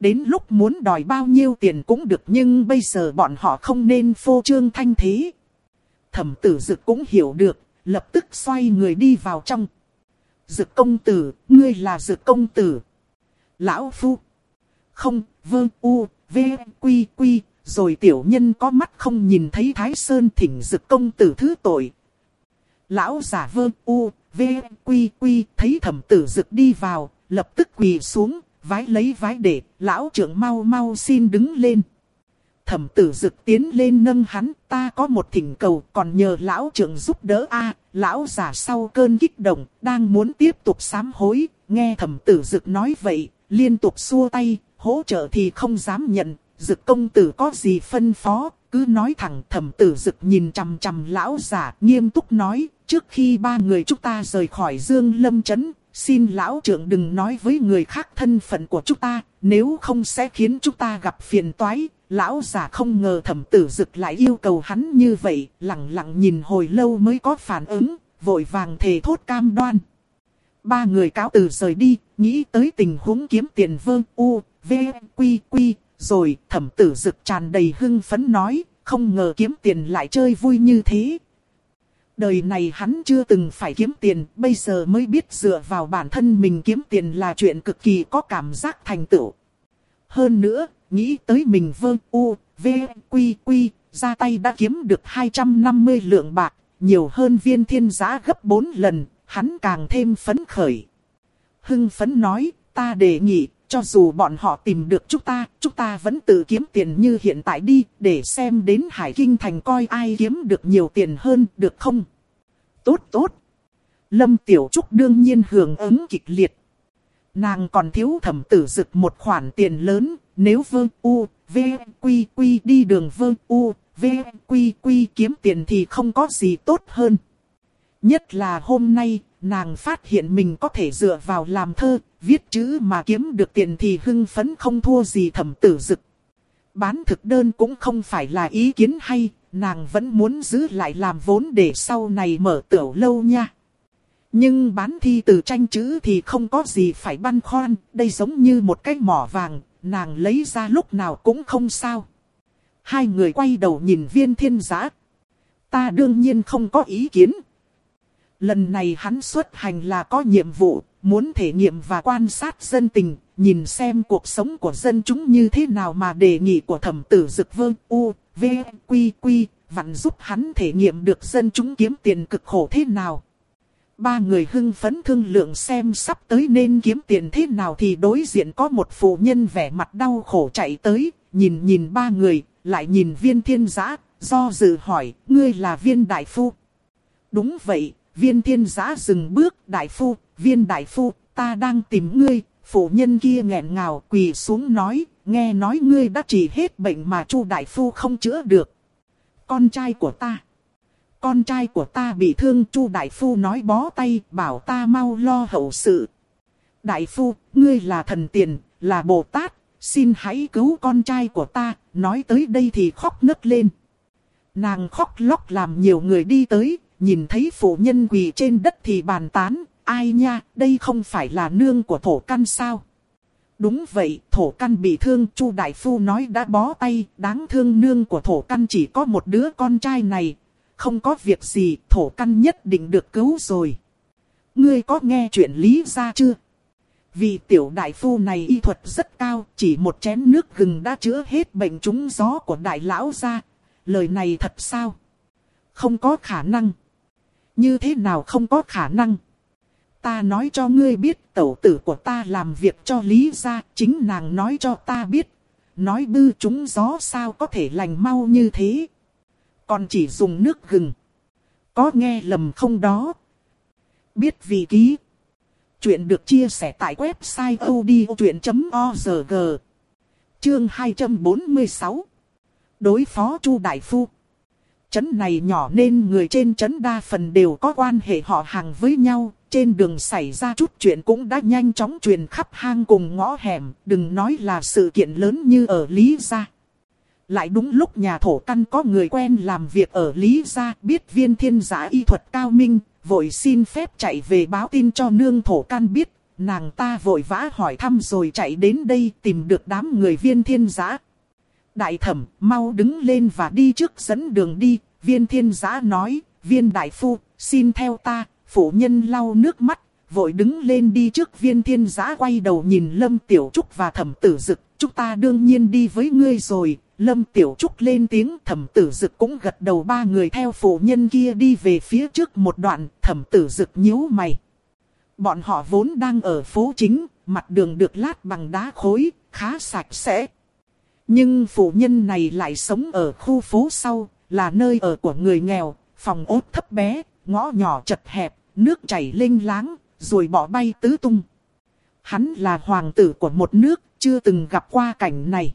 Đến lúc muốn đòi bao nhiêu tiền cũng được nhưng bây giờ bọn họ không nên phô trương thanh thế. Thẩm tử dực cũng hiểu được, lập tức xoay người đi vào trong. Dực công tử, ngươi là dực công tử. Lão phu. Không, vương u, v, quy quy, rồi tiểu nhân có mắt không nhìn thấy Thái Sơn thỉnh dực công tử thứ tội. Lão giả vương u, v, quy quy, thấy thẩm tử dực đi vào, lập tức quỳ xuống, vái lấy vái để, lão trưởng mau mau xin đứng lên. Thẩm tử dực tiến lên nâng hắn, ta có một thỉnh cầu, còn nhờ lão trưởng giúp đỡ a. Lão giả sau cơn kích động, đang muốn tiếp tục sám hối, nghe thẩm tử dực nói vậy, liên tục xua tay, hỗ trợ thì không dám nhận, dực công tử có gì phân phó, cứ nói thẳng thẩm tử dực nhìn chằm chằm lão giả, nghiêm túc nói, trước khi ba người chúng ta rời khỏi dương lâm chấn, xin lão trưởng đừng nói với người khác thân phận của chúng ta, nếu không sẽ khiến chúng ta gặp phiền toái. Lão giả không ngờ thẩm tử dực lại yêu cầu hắn như vậy, lặng lặng nhìn hồi lâu mới có phản ứng, vội vàng thề thốt cam đoan. Ba người cáo từ rời đi, nghĩ tới tình huống kiếm tiền vương u, v, quy quy, rồi thẩm tử dực tràn đầy hưng phấn nói, không ngờ kiếm tiền lại chơi vui như thế, Đời này hắn chưa từng phải kiếm tiền, bây giờ mới biết dựa vào bản thân mình kiếm tiền là chuyện cực kỳ có cảm giác thành tựu. Hơn nữa, nghĩ tới mình vương u, v, quy quy, ra tay đã kiếm được 250 lượng bạc, nhiều hơn viên thiên giá gấp 4 lần, hắn càng thêm phấn khởi. Hưng phấn nói, ta đề nghị, cho dù bọn họ tìm được chúng ta, chúng ta vẫn tự kiếm tiền như hiện tại đi, để xem đến Hải Kinh Thành coi ai kiếm được nhiều tiền hơn, được không? Tốt tốt. Lâm Tiểu Trúc đương nhiên hưởng ứng kịch liệt. Nàng còn thiếu thẩm tử dực một khoản tiền lớn, nếu Vương u, v, quy quy đi đường Vương u, v, quy quy kiếm tiền thì không có gì tốt hơn. Nhất là hôm nay, nàng phát hiện mình có thể dựa vào làm thơ, viết chữ mà kiếm được tiền thì hưng phấn không thua gì thẩm tử dực. Bán thực đơn cũng không phải là ý kiến hay, nàng vẫn muốn giữ lại làm vốn để sau này mở tiểu lâu nha. Nhưng bán thi từ tranh chữ thì không có gì phải băn khoăn, đây giống như một cái mỏ vàng, nàng lấy ra lúc nào cũng không sao. Hai người quay đầu nhìn viên thiên giã. Ta đương nhiên không có ý kiến. Lần này hắn xuất hành là có nhiệm vụ, muốn thể nghiệm và quan sát dân tình, nhìn xem cuộc sống của dân chúng như thế nào mà đề nghị của thẩm tử dực vương u, v, quy quy, vặn giúp hắn thể nghiệm được dân chúng kiếm tiền cực khổ thế nào. Ba người hưng phấn thương lượng xem sắp tới nên kiếm tiền thế nào thì đối diện có một phụ nhân vẻ mặt đau khổ chạy tới, nhìn nhìn ba người, lại nhìn viên thiên giã, do dự hỏi, ngươi là viên đại phu. Đúng vậy, viên thiên giã dừng bước, đại phu, viên đại phu, ta đang tìm ngươi, phụ nhân kia nghẹn ngào quỳ xuống nói, nghe nói ngươi đã trị hết bệnh mà chu đại phu không chữa được. Con trai của ta. Con trai của ta bị thương Chu Đại Phu nói bó tay bảo ta mau lo hậu sự. Đại Phu, ngươi là thần tiền, là Bồ Tát, xin hãy cứu con trai của ta, nói tới đây thì khóc nấc lên. Nàng khóc lóc làm nhiều người đi tới, nhìn thấy phụ nhân quỳ trên đất thì bàn tán, ai nha, đây không phải là nương của thổ căn sao? Đúng vậy, thổ căn bị thương, Chu Đại Phu nói đã bó tay, đáng thương nương của thổ căn chỉ có một đứa con trai này. Không có việc gì, thổ căn nhất định được cứu rồi. Ngươi có nghe chuyện lý ra chưa? Vì tiểu đại phu này y thuật rất cao, chỉ một chén nước gừng đã chữa hết bệnh trúng gió của đại lão ra. Lời này thật sao? Không có khả năng. Như thế nào không có khả năng? Ta nói cho ngươi biết tẩu tử của ta làm việc cho Lý gia, chính nàng nói cho ta biết. Nói bư chúng gió sao có thể lành mau như thế. Còn chỉ dùng nước gừng. Có nghe lầm không đó? Biết vị ký. Chuyện được chia sẻ tại website odchuyện.org Chương 246 Đối phó Chu Đại Phu Chấn này nhỏ nên người trên chấn đa phần đều có quan hệ họ hàng với nhau, trên đường xảy ra chút chuyện cũng đã nhanh chóng truyền khắp hang cùng ngõ hẻm, đừng nói là sự kiện lớn như ở Lý Gia. Lại đúng lúc nhà thổ căn có người quen làm việc ở Lý Gia, biết viên thiên giả y thuật cao minh, vội xin phép chạy về báo tin cho nương thổ căn biết. Nàng ta vội vã hỏi thăm rồi chạy đến đây tìm được đám người viên thiên giã. Đại thẩm, mau đứng lên và đi trước dẫn đường đi. Viên thiên giã nói, viên đại phu, xin theo ta. Phụ nhân lau nước mắt, vội đứng lên đi trước viên thiên giã quay đầu nhìn Lâm Tiểu Trúc và thẩm tử dực. Chúng ta đương nhiên đi với ngươi rồi, Lâm Tiểu Trúc lên tiếng thẩm tử dực cũng gật đầu ba người theo phụ nhân kia đi về phía trước một đoạn thẩm tử dực nhíu mày. Bọn họ vốn đang ở phố chính, mặt đường được lát bằng đá khối, khá sạch sẽ. Nhưng phụ nhân này lại sống ở khu phố sau, là nơi ở của người nghèo, phòng ốt thấp bé, ngõ nhỏ chật hẹp, nước chảy linh láng, rồi bỏ bay tứ tung. Hắn là hoàng tử của một nước, chưa từng gặp qua cảnh này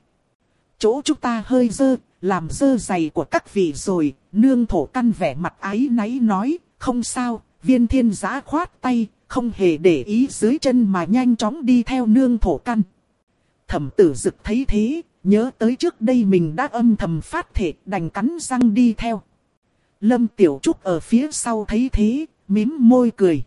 chỗ chúng ta hơi dơ, làm dơ giày của các vị rồi, nương thổ căn vẻ mặt ái náy nói, không sao, viên thiên giã khoát tay, không hề để ý dưới chân mà nhanh chóng đi theo nương thổ căn. Thẩm tử dực thấy thế, nhớ tới trước đây mình đã âm thầm phát thể đành cắn răng đi theo. Lâm Tiểu Trúc ở phía sau thấy thế, mím môi cười.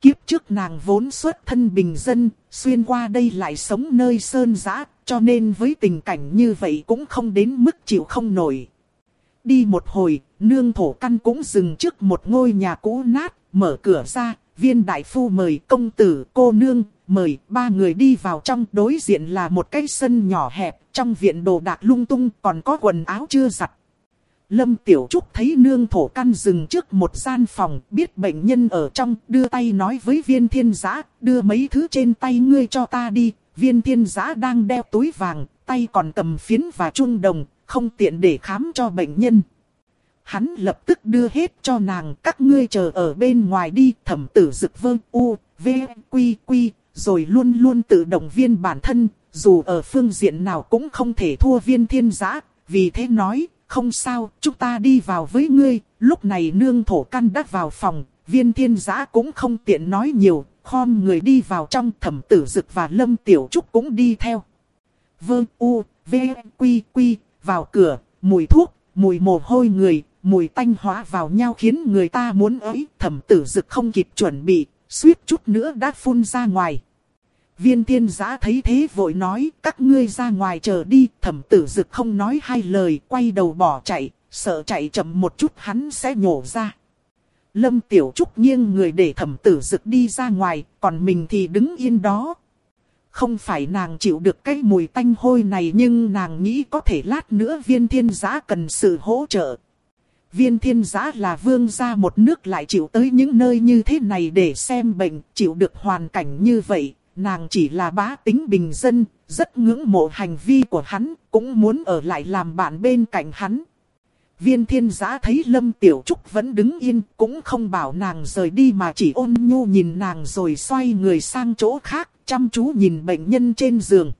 Kiếp trước nàng vốn xuất thân bình dân, xuyên qua đây lại sống nơi sơn giã, cho nên với tình cảnh như vậy cũng không đến mức chịu không nổi. Đi một hồi, nương thổ căn cũng dừng trước một ngôi nhà cũ nát, mở cửa ra, viên đại phu mời công tử, cô nương, mời ba người đi vào trong. Đối diện là một cái sân nhỏ hẹp, trong viện đồ đạc lung tung còn có quần áo chưa giặt. Lâm Tiểu Trúc thấy nương thổ căn dừng trước một gian phòng, biết bệnh nhân ở trong, đưa tay nói với viên thiên giã, đưa mấy thứ trên tay ngươi cho ta đi, viên thiên giã đang đeo túi vàng, tay còn cầm phiến và trung đồng, không tiện để khám cho bệnh nhân. Hắn lập tức đưa hết cho nàng, các ngươi chờ ở bên ngoài đi, thẩm tử dực vương u, v, quy quy, rồi luôn luôn tự động viên bản thân, dù ở phương diện nào cũng không thể thua viên thiên giã, vì thế nói, không sao, chúng ta đi vào với ngươi, lúc này nương thổ căn đắt vào phòng, viên thiên giã cũng không tiện nói nhiều, khom người đi vào trong thẩm tử dực và lâm tiểu trúc cũng đi theo. Vương U, V, Quy, Quy, vào cửa, mùi thuốc, mùi mồ hôi người, mùi tanh hóa vào nhau khiến người ta muốn ới, thẩm tử dực không kịp chuẩn bị, suýt chút nữa đã phun ra ngoài. Viên Thiên giã thấy thế vội nói, các ngươi ra ngoài chờ đi, thẩm tử dực không nói hai lời, quay đầu bỏ chạy, sợ chạy chậm một chút hắn sẽ nhổ ra. Lâm Tiểu Trúc nghiêng người để thẩm tử dực đi ra ngoài, còn mình thì đứng yên đó. Không phải nàng chịu được cái mùi tanh hôi này nhưng nàng nghĩ có thể lát nữa viên thiên giã cần sự hỗ trợ. Viên thiên giã là vương gia một nước lại chịu tới những nơi như thế này để xem bệnh, chịu được hoàn cảnh như vậy. Nàng chỉ là bá tính bình dân, rất ngưỡng mộ hành vi của hắn, cũng muốn ở lại làm bạn bên cạnh hắn. Viên thiên giã thấy Lâm Tiểu Trúc vẫn đứng yên, cũng không bảo nàng rời đi mà chỉ ôn nhu nhìn nàng rồi xoay người sang chỗ khác, chăm chú nhìn bệnh nhân trên giường.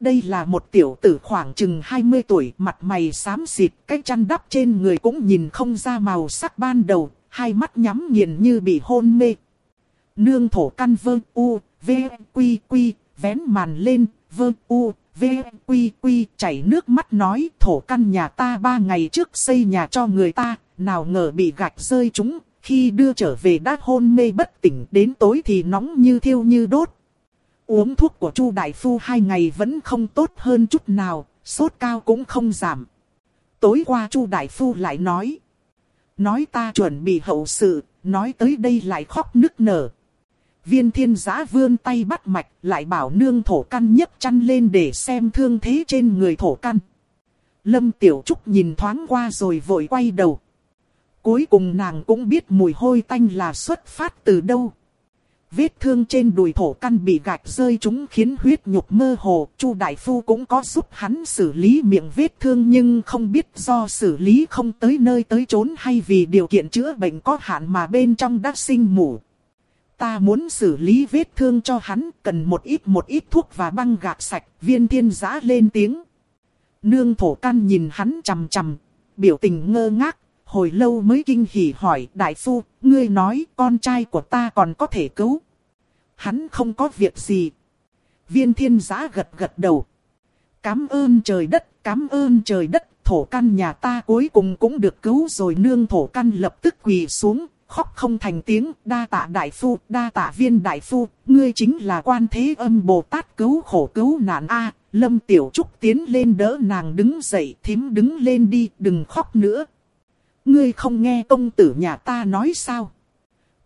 Đây là một tiểu tử khoảng chừng 20 tuổi, mặt mày xám xịt, cái chăn đắp trên người cũng nhìn không ra màu sắc ban đầu, hai mắt nhắm nghiền như bị hôn mê. Nương thổ căn vơ u, v, quy quy, vén màn lên, vơ u, v, quy quy, chảy nước mắt nói thổ căn nhà ta ba ngày trước xây nhà cho người ta, nào ngờ bị gạch rơi chúng, khi đưa trở về đã hôn mê bất tỉnh, đến tối thì nóng như thiêu như đốt. Uống thuốc của Chu Đại Phu hai ngày vẫn không tốt hơn chút nào, sốt cao cũng không giảm. Tối qua Chu Đại Phu lại nói. Nói ta chuẩn bị hậu sự, nói tới đây lại khóc nức nở. Viên thiên giã vươn tay bắt mạch, lại bảo nương thổ căn nhấc chăn lên để xem thương thế trên người thổ căn. Lâm Tiểu Trúc nhìn thoáng qua rồi vội quay đầu. Cuối cùng nàng cũng biết mùi hôi tanh là xuất phát từ đâu. Vết thương trên đùi thổ căn bị gạch rơi chúng khiến huyết nhục mơ hồ. Chu Đại Phu cũng có giúp hắn xử lý miệng vết thương nhưng không biết do xử lý không tới nơi tới chốn hay vì điều kiện chữa bệnh có hạn mà bên trong đã sinh mủ. Ta muốn xử lý vết thương cho hắn cần một ít một ít thuốc và băng gạc sạch. Viên thiên giã lên tiếng. Nương thổ căn nhìn hắn chằm chằm, biểu tình ngơ ngác, hồi lâu mới kinh hỉ hỏi đại phu, ngươi nói con trai của ta còn có thể cứu. Hắn không có việc gì. Viên thiên giã gật gật đầu. Cám ơn trời đất, cám ơn trời đất, thổ căn nhà ta cuối cùng cũng được cứu rồi nương thổ căn lập tức quỳ xuống, khóc không thành tiếng, đa tạ đại phu, đa tạ viên đại phu, ngươi chính là quan thế âm Bồ Tát cứu khổ cứu nạn a Lâm Tiểu Trúc tiến lên đỡ nàng đứng dậy, thím đứng lên đi, đừng khóc nữa. Ngươi không nghe công tử nhà ta nói sao?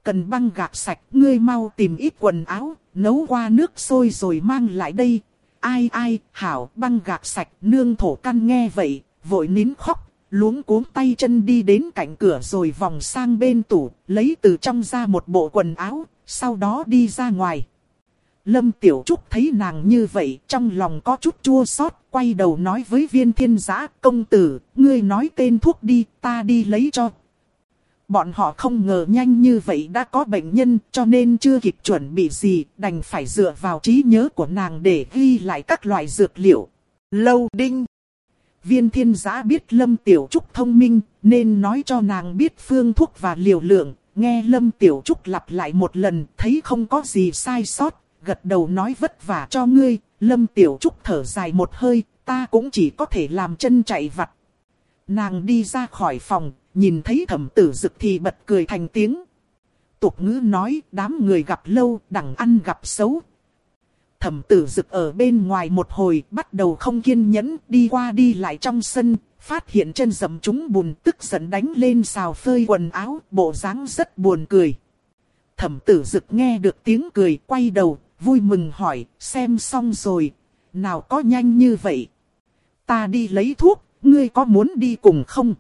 Cần băng gạc sạch, ngươi mau tìm ít quần áo, nấu qua nước sôi rồi mang lại đây. Ai ai, hảo, băng gạc sạch, nương thổ căn nghe vậy, vội nín khóc, luống cuống tay chân đi đến cạnh cửa rồi vòng sang bên tủ, lấy từ trong ra một bộ quần áo, sau đó đi ra ngoài. Lâm Tiểu Trúc thấy nàng như vậy, trong lòng có chút chua xót, quay đầu nói với viên thiên giã, công tử, ngươi nói tên thuốc đi, ta đi lấy cho. Bọn họ không ngờ nhanh như vậy đã có bệnh nhân, cho nên chưa kịp chuẩn bị gì, đành phải dựa vào trí nhớ của nàng để ghi lại các loại dược liệu. Lâu đinh. Viên thiên giã biết Lâm Tiểu Trúc thông minh, nên nói cho nàng biết phương thuốc và liều lượng. Nghe Lâm Tiểu Trúc lặp lại một lần, thấy không có gì sai sót, gật đầu nói vất vả cho ngươi, Lâm Tiểu Trúc thở dài một hơi, ta cũng chỉ có thể làm chân chạy vặt. Nàng đi ra khỏi phòng, nhìn thấy thẩm tử dực thì bật cười thành tiếng. Tục ngữ nói, đám người gặp lâu, đằng ăn gặp xấu. Thẩm tử dực ở bên ngoài một hồi, bắt đầu không kiên nhẫn, đi qua đi lại trong sân, phát hiện chân dầm chúng bùn, tức giận đánh lên xào phơi quần áo, bộ dáng rất buồn cười. Thẩm tử dực nghe được tiếng cười, quay đầu, vui mừng hỏi, xem xong rồi, nào có nhanh như vậy. Ta đi lấy thuốc, ngươi có muốn đi cùng không?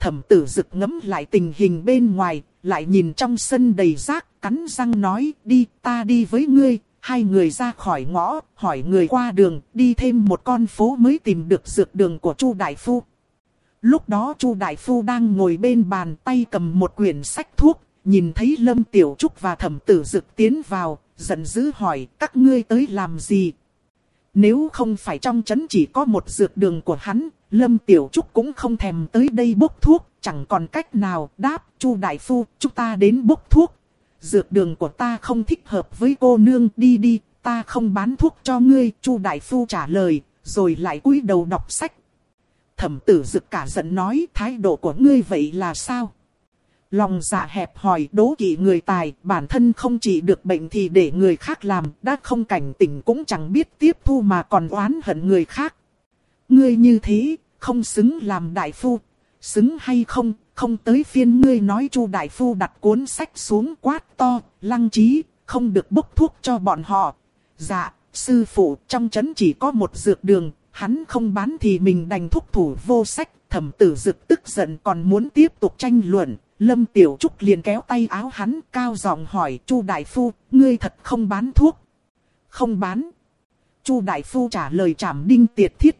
Thẩm tử dực ngẫm lại tình hình bên ngoài, lại nhìn trong sân đầy rác, cắn răng nói, đi, ta đi với ngươi. Hai người ra khỏi ngõ, hỏi người qua đường, đi thêm một con phố mới tìm được dược đường của Chu Đại Phu. Lúc đó Chu Đại Phu đang ngồi bên bàn tay cầm một quyển sách thuốc, nhìn thấy Lâm Tiểu Trúc và thẩm tử dực tiến vào, giận dữ hỏi các ngươi tới làm gì. Nếu không phải trong trấn chỉ có một dược đường của hắn, Lâm Tiểu Trúc cũng không thèm tới đây bốc thuốc, chẳng còn cách nào đáp, Chu Đại Phu, chúng ta đến bốc thuốc. Dược đường của ta không thích hợp với cô nương, đi đi, ta không bán thuốc cho ngươi, Chu Đại Phu trả lời, rồi lại cúi đầu đọc sách. Thẩm tử dực cả giận nói thái độ của ngươi vậy là sao? Lòng dạ hẹp hòi đố kỵ người tài, bản thân không chỉ được bệnh thì để người khác làm, đã không cảnh tỉnh cũng chẳng biết tiếp thu mà còn oán hận người khác. Ngươi như thế, không xứng làm đại phu, xứng hay không, không tới phiên ngươi nói chu đại phu đặt cuốn sách xuống quát to, lăng trí, không được bốc thuốc cho bọn họ. Dạ, sư phụ trong trấn chỉ có một dược đường, hắn không bán thì mình đành thúc thủ vô sách, thẩm tử dực tức giận còn muốn tiếp tục tranh luận. Lâm Tiểu Trúc liền kéo tay áo hắn cao giọng hỏi Chu Đại Phu, ngươi thật không bán thuốc? Không bán. Chu Đại Phu trả lời trảm đinh tiệt thiết.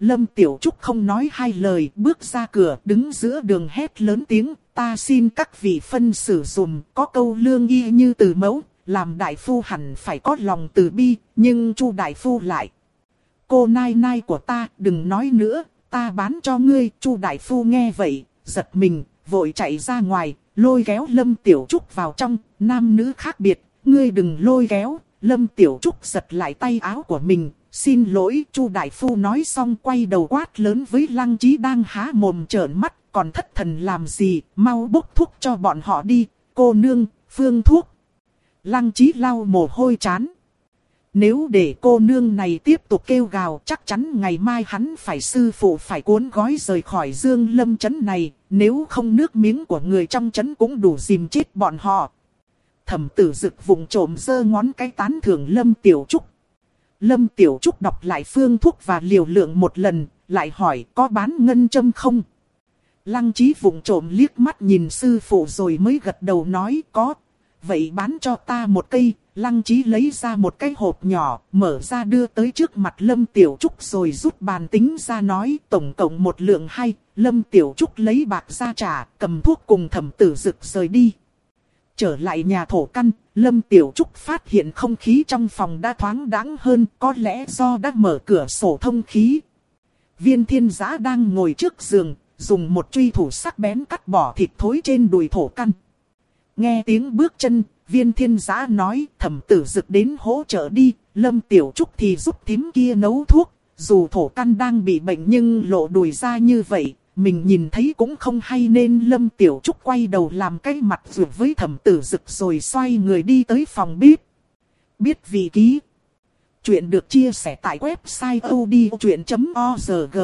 Lâm Tiểu Trúc không nói hai lời, bước ra cửa, đứng giữa đường hét lớn tiếng, ta xin các vị phân xử dùm, có câu lương y như từ mẫu, làm đại phu hẳn phải có lòng từ bi, nhưng Chu đại phu lại cô nai nai của ta, đừng nói nữa, ta bán cho ngươi. Chu Đại Phu nghe vậy, giật mình, vội chạy ra ngoài, lôi kéo Lâm Tiểu Trúc vào trong, nam nữ khác biệt, ngươi đừng lôi kéo. Lâm Tiểu Trúc giật lại tay áo của mình, xin lỗi. Chu Đại Phu nói xong quay đầu quát lớn với Lăng Chí đang há mồm trợn mắt, còn thất thần làm gì, mau bốc thuốc cho bọn họ đi, cô nương, phương thuốc. Lăng Chí lau mồ hôi chán. Nếu để cô nương này tiếp tục kêu gào chắc chắn ngày mai hắn phải sư phụ phải cuốn gói rời khỏi dương lâm chấn này. Nếu không nước miếng của người trong chấn cũng đủ dìm chết bọn họ. Thẩm tử dực vùng trộm giơ ngón cái tán thưởng lâm tiểu trúc. Lâm tiểu trúc đọc lại phương thuốc và liều lượng một lần, lại hỏi có bán ngân châm không? Lăng trí vùng trộm liếc mắt nhìn sư phụ rồi mới gật đầu nói có. Vậy bán cho ta một cây, Lăng trí lấy ra một cái hộp nhỏ, mở ra đưa tới trước mặt Lâm Tiểu Trúc rồi rút bàn tính ra nói tổng cộng một lượng hay. Lâm Tiểu Trúc lấy bạc ra trả, cầm thuốc cùng thẩm tử rực rời đi. Trở lại nhà thổ căn, Lâm Tiểu Trúc phát hiện không khí trong phòng đã thoáng đáng hơn, có lẽ do đã mở cửa sổ thông khí. Viên thiên giã đang ngồi trước giường, dùng một truy thủ sắc bén cắt bỏ thịt thối trên đùi thổ căn. Nghe tiếng bước chân, viên thiên giã nói thẩm tử dực đến hỗ trợ đi, lâm tiểu trúc thì giúp thím kia nấu thuốc. Dù thổ căn đang bị bệnh nhưng lộ đùi ra như vậy, mình nhìn thấy cũng không hay nên lâm tiểu trúc quay đầu làm cái mặt vượt với thẩm tử dực rồi xoay người đi tới phòng bếp. Biết vị ký. Chuyện được chia sẻ tại website odchuyện.org.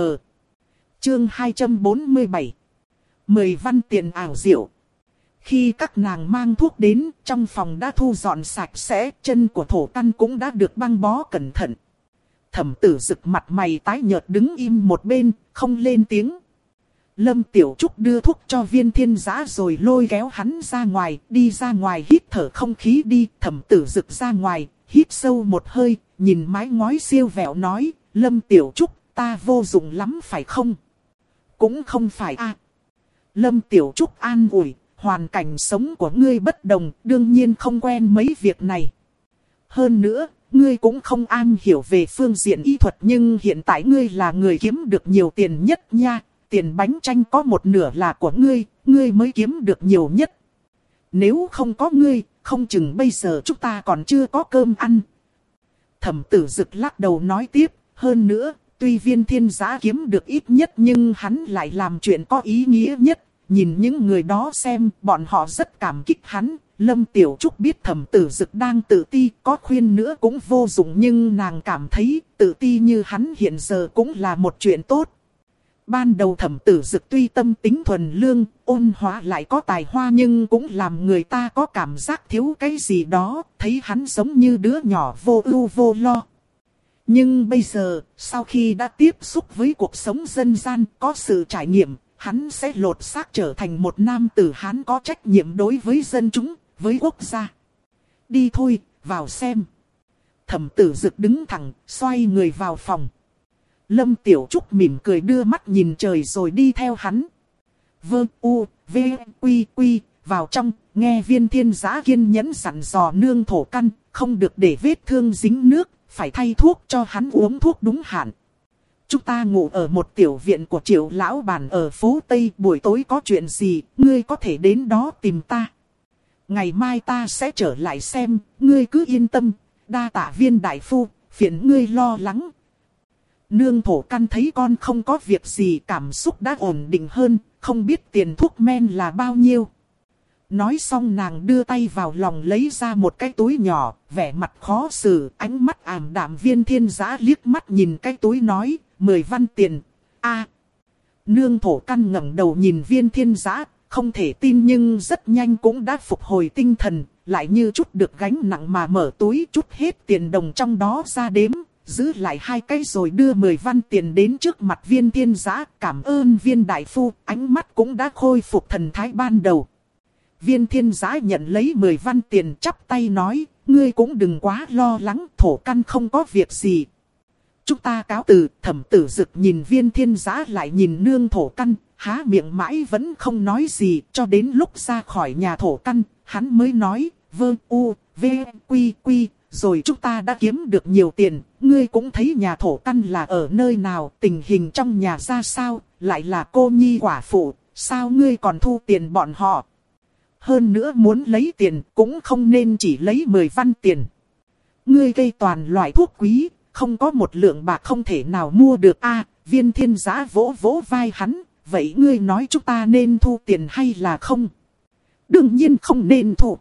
Chương 247. Mười văn tiền ảo diệu. Khi các nàng mang thuốc đến, trong phòng đã thu dọn sạch sẽ, chân của thổ căn cũng đã được băng bó cẩn thận. Thẩm tử rực mặt mày tái nhợt đứng im một bên, không lên tiếng. Lâm Tiểu Trúc đưa thuốc cho viên thiên giã rồi lôi kéo hắn ra ngoài, đi ra ngoài hít thở không khí đi, thẩm tử rực ra ngoài, hít sâu một hơi, nhìn mái ngói siêu vẹo nói, Lâm Tiểu Trúc, ta vô dụng lắm phải không? Cũng không phải a Lâm Tiểu Trúc an ủi, hoàn cảnh sống của ngươi bất đồng, đương nhiên không quen mấy việc này. Hơn nữa, ngươi cũng không an hiểu về phương diện y thuật nhưng hiện tại ngươi là người kiếm được nhiều tiền nhất nha. Tiền bánh tranh có một nửa là của ngươi, ngươi mới kiếm được nhiều nhất. Nếu không có ngươi, không chừng bây giờ chúng ta còn chưa có cơm ăn. Thẩm tử dực lắc đầu nói tiếp, hơn nữa, tuy viên thiên giá kiếm được ít nhất nhưng hắn lại làm chuyện có ý nghĩa nhất, Nhìn những người đó xem, bọn họ rất cảm kích hắn. Lâm Tiểu Trúc biết thẩm tử dực đang tự ti, có khuyên nữa cũng vô dụng nhưng nàng cảm thấy tự ti như hắn hiện giờ cũng là một chuyện tốt. Ban đầu thẩm tử dực tuy tâm tính thuần lương, ôn hóa lại có tài hoa nhưng cũng làm người ta có cảm giác thiếu cái gì đó, thấy hắn giống như đứa nhỏ vô ưu vô lo. Nhưng bây giờ, sau khi đã tiếp xúc với cuộc sống dân gian, có sự trải nghiệm, hắn sẽ lột xác trở thành một nam tử hắn có trách nhiệm đối với dân chúng, với quốc gia. Đi thôi, vào xem. Thẩm tử dực đứng thẳng, xoay người vào phòng. Lâm Tiểu Trúc mỉm cười đưa mắt nhìn trời rồi đi theo hắn. Vơ u, v, quy quy, vào trong, nghe viên thiên giã kiên nhẫn sẵn dò nương thổ căn, không được để vết thương dính nước, phải thay thuốc cho hắn uống thuốc đúng hạn. Chúng ta ngủ ở một tiểu viện của triệu lão bản ở phố Tây buổi tối có chuyện gì, ngươi có thể đến đó tìm ta. Ngày mai ta sẽ trở lại xem, ngươi cứ yên tâm, đa tạ viên đại phu, phiền ngươi lo lắng. Nương thổ căn thấy con không có việc gì cảm xúc đã ổn định hơn, không biết tiền thuốc men là bao nhiêu. Nói xong nàng đưa tay vào lòng lấy ra một cái túi nhỏ, vẻ mặt khó xử, ánh mắt ảm đạm viên thiên giã liếc mắt nhìn cái túi nói, mười văn tiền. a Nương thổ căn ngẩng đầu nhìn viên thiên giã, không thể tin nhưng rất nhanh cũng đã phục hồi tinh thần, lại như chút được gánh nặng mà mở túi chút hết tiền đồng trong đó ra đếm, giữ lại hai cái rồi đưa mười văn tiền đến trước mặt viên thiên giã, cảm ơn viên đại phu, ánh mắt cũng đã khôi phục thần thái ban đầu. Viên thiên giã nhận lấy mười văn tiền chắp tay nói, ngươi cũng đừng quá lo lắng, thổ căn không có việc gì, Chúng ta cáo từ, thẩm tử dực nhìn viên thiên giã lại nhìn nương thổ căn, há miệng mãi vẫn không nói gì, cho đến lúc ra khỏi nhà thổ căn, hắn mới nói, vơ u, v, quy quy, rồi chúng ta đã kiếm được nhiều tiền, ngươi cũng thấy nhà thổ căn là ở nơi nào, tình hình trong nhà ra sao, lại là cô nhi quả phụ, sao ngươi còn thu tiền bọn họ. Hơn nữa muốn lấy tiền cũng không nên chỉ lấy 10 văn tiền. Ngươi gây toàn loại thuốc quý, không có một lượng bạc không thể nào mua được a viên thiên giã vỗ vỗ vai hắn, vậy ngươi nói chúng ta nên thu tiền hay là không? Đương nhiên không nên thu.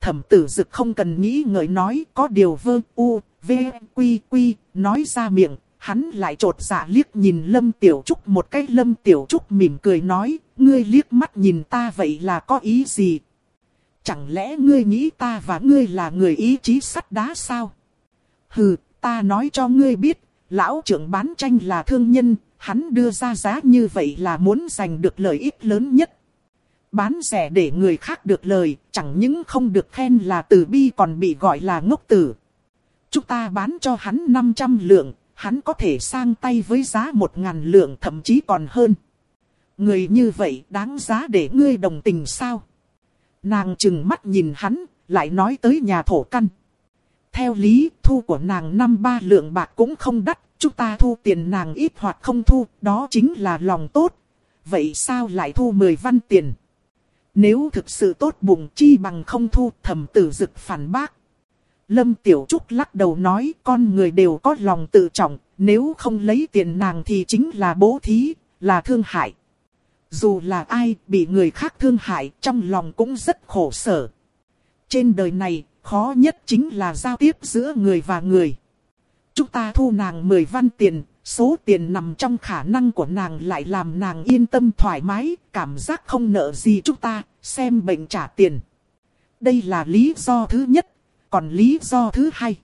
Thẩm tử dực không cần nghĩ ngợi nói có điều vơ u, v, quy quy, nói ra miệng, hắn lại trột dạ liếc nhìn Lâm Tiểu Trúc một cái Lâm Tiểu Trúc mỉm cười nói, ngươi liếc mắt nhìn ta vậy là có ý gì? Chẳng lẽ ngươi nghĩ ta và ngươi là người ý chí sắt đá sao? Hừ, ta nói cho ngươi biết, lão trưởng bán tranh là thương nhân, hắn đưa ra giá như vậy là muốn giành được lợi ích lớn nhất. Bán rẻ để người khác được lời, chẳng những không được khen là từ bi còn bị gọi là ngốc tử. Chúng ta bán cho hắn 500 lượng, hắn có thể sang tay với giá 1.000 lượng thậm chí còn hơn. Người như vậy đáng giá để ngươi đồng tình sao? Nàng chừng mắt nhìn hắn, lại nói tới nhà thổ căn. Theo lý, thu của nàng năm ba lượng bạc cũng không đắt, chúng ta thu tiền nàng ít hoặc không thu, đó chính là lòng tốt. Vậy sao lại thu 10 văn tiền? Nếu thực sự tốt bụng chi bằng không thu thầm tử dực phản bác. Lâm Tiểu Trúc lắc đầu nói con người đều có lòng tự trọng, nếu không lấy tiền nàng thì chính là bố thí, là thương hại. Dù là ai bị người khác thương hại trong lòng cũng rất khổ sở. Trên đời này, khó nhất chính là giao tiếp giữa người và người. Chúng ta thu nàng 10 văn tiền, số tiền nằm trong khả năng của nàng lại làm nàng yên tâm thoải mái, cảm giác không nợ gì chúng ta, xem bệnh trả tiền. Đây là lý do thứ nhất, còn lý do thứ hai.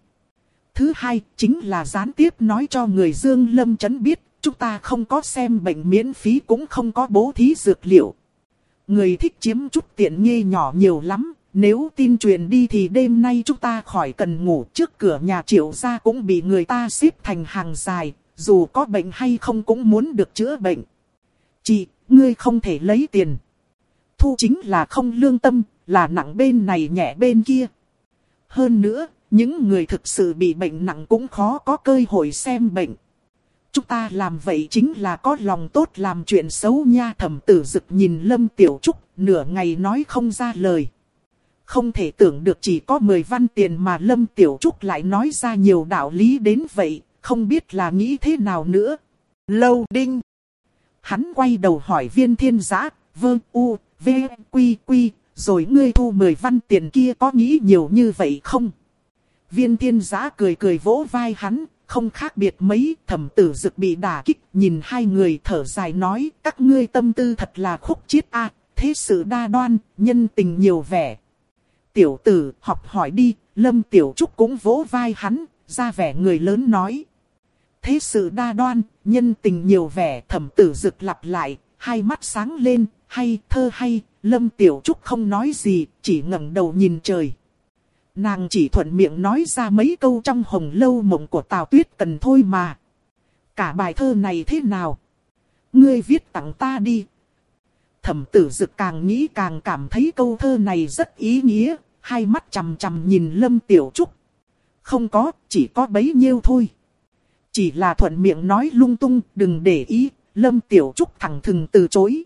Thứ hai chính là gián tiếp nói cho người Dương Lâm Chấn biết, chúng ta không có xem bệnh miễn phí cũng không có bố thí dược liệu. Người thích chiếm chút tiện nghi nhỏ nhiều lắm, nếu tin truyền đi thì đêm nay chúng ta khỏi cần ngủ trước cửa nhà triệu gia cũng bị người ta xếp thành hàng dài, dù có bệnh hay không cũng muốn được chữa bệnh. Chị, ngươi không thể lấy tiền. Thu chính là không lương tâm, là nặng bên này nhẹ bên kia. Hơn nữa, những người thực sự bị bệnh nặng cũng khó có cơ hội xem bệnh. Chúng ta làm vậy chính là có lòng tốt làm chuyện xấu nha thẩm tử dực nhìn Lâm Tiểu Trúc nửa ngày nói không ra lời. Không thể tưởng được chỉ có 10 văn tiền mà Lâm Tiểu Trúc lại nói ra nhiều đạo lý đến vậy, không biết là nghĩ thế nào nữa. Lâu đinh. Hắn quay đầu hỏi viên thiên giã, vương u, v, quy quy, rồi ngươi thu 10 văn tiền kia có nghĩ nhiều như vậy không? Viên thiên giã cười cười vỗ vai hắn, không khác biệt mấy, thẩm tử dực bị đả kích, nhìn hai người thở dài nói, các ngươi tâm tư thật là khúc chiết a thế sự đa đoan, nhân tình nhiều vẻ. Tiểu tử, học hỏi đi, lâm tiểu trúc cũng vỗ vai hắn, ra vẻ người lớn nói. Thế sự đa đoan, nhân tình nhiều vẻ, thẩm tử dực lặp lại, hai mắt sáng lên, hay thơ hay, lâm tiểu trúc không nói gì, chỉ ngẩng đầu nhìn trời. Nàng chỉ thuận miệng nói ra mấy câu trong hồng lâu mộng của Tào Tuyết cần thôi mà. Cả bài thơ này thế nào? Ngươi viết tặng ta đi. Thẩm tử dực càng nghĩ càng cảm thấy câu thơ này rất ý nghĩa, hai mắt chằm chằm nhìn Lâm Tiểu Trúc. Không có, chỉ có bấy nhiêu thôi. Chỉ là thuận miệng nói lung tung, đừng để ý, Lâm Tiểu Trúc thẳng thừng từ chối.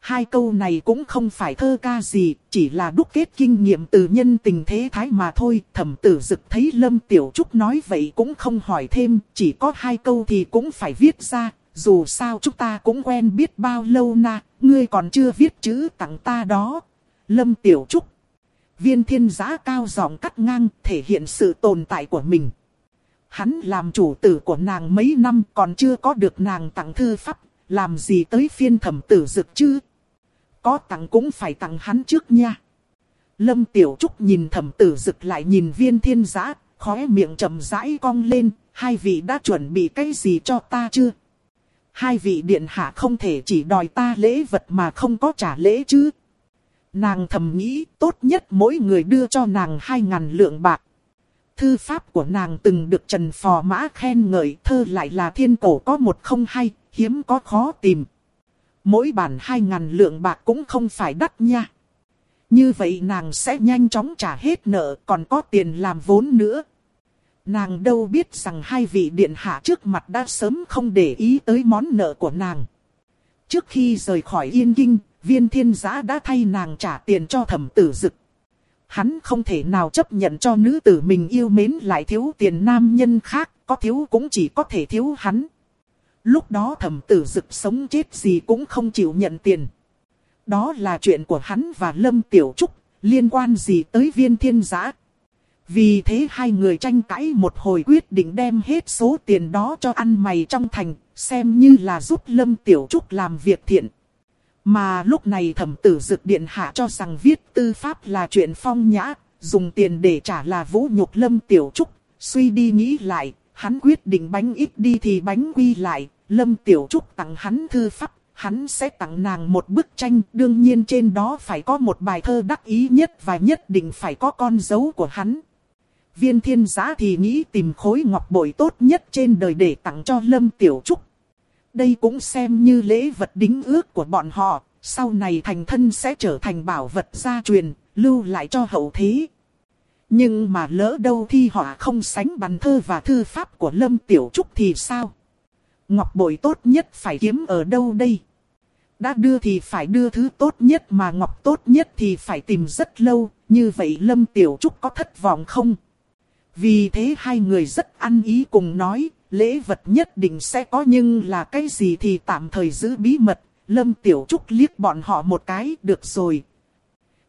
Hai câu này cũng không phải thơ ca gì, chỉ là đúc kết kinh nghiệm từ nhân tình thế thái mà thôi. Thẩm tử dực thấy Lâm Tiểu Trúc nói vậy cũng không hỏi thêm, chỉ có hai câu thì cũng phải viết ra. Dù sao chúng ta cũng quen biết bao lâu na, ngươi còn chưa viết chữ tặng ta đó. Lâm Tiểu Trúc. Viên thiên giá cao giọng cắt ngang, thể hiện sự tồn tại của mình. Hắn làm chủ tử của nàng mấy năm còn chưa có được nàng tặng thư pháp, làm gì tới phiên thẩm tử dực chứ? Có tặng cũng phải tặng hắn trước nha. Lâm Tiểu Trúc nhìn thẩm tử dực lại nhìn viên thiên giã, khóe miệng trầm rãi cong lên, hai vị đã chuẩn bị cái gì cho ta chưa? Hai vị điện hạ không thể chỉ đòi ta lễ vật mà không có trả lễ chứ. Nàng thầm nghĩ tốt nhất mỗi người đưa cho nàng hai ngàn lượng bạc. Thư pháp của nàng từng được Trần Phò Mã khen ngợi thơ lại là thiên cổ có một không hay, hiếm có khó tìm. Mỗi bản hai ngàn lượng bạc cũng không phải đắt nha. Như vậy nàng sẽ nhanh chóng trả hết nợ còn có tiền làm vốn nữa. Nàng đâu biết rằng hai vị điện hạ trước mặt đã sớm không để ý tới món nợ của nàng. Trước khi rời khỏi Yên Kinh, viên thiên giã đã thay nàng trả tiền cho thẩm tử dực. Hắn không thể nào chấp nhận cho nữ tử mình yêu mến lại thiếu tiền nam nhân khác, có thiếu cũng chỉ có thể thiếu hắn. Lúc đó thẩm tử dực sống chết gì cũng không chịu nhận tiền. Đó là chuyện của hắn và Lâm Tiểu Trúc, liên quan gì tới viên thiên giã. Vì thế hai người tranh cãi một hồi quyết định đem hết số tiền đó cho ăn mày trong thành, xem như là giúp Lâm Tiểu Trúc làm việc thiện. Mà lúc này thẩm tử dực điện hạ cho rằng viết tư pháp là chuyện phong nhã, dùng tiền để trả là vũ nhục Lâm Tiểu Trúc. Suy đi nghĩ lại, hắn quyết định bánh ít đi thì bánh quy lại, Lâm Tiểu Trúc tặng hắn thư pháp, hắn sẽ tặng nàng một bức tranh, đương nhiên trên đó phải có một bài thơ đắc ý nhất và nhất định phải có con dấu của hắn. Viên thiên giá thì nghĩ tìm khối ngọc bội tốt nhất trên đời để tặng cho Lâm Tiểu Trúc. Đây cũng xem như lễ vật đính ước của bọn họ, sau này thành thân sẽ trở thành bảo vật gia truyền, lưu lại cho hậu thế. Nhưng mà lỡ đâu thi họ không sánh bằng thơ và thư pháp của Lâm Tiểu Trúc thì sao? Ngọc bội tốt nhất phải kiếm ở đâu đây? Đã đưa thì phải đưa thứ tốt nhất mà ngọc tốt nhất thì phải tìm rất lâu, như vậy Lâm Tiểu Trúc có thất vọng không? Vì thế hai người rất ăn ý cùng nói, lễ vật nhất định sẽ có nhưng là cái gì thì tạm thời giữ bí mật. Lâm Tiểu Trúc liếc bọn họ một cái, được rồi.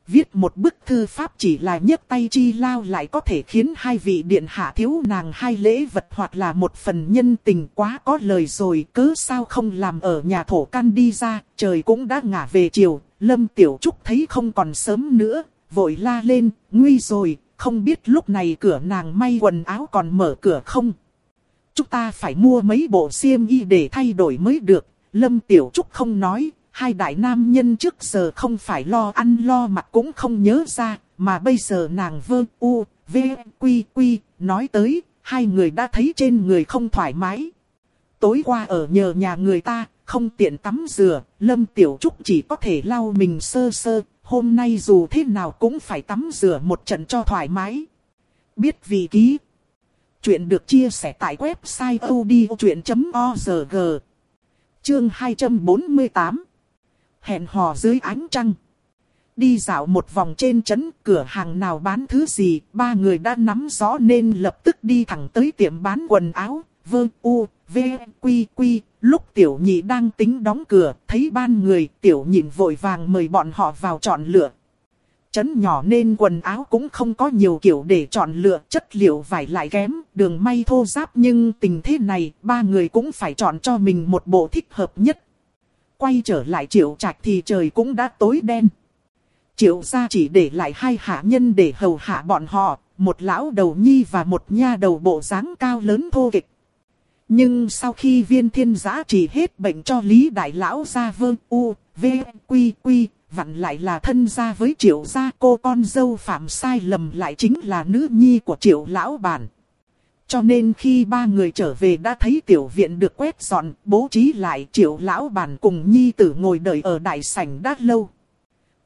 Viết một bức thư pháp chỉ là nhấc tay chi lao lại có thể khiến hai vị điện hạ thiếu nàng hai lễ vật hoặc là một phần nhân tình quá có lời rồi. cứ sao không làm ở nhà thổ căn đi ra, trời cũng đã ngả về chiều. Lâm Tiểu Trúc thấy không còn sớm nữa, vội la lên, nguy rồi, không biết lúc này cửa nàng may quần áo còn mở cửa không. Chúng ta phải mua mấy bộ xiêm y để thay đổi mới được. Lâm Tiểu Trúc không nói, hai đại nam nhân trước giờ không phải lo ăn lo mặc cũng không nhớ ra, mà bây giờ nàng vơ u, v, quy quy, nói tới, hai người đã thấy trên người không thoải mái. Tối qua ở nhờ nhà người ta, không tiện tắm rửa, Lâm Tiểu Trúc chỉ có thể lau mình sơ sơ, hôm nay dù thế nào cũng phải tắm rửa một trận cho thoải mái. Biết vì ký. Chuyện được chia sẻ tại website odchuyện.org. Chương 248. Hẹn hò dưới ánh trăng. Đi dạo một vòng trên trấn, cửa hàng nào bán thứ gì, ba người đã nắm rõ nên lập tức đi thẳng tới tiệm bán quần áo, vơ u, v, quy quy, Lúc tiểu nhị đang tính đóng cửa, thấy ban người, tiểu nhịn vội vàng mời bọn họ vào chọn lựa. Chấn nhỏ nên quần áo cũng không có nhiều kiểu để chọn lựa, chất liệu vải lại kém, đường may thô giáp nhưng tình thế này, ba người cũng phải chọn cho mình một bộ thích hợp nhất. Quay trở lại triệu trạch thì trời cũng đã tối đen. Triệu gia chỉ để lại hai hạ nhân để hầu hạ bọn họ, một lão đầu nhi và một nha đầu bộ dáng cao lớn thô kịch. Nhưng sau khi viên thiên giã chỉ hết bệnh cho Lý Đại Lão ra vương u, v, quy quy, vặn lại là thân gia với triệu gia cô con dâu phạm sai lầm lại chính là nữ nhi của triệu lão bản. Cho nên khi ba người trở về đã thấy tiểu viện được quét dọn, bố trí lại triệu lão bản cùng nhi tử ngồi đợi ở đại sảnh đã lâu.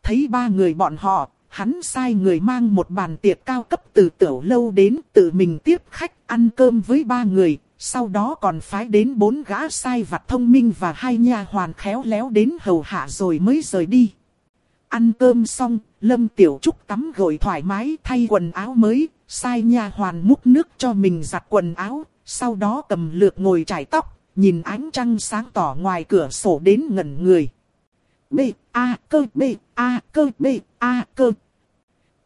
Thấy ba người bọn họ, hắn sai người mang một bàn tiệc cao cấp từ tiểu lâu đến tự mình tiếp khách ăn cơm với ba người, sau đó còn phái đến bốn gã sai vặt thông minh và hai nha hoàn khéo léo đến hầu hạ rồi mới rời đi. Ăn cơm xong, Lâm Tiểu Trúc tắm gội thoải mái thay quần áo mới, sai nha hoàn múc nước cho mình giặt quần áo, sau đó cầm lược ngồi trải tóc, nhìn ánh trăng sáng tỏ ngoài cửa sổ đến ngẩn người. B, A, cơ, B, A, cơ, B, A, cơ.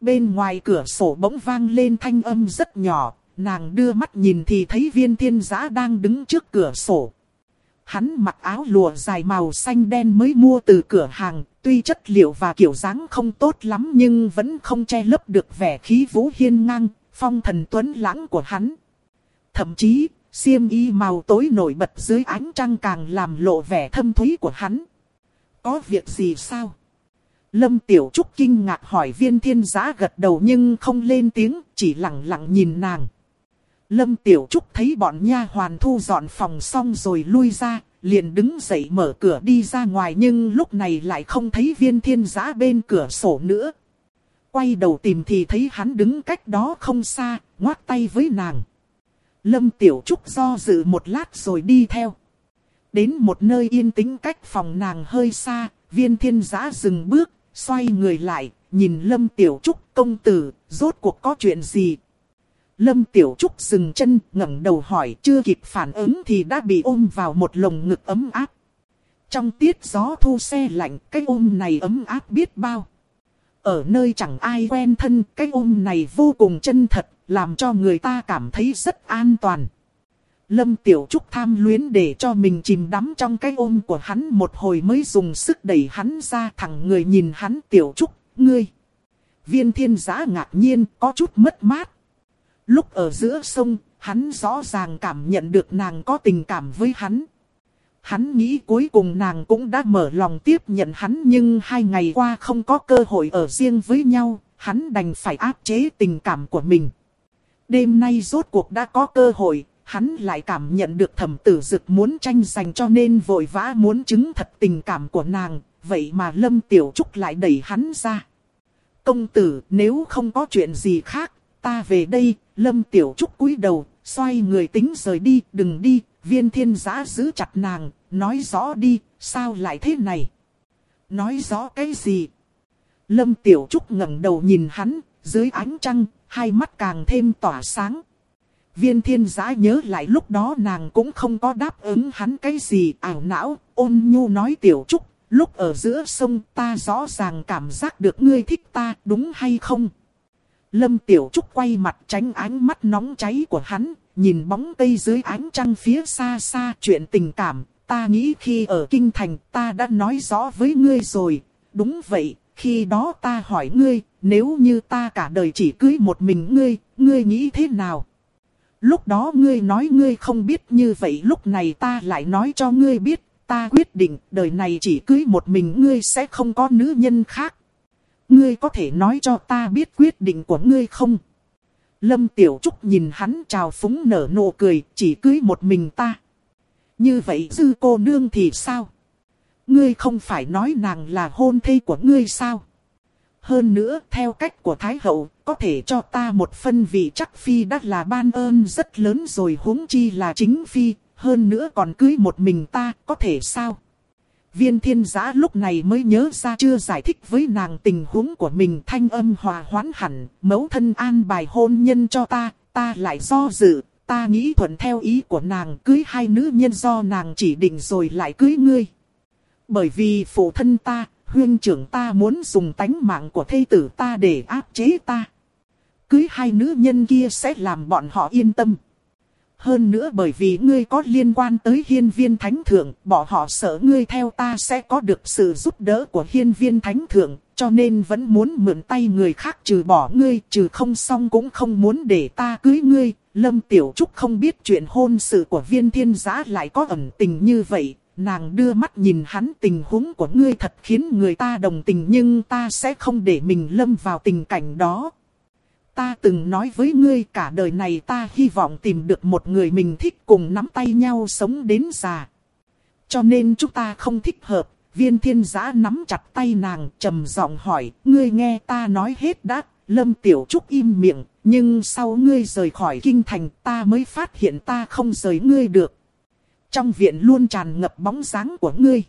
Bên ngoài cửa sổ bỗng vang lên thanh âm rất nhỏ, Nàng đưa mắt nhìn thì thấy viên thiên giã đang đứng trước cửa sổ. Hắn mặc áo lụa dài màu xanh đen mới mua từ cửa hàng, tuy chất liệu và kiểu dáng không tốt lắm nhưng vẫn không che lấp được vẻ khí vũ hiên ngang, phong thần tuấn lãng của hắn. Thậm chí, xiêm y màu tối nổi bật dưới ánh trăng càng làm lộ vẻ thâm thúy của hắn. Có việc gì sao? Lâm Tiểu Trúc kinh ngạc hỏi viên thiên giá gật đầu nhưng không lên tiếng, chỉ lặng lặng nhìn nàng. Lâm Tiểu Trúc thấy bọn nha hoàn thu dọn phòng xong rồi lui ra, liền đứng dậy mở cửa đi ra ngoài nhưng lúc này lại không thấy viên thiên giã bên cửa sổ nữa. Quay đầu tìm thì thấy hắn đứng cách đó không xa, ngoát tay với nàng. Lâm Tiểu Trúc do dự một lát rồi đi theo. Đến một nơi yên tĩnh cách phòng nàng hơi xa, viên thiên giã dừng bước, xoay người lại, nhìn Lâm Tiểu Trúc công tử, rốt cuộc có chuyện gì? Lâm Tiểu Trúc dừng chân, ngẩng đầu hỏi, chưa kịp phản ứng thì đã bị ôm vào một lồng ngực ấm áp. Trong tiết gió thu xe lạnh, cái ôm này ấm áp biết bao. Ở nơi chẳng ai quen thân, cái ôm này vô cùng chân thật, làm cho người ta cảm thấy rất an toàn. Lâm Tiểu Trúc tham luyến để cho mình chìm đắm trong cái ôm của hắn một hồi mới dùng sức đẩy hắn ra thẳng người nhìn hắn Tiểu Trúc, ngươi. Viên thiên giã ngạc nhiên, có chút mất mát. Lúc ở giữa sông, hắn rõ ràng cảm nhận được nàng có tình cảm với hắn. Hắn nghĩ cuối cùng nàng cũng đã mở lòng tiếp nhận hắn nhưng hai ngày qua không có cơ hội ở riêng với nhau, hắn đành phải áp chế tình cảm của mình. Đêm nay rốt cuộc đã có cơ hội, hắn lại cảm nhận được thẩm tử dực muốn tranh giành cho nên vội vã muốn chứng thật tình cảm của nàng, vậy mà Lâm Tiểu Trúc lại đẩy hắn ra. Công tử, nếu không có chuyện gì khác, ta về đây, Lâm Tiểu Trúc cúi đầu, xoay người tính rời đi, đừng đi, viên thiên giã giữ chặt nàng, nói rõ đi, sao lại thế này? Nói rõ cái gì? Lâm Tiểu Trúc ngẩng đầu nhìn hắn, dưới ánh trăng, hai mắt càng thêm tỏa sáng. Viên thiên giã nhớ lại lúc đó nàng cũng không có đáp ứng hắn cái gì ảo não, ôn nhu nói Tiểu Trúc, lúc ở giữa sông ta rõ ràng cảm giác được ngươi thích ta, đúng hay không? Lâm Tiểu Trúc quay mặt tránh ánh mắt nóng cháy của hắn, nhìn bóng cây dưới ánh trăng phía xa xa chuyện tình cảm. Ta nghĩ khi ở Kinh Thành ta đã nói rõ với ngươi rồi. Đúng vậy, khi đó ta hỏi ngươi, nếu như ta cả đời chỉ cưới một mình ngươi, ngươi nghĩ thế nào? Lúc đó ngươi nói ngươi không biết như vậy lúc này ta lại nói cho ngươi biết, ta quyết định đời này chỉ cưới một mình ngươi sẽ không có nữ nhân khác. Ngươi có thể nói cho ta biết quyết định của ngươi không? Lâm Tiểu Trúc nhìn hắn chào phúng nở nụ cười, chỉ cưới một mình ta. Như vậy dư cô nương thì sao? Ngươi không phải nói nàng là hôn thê của ngươi sao? Hơn nữa, theo cách của Thái Hậu, có thể cho ta một phân vị chắc Phi đã là ban ơn rất lớn rồi huống chi là chính Phi, hơn nữa còn cưới một mình ta, có thể sao? Viên thiên giã lúc này mới nhớ ra chưa giải thích với nàng tình huống của mình thanh âm hòa hoãn hẳn, mẫu thân an bài hôn nhân cho ta, ta lại do dự, ta nghĩ thuận theo ý của nàng cưới hai nữ nhân do nàng chỉ định rồi lại cưới ngươi. Bởi vì phụ thân ta, huyên trưởng ta muốn dùng tánh mạng của thê tử ta để áp chế ta. Cưới hai nữ nhân kia sẽ làm bọn họ yên tâm. Hơn nữa bởi vì ngươi có liên quan tới hiên viên thánh thượng, bỏ họ sợ ngươi theo ta sẽ có được sự giúp đỡ của hiên viên thánh thượng, cho nên vẫn muốn mượn tay người khác trừ bỏ ngươi, trừ không xong cũng không muốn để ta cưới ngươi. Lâm Tiểu Trúc không biết chuyện hôn sự của viên thiên giã lại có ẩn tình như vậy, nàng đưa mắt nhìn hắn tình huống của ngươi thật khiến người ta đồng tình nhưng ta sẽ không để mình lâm vào tình cảnh đó. Ta từng nói với ngươi cả đời này ta hy vọng tìm được một người mình thích cùng nắm tay nhau sống đến già. Cho nên chúng ta không thích hợp. Viên thiên giã nắm chặt tay nàng trầm giọng hỏi, ngươi nghe ta nói hết đã, lâm tiểu trúc im miệng, nhưng sau ngươi rời khỏi kinh thành ta mới phát hiện ta không rời ngươi được. Trong viện luôn tràn ngập bóng dáng của ngươi.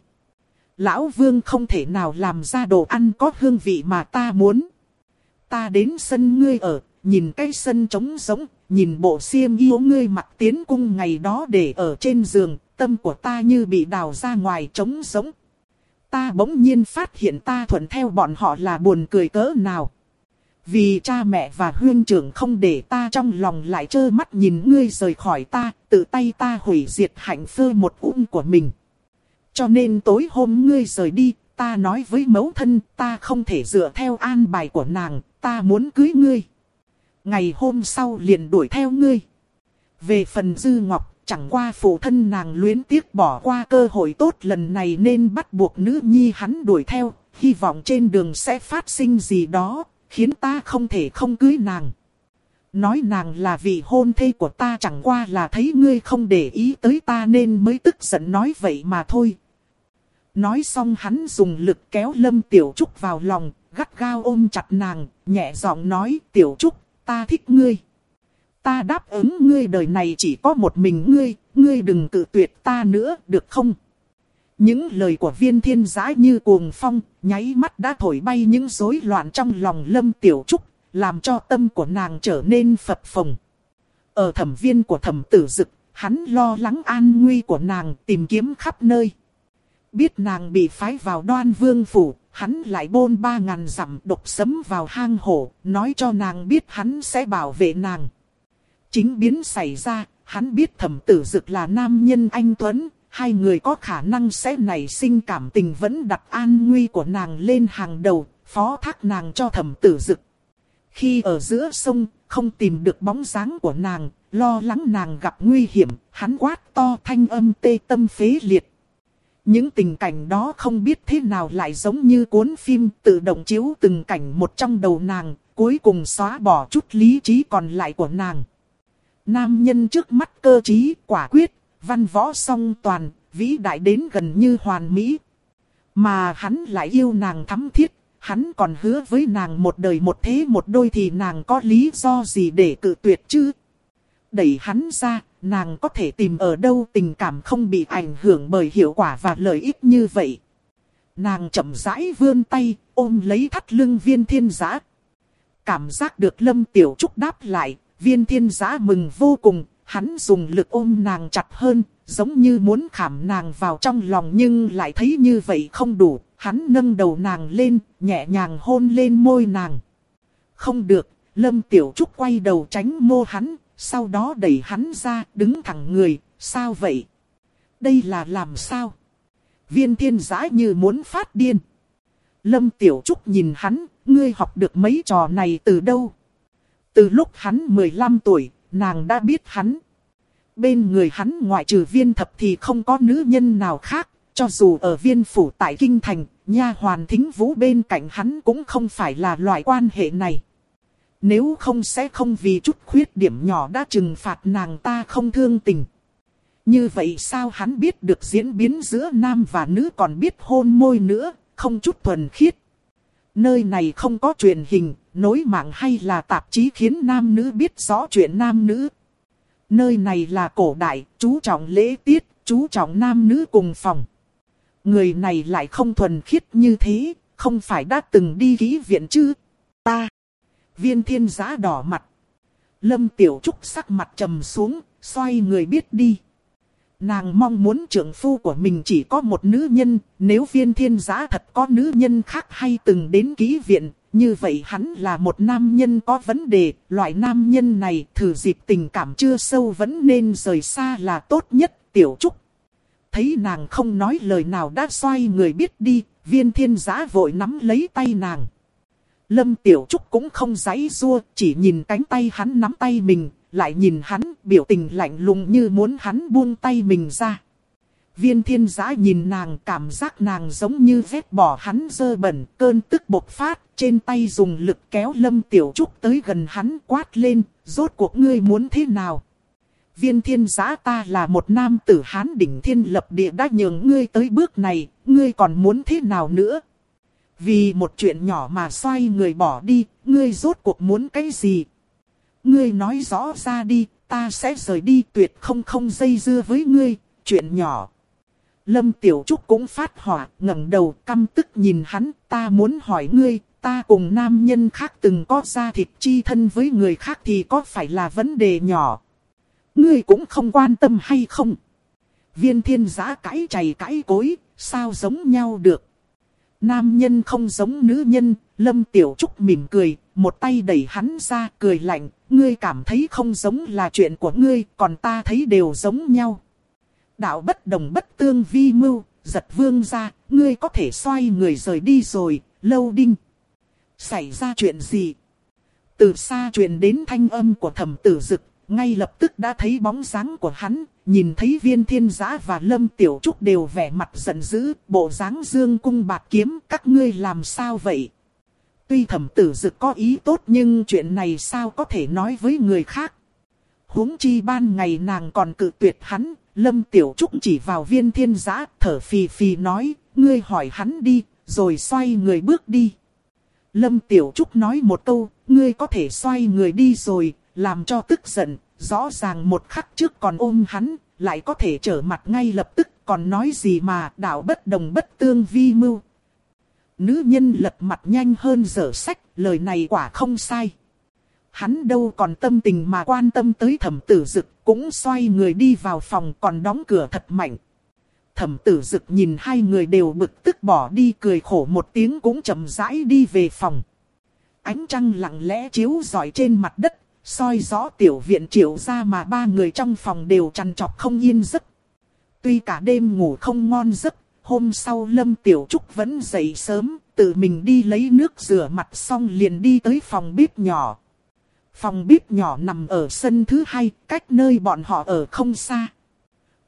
Lão vương không thể nào làm ra đồ ăn có hương vị mà ta muốn ta đến sân ngươi ở, nhìn cái sân trống rỗng, nhìn bộ xiêm yếu ngươi mặc tiến cung ngày đó để ở trên giường, tâm của ta như bị đào ra ngoài trống rỗng. Ta bỗng nhiên phát hiện ta thuận theo bọn họ là buồn cười cỡ nào. Vì cha mẹ và huyên trưởng không để ta trong lòng lại trơ mắt nhìn ngươi rời khỏi ta, tự tay ta hủy diệt hạnh phơ một ung của mình. Cho nên tối hôm ngươi rời đi, ta nói với mẫu thân ta không thể dựa theo an bài của nàng, ta muốn cưới ngươi. Ngày hôm sau liền đuổi theo ngươi. Về phần Dư Ngọc, chẳng qua phụ thân nàng luyến tiếc bỏ qua cơ hội tốt lần này nên bắt buộc nữ nhi hắn đuổi theo, hy vọng trên đường sẽ phát sinh gì đó, khiến ta không thể không cưới nàng. Nói nàng là vị hôn thê của ta chẳng qua là thấy ngươi không để ý tới ta nên mới tức giận nói vậy mà thôi. Nói xong hắn dùng lực kéo Lâm Tiểu Trúc vào lòng, gắt gao ôm chặt nàng, nhẹ giọng nói Tiểu Trúc, ta thích ngươi. Ta đáp ứng ngươi đời này chỉ có một mình ngươi, ngươi đừng tự tuyệt ta nữa, được không? Những lời của viên thiên giã như cuồng phong, nháy mắt đã thổi bay những rối loạn trong lòng lâm tiểu trúc, làm cho tâm của nàng trở nên phập phồng. Ở thẩm viên của thẩm tử dực, hắn lo lắng an nguy của nàng tìm kiếm khắp nơi. Biết nàng bị phái vào đoan vương phủ, hắn lại bôn ba ngàn dặm độc sấm vào hang hổ, nói cho nàng biết hắn sẽ bảo vệ nàng. Chính biến xảy ra, hắn biết thẩm tử dực là nam nhân anh Tuấn, hai người có khả năng sẽ nảy sinh cảm tình vẫn đặt an nguy của nàng lên hàng đầu, phó thác nàng cho thẩm tử dực. Khi ở giữa sông, không tìm được bóng dáng của nàng, lo lắng nàng gặp nguy hiểm, hắn quát to thanh âm tê tâm phế liệt. Những tình cảnh đó không biết thế nào lại giống như cuốn phim tự động chiếu từng cảnh một trong đầu nàng, cuối cùng xóa bỏ chút lý trí còn lại của nàng. Nam nhân trước mắt cơ trí, quả quyết, văn võ song toàn, vĩ đại đến gần như hoàn mỹ. Mà hắn lại yêu nàng thắm thiết, hắn còn hứa với nàng một đời một thế một đôi thì nàng có lý do gì để cự tuyệt chứ? Đẩy hắn ra, nàng có thể tìm ở đâu tình cảm không bị ảnh hưởng bởi hiệu quả và lợi ích như vậy. Nàng chậm rãi vươn tay, ôm lấy thắt lưng viên thiên giã. Cảm giác được lâm tiểu trúc đáp lại, viên thiên giã mừng vô cùng, hắn dùng lực ôm nàng chặt hơn, giống như muốn khảm nàng vào trong lòng nhưng lại thấy như vậy không đủ. Hắn nâng đầu nàng lên, nhẹ nhàng hôn lên môi nàng. Không được, Lâm Tiểu Trúc quay đầu tránh mô hắn, sau đó đẩy hắn ra, đứng thẳng người, sao vậy? Đây là làm sao? Viên thiên giã như muốn phát điên. Lâm Tiểu Trúc nhìn hắn, ngươi học được mấy trò này từ đâu? Từ lúc hắn 15 tuổi, nàng đã biết hắn. Bên người hắn ngoại trừ viên thập thì không có nữ nhân nào khác, cho dù ở viên phủ tại Kinh Thành, nha hoàn thính vũ bên cạnh hắn cũng không phải là loại quan hệ này. Nếu không sẽ không vì chút khuyết điểm nhỏ đã trừng phạt nàng ta không thương tình. Như vậy sao hắn biết được diễn biến giữa nam và nữ còn biết hôn môi nữa, không chút thuần khiết. Nơi này không có truyền hình, nối mạng hay là tạp chí khiến nam nữ biết rõ chuyện nam nữ. Nơi này là cổ đại, chú trọng lễ tiết, chú trọng nam nữ cùng phòng. Người này lại không thuần khiết như thế, không phải đã từng đi ký viện chứ? Ta! Viên thiên giá đỏ mặt. Lâm Tiểu Trúc sắc mặt trầm xuống, xoay người biết đi. Nàng mong muốn trưởng phu của mình chỉ có một nữ nhân, nếu viên thiên giá thật có nữ nhân khác hay từng đến ký viện, như vậy hắn là một nam nhân có vấn đề, loại nam nhân này thử dịp tình cảm chưa sâu vẫn nên rời xa là tốt nhất, tiểu trúc. Thấy nàng không nói lời nào đã xoay người biết đi, viên thiên giá vội nắm lấy tay nàng. Lâm Tiểu Trúc cũng không giấy rua, chỉ nhìn cánh tay hắn nắm tay mình, lại nhìn hắn, biểu tình lạnh lùng như muốn hắn buông tay mình ra. Viên thiên giã nhìn nàng cảm giác nàng giống như vết bỏ hắn dơ bẩn, cơn tức bộc phát, trên tay dùng lực kéo Lâm Tiểu Trúc tới gần hắn quát lên, rốt cuộc ngươi muốn thế nào? Viên thiên giã ta là một nam tử hán đỉnh thiên lập địa đã nhường ngươi tới bước này, ngươi còn muốn thế nào nữa? Vì một chuyện nhỏ mà xoay người bỏ đi, ngươi rốt cuộc muốn cái gì? Ngươi nói rõ ra đi, ta sẽ rời đi tuyệt không không dây dưa với ngươi, chuyện nhỏ. Lâm Tiểu Trúc cũng phát hỏa, ngẩng đầu căm tức nhìn hắn, ta muốn hỏi ngươi, ta cùng nam nhân khác từng có ra thịt chi thân với người khác thì có phải là vấn đề nhỏ? Ngươi cũng không quan tâm hay không? Viên thiên giã cãi chày cãi cối, sao giống nhau được? Nam nhân không giống nữ nhân, Lâm Tiểu Trúc mỉm cười, một tay đẩy hắn ra cười lạnh, ngươi cảm thấy không giống là chuyện của ngươi, còn ta thấy đều giống nhau. Đạo bất đồng bất tương vi mưu, giật vương ra, ngươi có thể xoay người rời đi rồi, lâu đinh. Xảy ra chuyện gì? Từ xa truyền đến thanh âm của thẩm tử dực, ngay lập tức đã thấy bóng dáng của hắn, nhìn thấy viên thiên giã và lâm tiểu trúc đều vẻ mặt giận dữ, bộ dáng dương cung bạc kiếm, các ngươi làm sao vậy? Tuy thẩm tử dực có ý tốt nhưng chuyện này sao có thể nói với người khác? huống chi ban ngày nàng còn cự tuyệt hắn, lâm tiểu trúc chỉ vào viên thiên giã, thở phì phì nói, ngươi hỏi hắn đi, rồi xoay người bước đi. Lâm Tiểu Trúc nói một câu, ngươi có thể xoay người đi rồi, làm cho tức giận, rõ ràng một khắc trước còn ôm hắn, lại có thể trở mặt ngay lập tức còn nói gì mà đạo bất đồng bất tương vi mưu. Nữ nhân lật mặt nhanh hơn dở sách, lời này quả không sai. Hắn đâu còn tâm tình mà quan tâm tới thẩm tử dực, cũng xoay người đi vào phòng còn đóng cửa thật mạnh. Thẩm tử dực nhìn hai người đều bực tức bỏ đi cười khổ một tiếng cũng chậm rãi đi về phòng. Ánh trăng lặng lẽ chiếu rọi trên mặt đất, soi rõ tiểu viện triệu ra mà ba người trong phòng đều chăn chọc không yên giấc. Tuy cả đêm ngủ không ngon giấc, hôm sau Lâm Tiểu Trúc vẫn dậy sớm, tự mình đi lấy nước rửa mặt xong liền đi tới phòng bếp nhỏ. Phòng bếp nhỏ nằm ở sân thứ hai, cách nơi bọn họ ở không xa.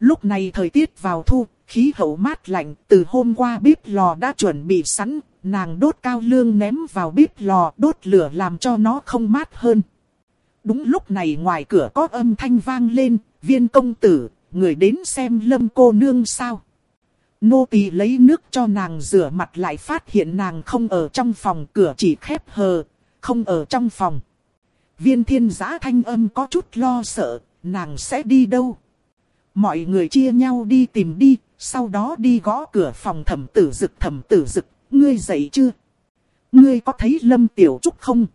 Lúc này thời tiết vào thu, khí hậu mát lạnh, từ hôm qua bếp lò đã chuẩn bị sẵn, nàng đốt cao lương ném vào bếp lò đốt lửa làm cho nó không mát hơn. Đúng lúc này ngoài cửa có âm thanh vang lên, viên công tử, người đến xem lâm cô nương sao. Nô tỳ lấy nước cho nàng rửa mặt lại phát hiện nàng không ở trong phòng cửa chỉ khép hờ, không ở trong phòng. Viên thiên giã thanh âm có chút lo sợ, nàng sẽ đi đâu? Mọi người chia nhau đi tìm đi, sau đó đi gõ cửa phòng thẩm tử dực thẩm tử dực, ngươi dậy chưa? Ngươi có thấy lâm tiểu trúc không?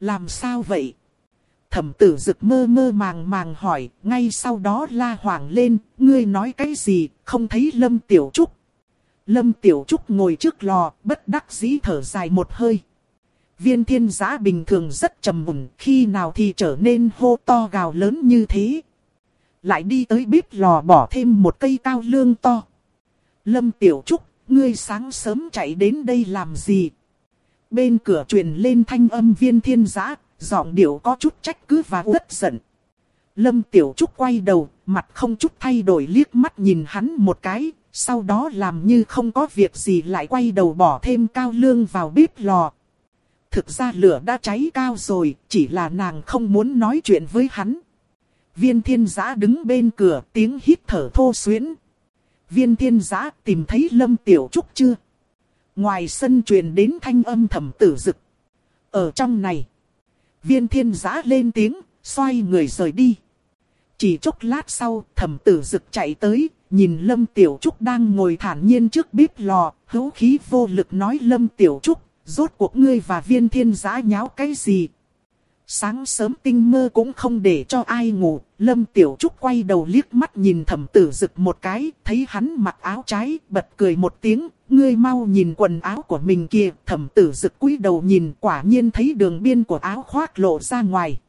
Làm sao vậy? Thẩm tử dực mơ mơ màng màng hỏi, ngay sau đó la hoảng lên, ngươi nói cái gì, không thấy Lâm Tiểu Trúc. Lâm Tiểu Trúc ngồi trước lò, bất đắc dĩ thở dài một hơi. Viên thiên giã bình thường rất trầm mùn, khi nào thì trở nên hô to gào lớn như thế. Lại đi tới bếp lò bỏ thêm một cây cao lương to. Lâm Tiểu Trúc, ngươi sáng sớm chạy đến đây làm gì? Bên cửa truyền lên thanh âm viên thiên giã, giọng điệu có chút trách cứ và uất giận. Lâm Tiểu Trúc quay đầu, mặt không chút thay đổi liếc mắt nhìn hắn một cái, sau đó làm như không có việc gì lại quay đầu bỏ thêm cao lương vào bếp lò. Thực ra lửa đã cháy cao rồi, chỉ là nàng không muốn nói chuyện với hắn. Viên thiên giã đứng bên cửa tiếng hít thở thô xuyến. Viên thiên giã tìm thấy Lâm Tiểu Trúc chưa? Ngoài sân truyền đến thanh âm thầm tử dực. Ở trong này. Viên thiên giã lên tiếng, xoay người rời đi. Chỉ chốc lát sau, thẩm tử dực chạy tới, nhìn Lâm Tiểu Trúc đang ngồi thản nhiên trước bếp lò, hữu khí vô lực nói Lâm Tiểu Trúc, rốt cuộc ngươi và viên thiên giã nháo cái gì? Sáng sớm tinh mơ cũng không để cho ai ngủ, Lâm Tiểu Trúc quay đầu liếc mắt nhìn thẩm tử dực một cái, thấy hắn mặc áo trái, bật cười một tiếng, ngươi mau nhìn quần áo của mình kìa, thẩm tử rực cúi đầu nhìn quả nhiên thấy đường biên của áo khoác lộ ra ngoài.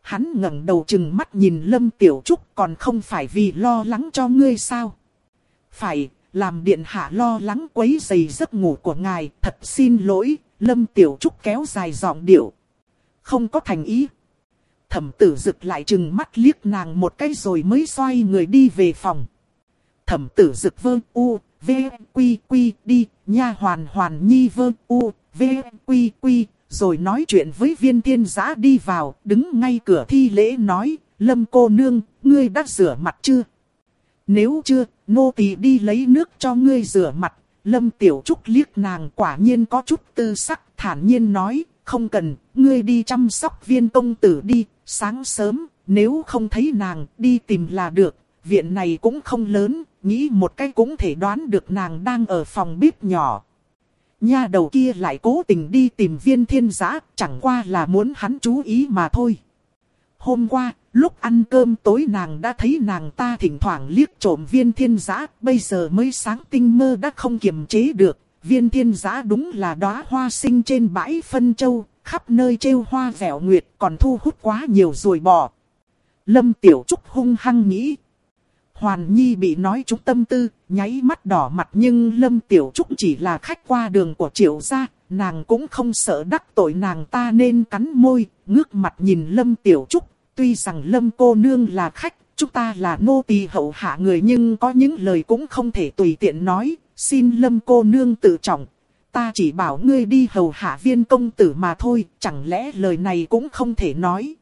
Hắn ngẩng đầu chừng mắt nhìn Lâm Tiểu Trúc còn không phải vì lo lắng cho ngươi sao. Phải, làm điện hạ lo lắng quấy dày giấc ngủ của ngài, thật xin lỗi, Lâm Tiểu Trúc kéo dài giọng điệu. Không có thành ý. Thẩm tử rực lại chừng mắt liếc nàng một cái rồi mới xoay người đi về phòng. Thẩm tử rực vơ u, v, quy quy đi, nha hoàn hoàn nhi vơ u, v, quy quy, rồi nói chuyện với viên thiên giã đi vào, đứng ngay cửa thi lễ nói, lâm cô nương, ngươi đã rửa mặt chưa? Nếu chưa, nô tỳ đi lấy nước cho ngươi rửa mặt, lâm tiểu trúc liếc nàng quả nhiên có chút tư sắc, thản nhiên nói, không cần, ngươi đi chăm sóc viên công tử đi, sáng sớm, nếu không thấy nàng, đi tìm là được, viện này cũng không lớn, nghĩ một cách cũng thể đoán được nàng đang ở phòng bếp nhỏ. Nha đầu kia lại cố tình đi tìm viên thiên giã, chẳng qua là muốn hắn chú ý mà thôi. Hôm qua, lúc ăn cơm tối nàng đã thấy nàng ta thỉnh thoảng liếc trộm viên thiên giã, bây giờ mới sáng tinh mơ đã không kiềm chế được. Viên thiên giã đúng là đóa hoa sinh trên bãi phân châu, khắp nơi trêu hoa vẻo nguyệt còn thu hút quá nhiều rồi bỏ. Lâm Tiểu Trúc hung hăng nghĩ, Hoàn Nhi bị nói trúng tâm tư, nháy mắt đỏ mặt nhưng Lâm Tiểu Trúc chỉ là khách qua đường của triệu gia, nàng cũng không sợ đắc tội nàng ta nên cắn môi, ngước mặt nhìn Lâm Tiểu Trúc. Tuy rằng Lâm cô nương là khách, chúng ta là nô tỳ hậu hạ người nhưng có những lời cũng không thể tùy tiện nói, xin Lâm cô nương tự trọng. Ta chỉ bảo ngươi đi hầu hạ viên công tử mà thôi, chẳng lẽ lời này cũng không thể nói.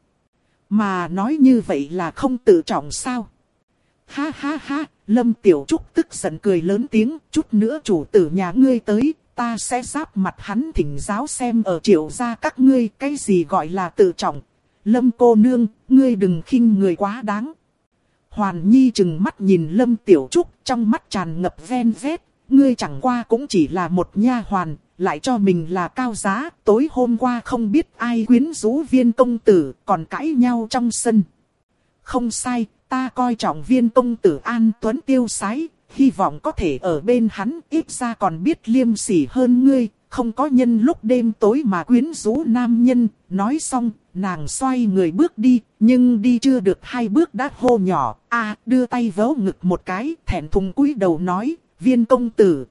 Mà nói như vậy là không tự trọng sao? Ha ha ha, Lâm Tiểu Trúc tức giận cười lớn tiếng, chút nữa chủ tử nhà ngươi tới, ta sẽ giáp mặt hắn thỉnh giáo xem ở triệu gia các ngươi cái gì gọi là tự trọng. Lâm cô nương, ngươi đừng khinh người quá đáng. Hoàn Nhi chừng mắt nhìn Lâm Tiểu Trúc trong mắt tràn ngập ven vét. Ngươi chẳng qua cũng chỉ là một nha hoàn, lại cho mình là cao giá. Tối hôm qua không biết ai quyến rũ viên công tử, còn cãi nhau trong sân. Không sai, ta coi trọng viên công tử An Tuấn tiêu sái, hy vọng có thể ở bên hắn ít ra còn biết liêm sỉ hơn ngươi, không có nhân lúc đêm tối mà quyến rũ nam nhân, nói xong, nàng xoay người bước đi, nhưng đi chưa được hai bước đã hô nhỏ, a đưa tay vớ ngực một cái, thẹn thùng cúi đầu nói, viên công tử.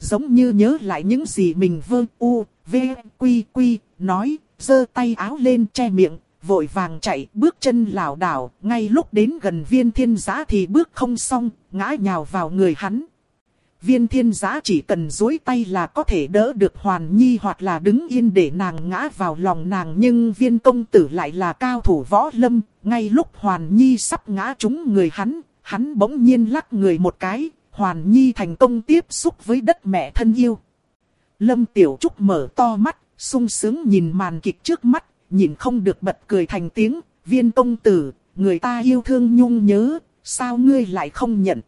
Giống như nhớ lại những gì mình vơ u, v, quy quy, nói, giơ tay áo lên che miệng, vội vàng chạy, bước chân lảo đảo, ngay lúc đến gần viên thiên giã thì bước không xong, ngã nhào vào người hắn. Viên thiên giã chỉ cần dối tay là có thể đỡ được hoàn nhi hoặc là đứng yên để nàng ngã vào lòng nàng. Nhưng viên công tử lại là cao thủ võ lâm, ngay lúc hoàn nhi sắp ngã trúng người hắn, hắn bỗng nhiên lắc người một cái, hoàn nhi thành công tiếp xúc với đất mẹ thân yêu. Lâm Tiểu Trúc mở to mắt, sung sướng nhìn màn kịch trước mắt, nhìn không được bật cười thành tiếng, viên công tử, người ta yêu thương nhung nhớ, sao ngươi lại không nhận?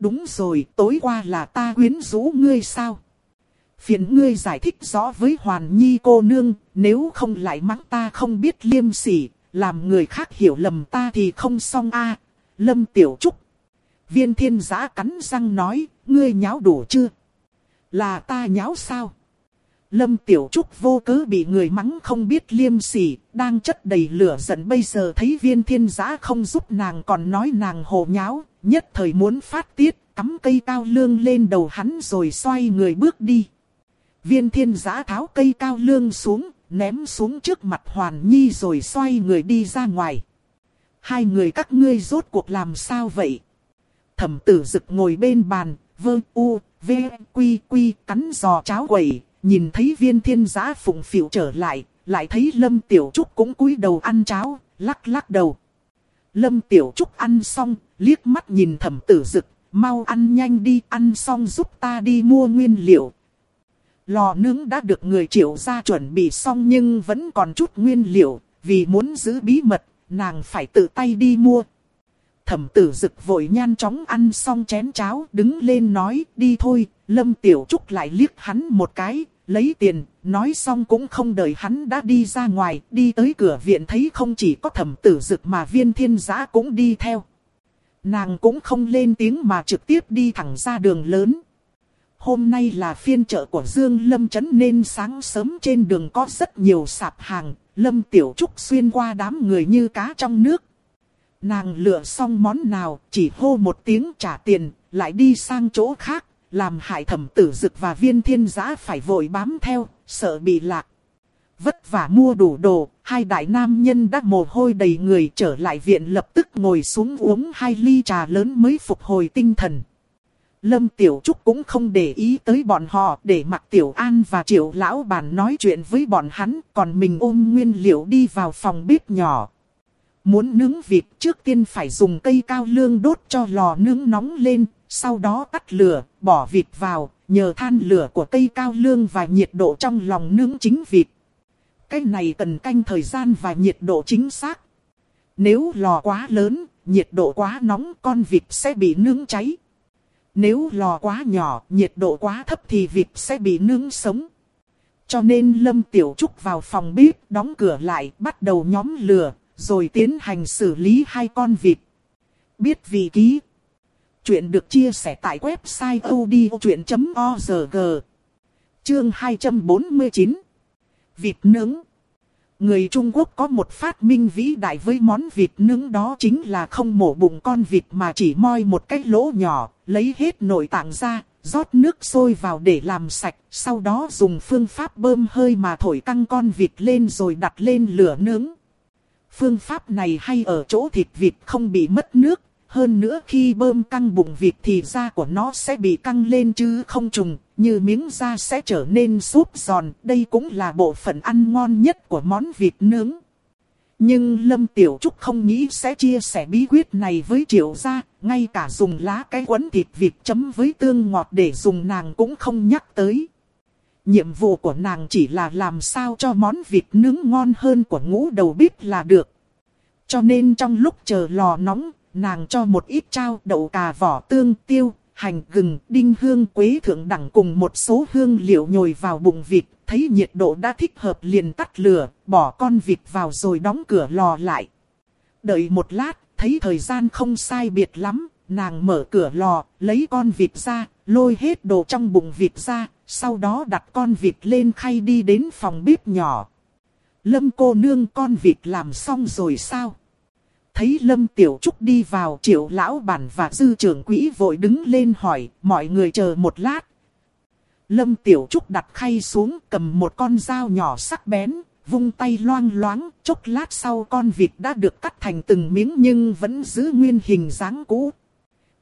Đúng rồi, tối qua là ta quyến rũ ngươi sao? Phiền ngươi giải thích rõ với Hoàn Nhi cô nương, nếu không lại mắng ta không biết liêm sỉ, làm người khác hiểu lầm ta thì không xong a. Lâm Tiểu Trúc. Viên thiên giã cắn răng nói, ngươi nháo đủ chưa? Là ta nháo sao? Lâm Tiểu Trúc vô cớ bị người mắng không biết liêm sỉ, đang chất đầy lửa giận bây giờ thấy viên thiên giã không giúp nàng còn nói nàng hồ nháo, nhất thời muốn phát tiết, cắm cây cao lương lên đầu hắn rồi xoay người bước đi. Viên thiên giã tháo cây cao lương xuống, ném xuống trước mặt Hoàn Nhi rồi xoay người đi ra ngoài. Hai người các ngươi rốt cuộc làm sao vậy? Thẩm tử dực ngồi bên bàn, vơ u, v, quy quy, cắn giò cháo quẩy, nhìn thấy viên thiên giá phụng phịu trở lại, lại thấy Lâm Tiểu Trúc cũng cúi đầu ăn cháo, lắc lắc đầu. Lâm Tiểu Trúc ăn xong, liếc mắt nhìn thẩm tử dực, mau ăn nhanh đi, ăn xong giúp ta đi mua nguyên liệu. Lò nướng đã được người triệu ra chuẩn bị xong nhưng vẫn còn chút nguyên liệu, vì muốn giữ bí mật, nàng phải tự tay đi mua. Thẩm tử dực vội nhan chóng ăn xong chén cháo, đứng lên nói, đi thôi, Lâm Tiểu Trúc lại liếc hắn một cái, lấy tiền, nói xong cũng không đợi hắn đã đi ra ngoài, đi tới cửa viện thấy không chỉ có thẩm tử dực mà viên thiên giã cũng đi theo. Nàng cũng không lên tiếng mà trực tiếp đi thẳng ra đường lớn. Hôm nay là phiên chợ của Dương Lâm Trấn nên sáng sớm trên đường có rất nhiều sạp hàng, Lâm Tiểu Trúc xuyên qua đám người như cá trong nước. Nàng lựa xong món nào, chỉ hô một tiếng trả tiền, lại đi sang chỗ khác, làm hại thẩm tử dực và viên thiên giã phải vội bám theo, sợ bị lạc. Vất vả mua đủ đồ, hai đại nam nhân đã mồ hôi đầy người trở lại viện lập tức ngồi xuống uống hai ly trà lớn mới phục hồi tinh thần. Lâm Tiểu Trúc cũng không để ý tới bọn họ để mặc Tiểu An và Triệu Lão bàn nói chuyện với bọn hắn, còn mình ôm nguyên liệu đi vào phòng bếp nhỏ. Muốn nướng vịt trước tiên phải dùng cây cao lương đốt cho lò nướng nóng lên, sau đó tắt lửa, bỏ vịt vào, nhờ than lửa của cây cao lương và nhiệt độ trong lòng nướng chính vịt. Cái này cần canh thời gian và nhiệt độ chính xác. Nếu lò quá lớn, nhiệt độ quá nóng con vịt sẽ bị nướng cháy. Nếu lò quá nhỏ, nhiệt độ quá thấp thì vịt sẽ bị nướng sống. Cho nên Lâm Tiểu Trúc vào phòng bếp, đóng cửa lại, bắt đầu nhóm lửa, rồi tiến hành xử lý hai con vịt. Biết vị ký. Chuyện được chia sẻ tại website odchuyện.org. Chương 249. Vịt nướng. Người Trung Quốc có một phát minh vĩ đại với món vịt nướng đó chính là không mổ bụng con vịt mà chỉ moi một cái lỗ nhỏ, lấy hết nội tạng ra, rót nước sôi vào để làm sạch, sau đó dùng phương pháp bơm hơi mà thổi căng con vịt lên rồi đặt lên lửa nướng. Phương pháp này hay ở chỗ thịt vịt không bị mất nước, hơn nữa khi bơm căng bụng vịt thì da của nó sẽ bị căng lên chứ không trùng, như miếng da sẽ trở nên súp giòn. Đây cũng là bộ phận ăn ngon nhất của món vịt nướng. Nhưng Lâm Tiểu Trúc không nghĩ sẽ chia sẻ bí quyết này với Triệu gia, ngay cả dùng lá cái quấn thịt vịt chấm với tương ngọt để dùng nàng cũng không nhắc tới. nhiệm vụ của nàng chỉ là làm sao cho món vịt nướng ngon hơn của ngũ đầu bếp là được. Cho nên trong lúc chờ lò nóng, nàng cho một ít trao đậu cà vỏ tương tiêu, hành gừng, đinh hương quế thượng đẳng cùng một số hương liệu nhồi vào bụng vịt, thấy nhiệt độ đã thích hợp liền tắt lửa, bỏ con vịt vào rồi đóng cửa lò lại. Đợi một lát, thấy thời gian không sai biệt lắm, nàng mở cửa lò, lấy con vịt ra, lôi hết đồ trong bụng vịt ra, sau đó đặt con vịt lên khay đi đến phòng bếp nhỏ. Lâm cô nương con vịt làm xong rồi sao? Thấy Lâm Tiểu Trúc đi vào triệu lão bản và dư trưởng quỹ vội đứng lên hỏi, mọi người chờ một lát. Lâm Tiểu Trúc đặt khay xuống cầm một con dao nhỏ sắc bén, vung tay loang loáng, chốc lát sau con vịt đã được cắt thành từng miếng nhưng vẫn giữ nguyên hình dáng cũ.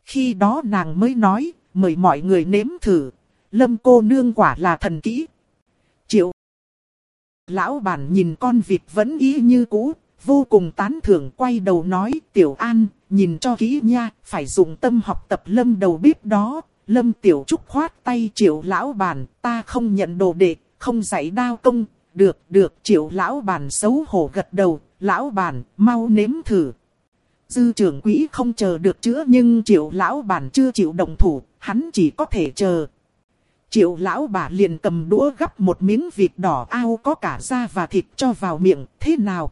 Khi đó nàng mới nói, mời mọi người nếm thử, lâm cô nương quả là thần kỹ. Triệu Lão bản nhìn con vịt vẫn y như cũ, vô cùng tán thưởng quay đầu nói, tiểu an, nhìn cho kỹ nha, phải dùng tâm học tập lâm đầu bếp đó. Lâm tiểu trúc khoát tay triệu lão bản, ta không nhận đồ đệ, không dạy đao công, được, được, triệu lão bản xấu hổ gật đầu, lão bản, mau nếm thử. Dư trưởng quỹ không chờ được chữa nhưng triệu lão bản chưa chịu động thủ, hắn chỉ có thể chờ. Triệu lão bà liền cầm đũa gắp một miếng vịt đỏ ao có cả da và thịt cho vào miệng, thế nào?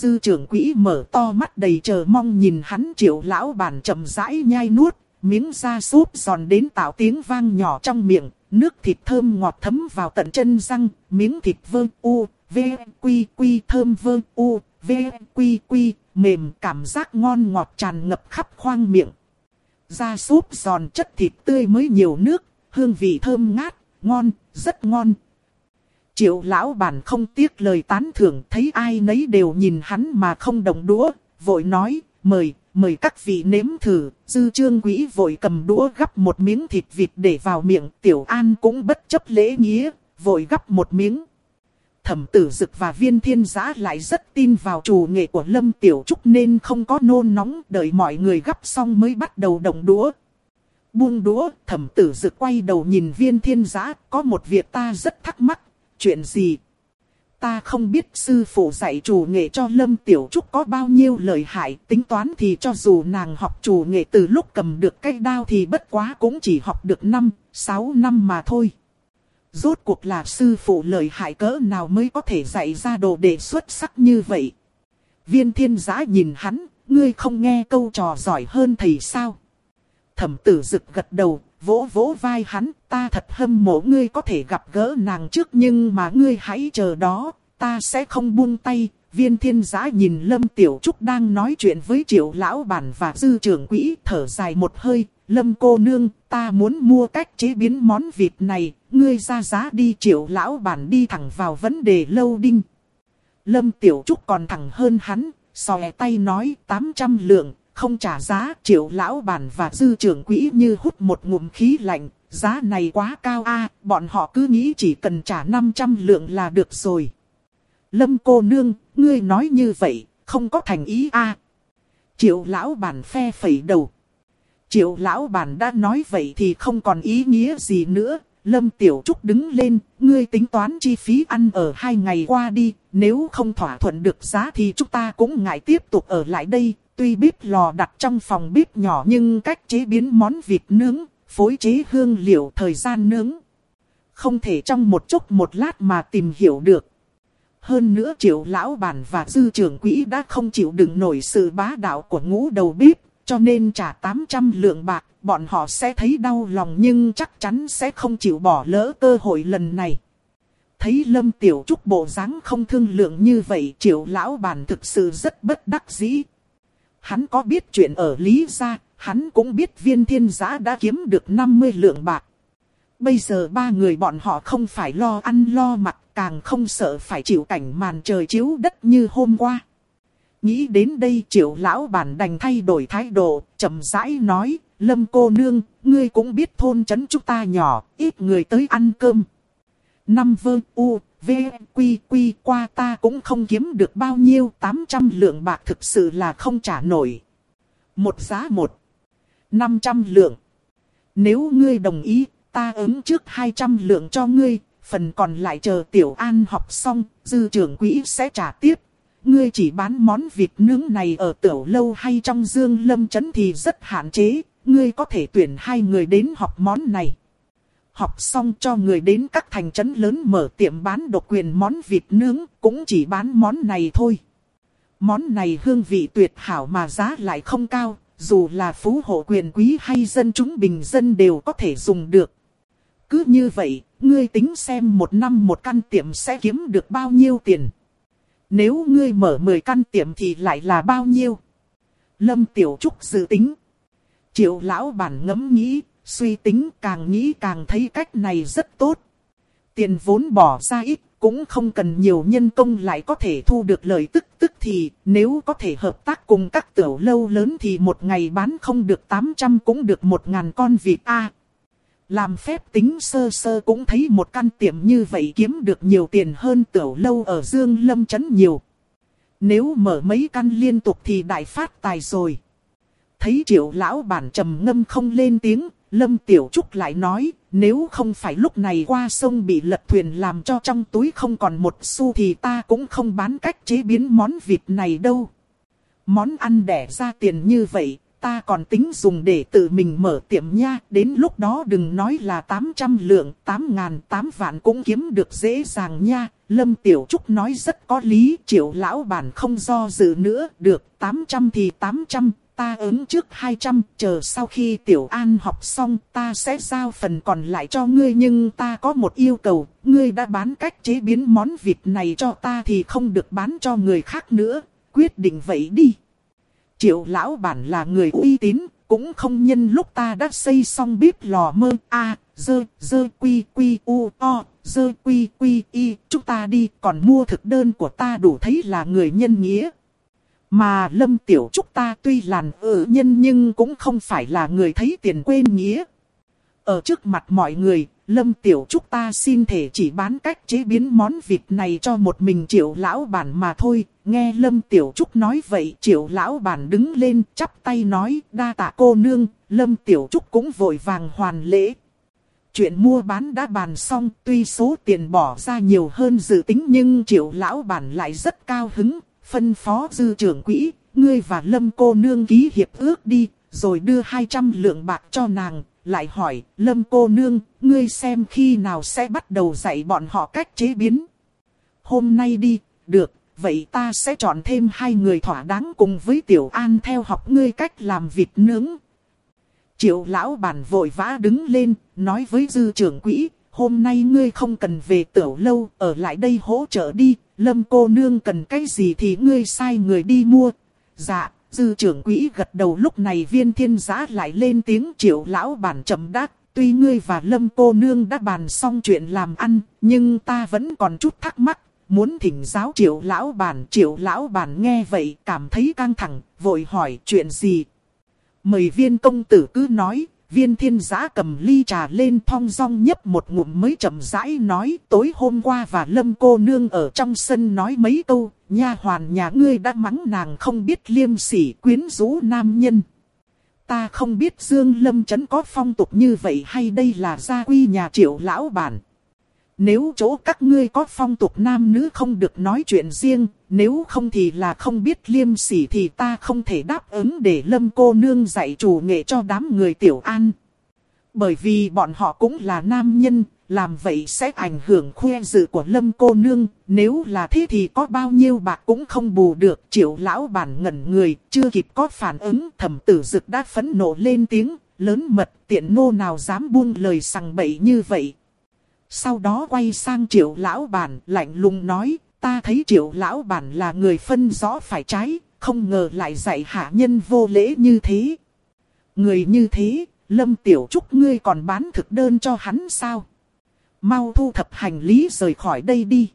Dư trưởng quỹ mở to mắt đầy chờ mong nhìn hắn triệu lão bản chậm rãi nhai nuốt, miếng da súp giòn đến tạo tiếng vang nhỏ trong miệng, nước thịt thơm ngọt thấm vào tận chân răng, miếng thịt vơ u, v, quy quy thơm vơ u, v, quy quy, mềm cảm giác ngon ngọt tràn ngập khắp khoang miệng. Da súp giòn chất thịt tươi mới nhiều nước, hương vị thơm ngát, ngon, rất ngon. Triệu lão bản không tiếc lời tán thưởng thấy ai nấy đều nhìn hắn mà không đồng đũa, vội nói, mời, mời các vị nếm thử, dư trương quỹ vội cầm đũa gắp một miếng thịt vịt để vào miệng, tiểu an cũng bất chấp lễ nghĩa, vội gắp một miếng. Thẩm tử dực và viên thiên giã lại rất tin vào chủ nghệ của Lâm Tiểu Trúc nên không có nôn nóng đợi mọi người gắp xong mới bắt đầu đồng đũa. Buông đũa, thẩm tử dực quay đầu nhìn viên thiên giã, có một việc ta rất thắc mắc, chuyện gì? Ta không biết sư phụ dạy chủ nghệ cho Lâm Tiểu Trúc có bao nhiêu lợi hại, tính toán thì cho dù nàng học chủ nghệ từ lúc cầm được cây đao thì bất quá cũng chỉ học được 5, 6 năm mà thôi. Rốt cuộc là sư phụ lợi hại cỡ nào mới có thể dạy ra đồ đệ xuất sắc như vậy. Viên thiên giã nhìn hắn, ngươi không nghe câu trò giỏi hơn thầy sao? Thẩm tử rực gật đầu, vỗ vỗ vai hắn, ta thật hâm mộ ngươi có thể gặp gỡ nàng trước nhưng mà ngươi hãy chờ đó, ta sẽ không buông tay. Viên thiên giã nhìn Lâm Tiểu Trúc đang nói chuyện với triệu lão bản và dư trưởng quỹ thở dài một hơi. Lâm cô nương, ta muốn mua cách chế biến món vịt này, ngươi ra giá đi triệu lão bản đi thẳng vào vấn đề lâu đinh. Lâm Tiểu Trúc còn thẳng hơn hắn, xòe tay nói 800 lượng, không trả giá, triệu lão bản và dư trưởng quỹ như hút một ngụm khí lạnh, giá này quá cao a bọn họ cứ nghĩ chỉ cần trả 500 lượng là được rồi. Lâm cô nương, ngươi nói như vậy, không có thành ý a Triệu lão bản phe phẩy đầu. Triệu lão bản đã nói vậy thì không còn ý nghĩa gì nữa. Lâm Tiểu Trúc đứng lên, ngươi tính toán chi phí ăn ở hai ngày qua đi, nếu không thỏa thuận được giá thì chúng ta cũng ngại tiếp tục ở lại đây, Tuy bếp lò đặt trong phòng bếp nhỏ nhưng cách chế biến món vịt nướng, phối chế hương liệu thời gian nướng. Không thể trong một chút một lát mà tìm hiểu được. Hơn nữa triệu lão bản và dư trưởng quỹ đã không chịu đựng nổi sự bá đạo của ngũ đầu bếp, cho nên trả 800 lượng bạc, bọn họ sẽ thấy đau lòng nhưng chắc chắn sẽ không chịu bỏ lỡ cơ hội lần này. Thấy Lâm Tiểu Trúc bộ dáng không thương lượng như vậy triệu lão bản thực sự rất bất đắc dĩ. Hắn có biết chuyện ở Lý Gia, hắn cũng biết viên thiên giã đã kiếm được 50 lượng bạc. Bây giờ ba người bọn họ không phải lo ăn lo mặc, càng không sợ phải chịu cảnh màn trời chiếu đất như hôm qua. Nghĩ đến đây triệu lão bản đành thay đổi thái độ, chậm rãi nói, lâm cô nương, ngươi cũng biết thôn trấn chúng ta nhỏ, ít người tới ăn cơm. Năm vơ u, V, quy quy qua ta cũng không kiếm được bao nhiêu, 800 lượng bạc thực sự là không trả nổi. Một giá một, 500 lượng. Nếu ngươi đồng ý, ta ứng trước 200 lượng cho ngươi, phần còn lại chờ Tiểu An học xong, dư trưởng quỹ sẽ trả tiếp. Ngươi chỉ bán món vịt nướng này ở tiểu lâu hay trong dương lâm chấn thì rất hạn chế, ngươi có thể tuyển hai người đến học món này. Học xong cho người đến các thành trấn lớn mở tiệm bán độc quyền món vịt nướng, cũng chỉ bán món này thôi. Món này hương vị tuyệt hảo mà giá lại không cao, dù là phú hộ quyền quý hay dân chúng bình dân đều có thể dùng được. Cứ như vậy, ngươi tính xem một năm một căn tiệm sẽ kiếm được bao nhiêu tiền. Nếu ngươi mở 10 căn tiệm thì lại là bao nhiêu? Lâm Tiểu Trúc dự tính. Triệu lão bản ngẫm nghĩ, suy tính càng nghĩ càng thấy cách này rất tốt. Tiền vốn bỏ ra ít, cũng không cần nhiều nhân công lại có thể thu được lợi tức tức thì, nếu có thể hợp tác cùng các tiểu lâu lớn thì một ngày bán không được 800 cũng được 1.000 con vịt A. làm phép tính sơ sơ cũng thấy một căn tiệm như vậy kiếm được nhiều tiền hơn tiểu lâu ở Dương Lâm Trấn nhiều. Nếu mở mấy căn liên tục thì đại phát tài rồi. Thấy triệu lão bản trầm ngâm không lên tiếng, Lâm Tiểu Trúc lại nói, nếu không phải lúc này qua sông bị lật thuyền làm cho trong túi không còn một xu thì ta cũng không bán cách chế biến món vịt này đâu. Món ăn đẻ ra tiền như vậy, ta còn tính dùng để tự mình mở tiệm nha. Đến lúc đó đừng nói là 800 lượng, 8 ngàn, 8 vạn cũng kiếm được dễ dàng nha. Lâm Tiểu Trúc nói rất có lý, triệu lão bản không do dự nữa, được 800 thì 800, ta ứng trước 200, chờ sau khi Tiểu An học xong ta sẽ giao phần còn lại cho ngươi nhưng ta có một yêu cầu, ngươi đã bán cách chế biến món vịt này cho ta thì không được bán cho người khác nữa, quyết định vậy đi. Triệu lão bản là người uy tín, cũng không nhân lúc ta đã xây xong bếp lò mơ a dơ, dơ quy quy u o, dơ quy quy y, chúng ta đi, còn mua thực đơn của ta đủ thấy là người nhân nghĩa. Mà Lâm Tiểu Trúc ta tuy làn ở nhân nhưng cũng không phải là người thấy tiền quên nghĩa. Ở trước mặt mọi người, Lâm Tiểu Trúc ta xin thể chỉ bán cách chế biến món vịt này cho một mình triệu lão bản mà thôi. Nghe Lâm Tiểu Trúc nói vậy triệu lão bản đứng lên chắp tay nói đa tạ cô nương, Lâm Tiểu Trúc cũng vội vàng hoàn lễ. Chuyện mua bán đã bàn xong tuy số tiền bỏ ra nhiều hơn dự tính nhưng triệu lão bản lại rất cao hứng, phân phó dư trưởng quỹ, ngươi và Lâm cô nương ký hiệp ước đi, rồi đưa 200 lượng bạc cho nàng, lại hỏi, Lâm cô nương, ngươi xem khi nào sẽ bắt đầu dạy bọn họ cách chế biến. Hôm nay đi, được, vậy ta sẽ chọn thêm hai người thỏa đáng cùng với Tiểu An theo học ngươi cách làm vịt nướng. Triệu lão bản vội vã đứng lên, nói với dư trưởng quỹ, hôm nay ngươi không cần về tiểu lâu, ở lại đây hỗ trợ đi, lâm cô nương cần cái gì thì ngươi sai người đi mua. Dạ, dư trưởng quỹ gật đầu lúc này viên thiên giã lại lên tiếng triệu lão bản chậm đắc Tuy ngươi và lâm cô nương đã bàn xong chuyện làm ăn, nhưng ta vẫn còn chút thắc mắc. Muốn thỉnh giáo triệu lão bản, triệu lão bản nghe vậy cảm thấy căng thẳng, vội hỏi chuyện gì. Mời viên công tử cứ nói, Viên thiên giã cầm ly trà lên thong dong nhấp một ngụm mới chậm rãi nói tối hôm qua và lâm cô nương ở trong sân nói mấy câu, nha hoàn nhà ngươi đã mắng nàng không biết liêm sỉ quyến rũ nam nhân. Ta không biết Dương Lâm Trấn có phong tục như vậy hay đây là gia quy nhà triệu lão bản. Nếu chỗ các ngươi có phong tục nam nữ không được nói chuyện riêng, nếu không thì là không biết liêm sỉ thì ta không thể đáp ứng để lâm cô nương dạy chủ nghệ cho đám người tiểu an. Bởi vì bọn họ cũng là nam nhân, làm vậy sẽ ảnh hưởng khoe dự của lâm cô nương, nếu là thế thì có bao nhiêu bạc cũng không bù được. Triệu lão bản ngẩn người, chưa kịp có phản ứng, thẩm tử dực đã phẫn nộ lên tiếng, lớn mật tiện nô nào dám buông lời sằng bậy như vậy, sau đó quay sang triệu lão bản lạnh lùng nói, ta thấy triệu lão bản là người phân rõ phải trái, không ngờ lại dạy hạ nhân vô lễ như thế. Người như thế, Lâm Tiểu Trúc ngươi còn bán thực đơn cho hắn sao? Mau thu thập hành lý rời khỏi đây đi.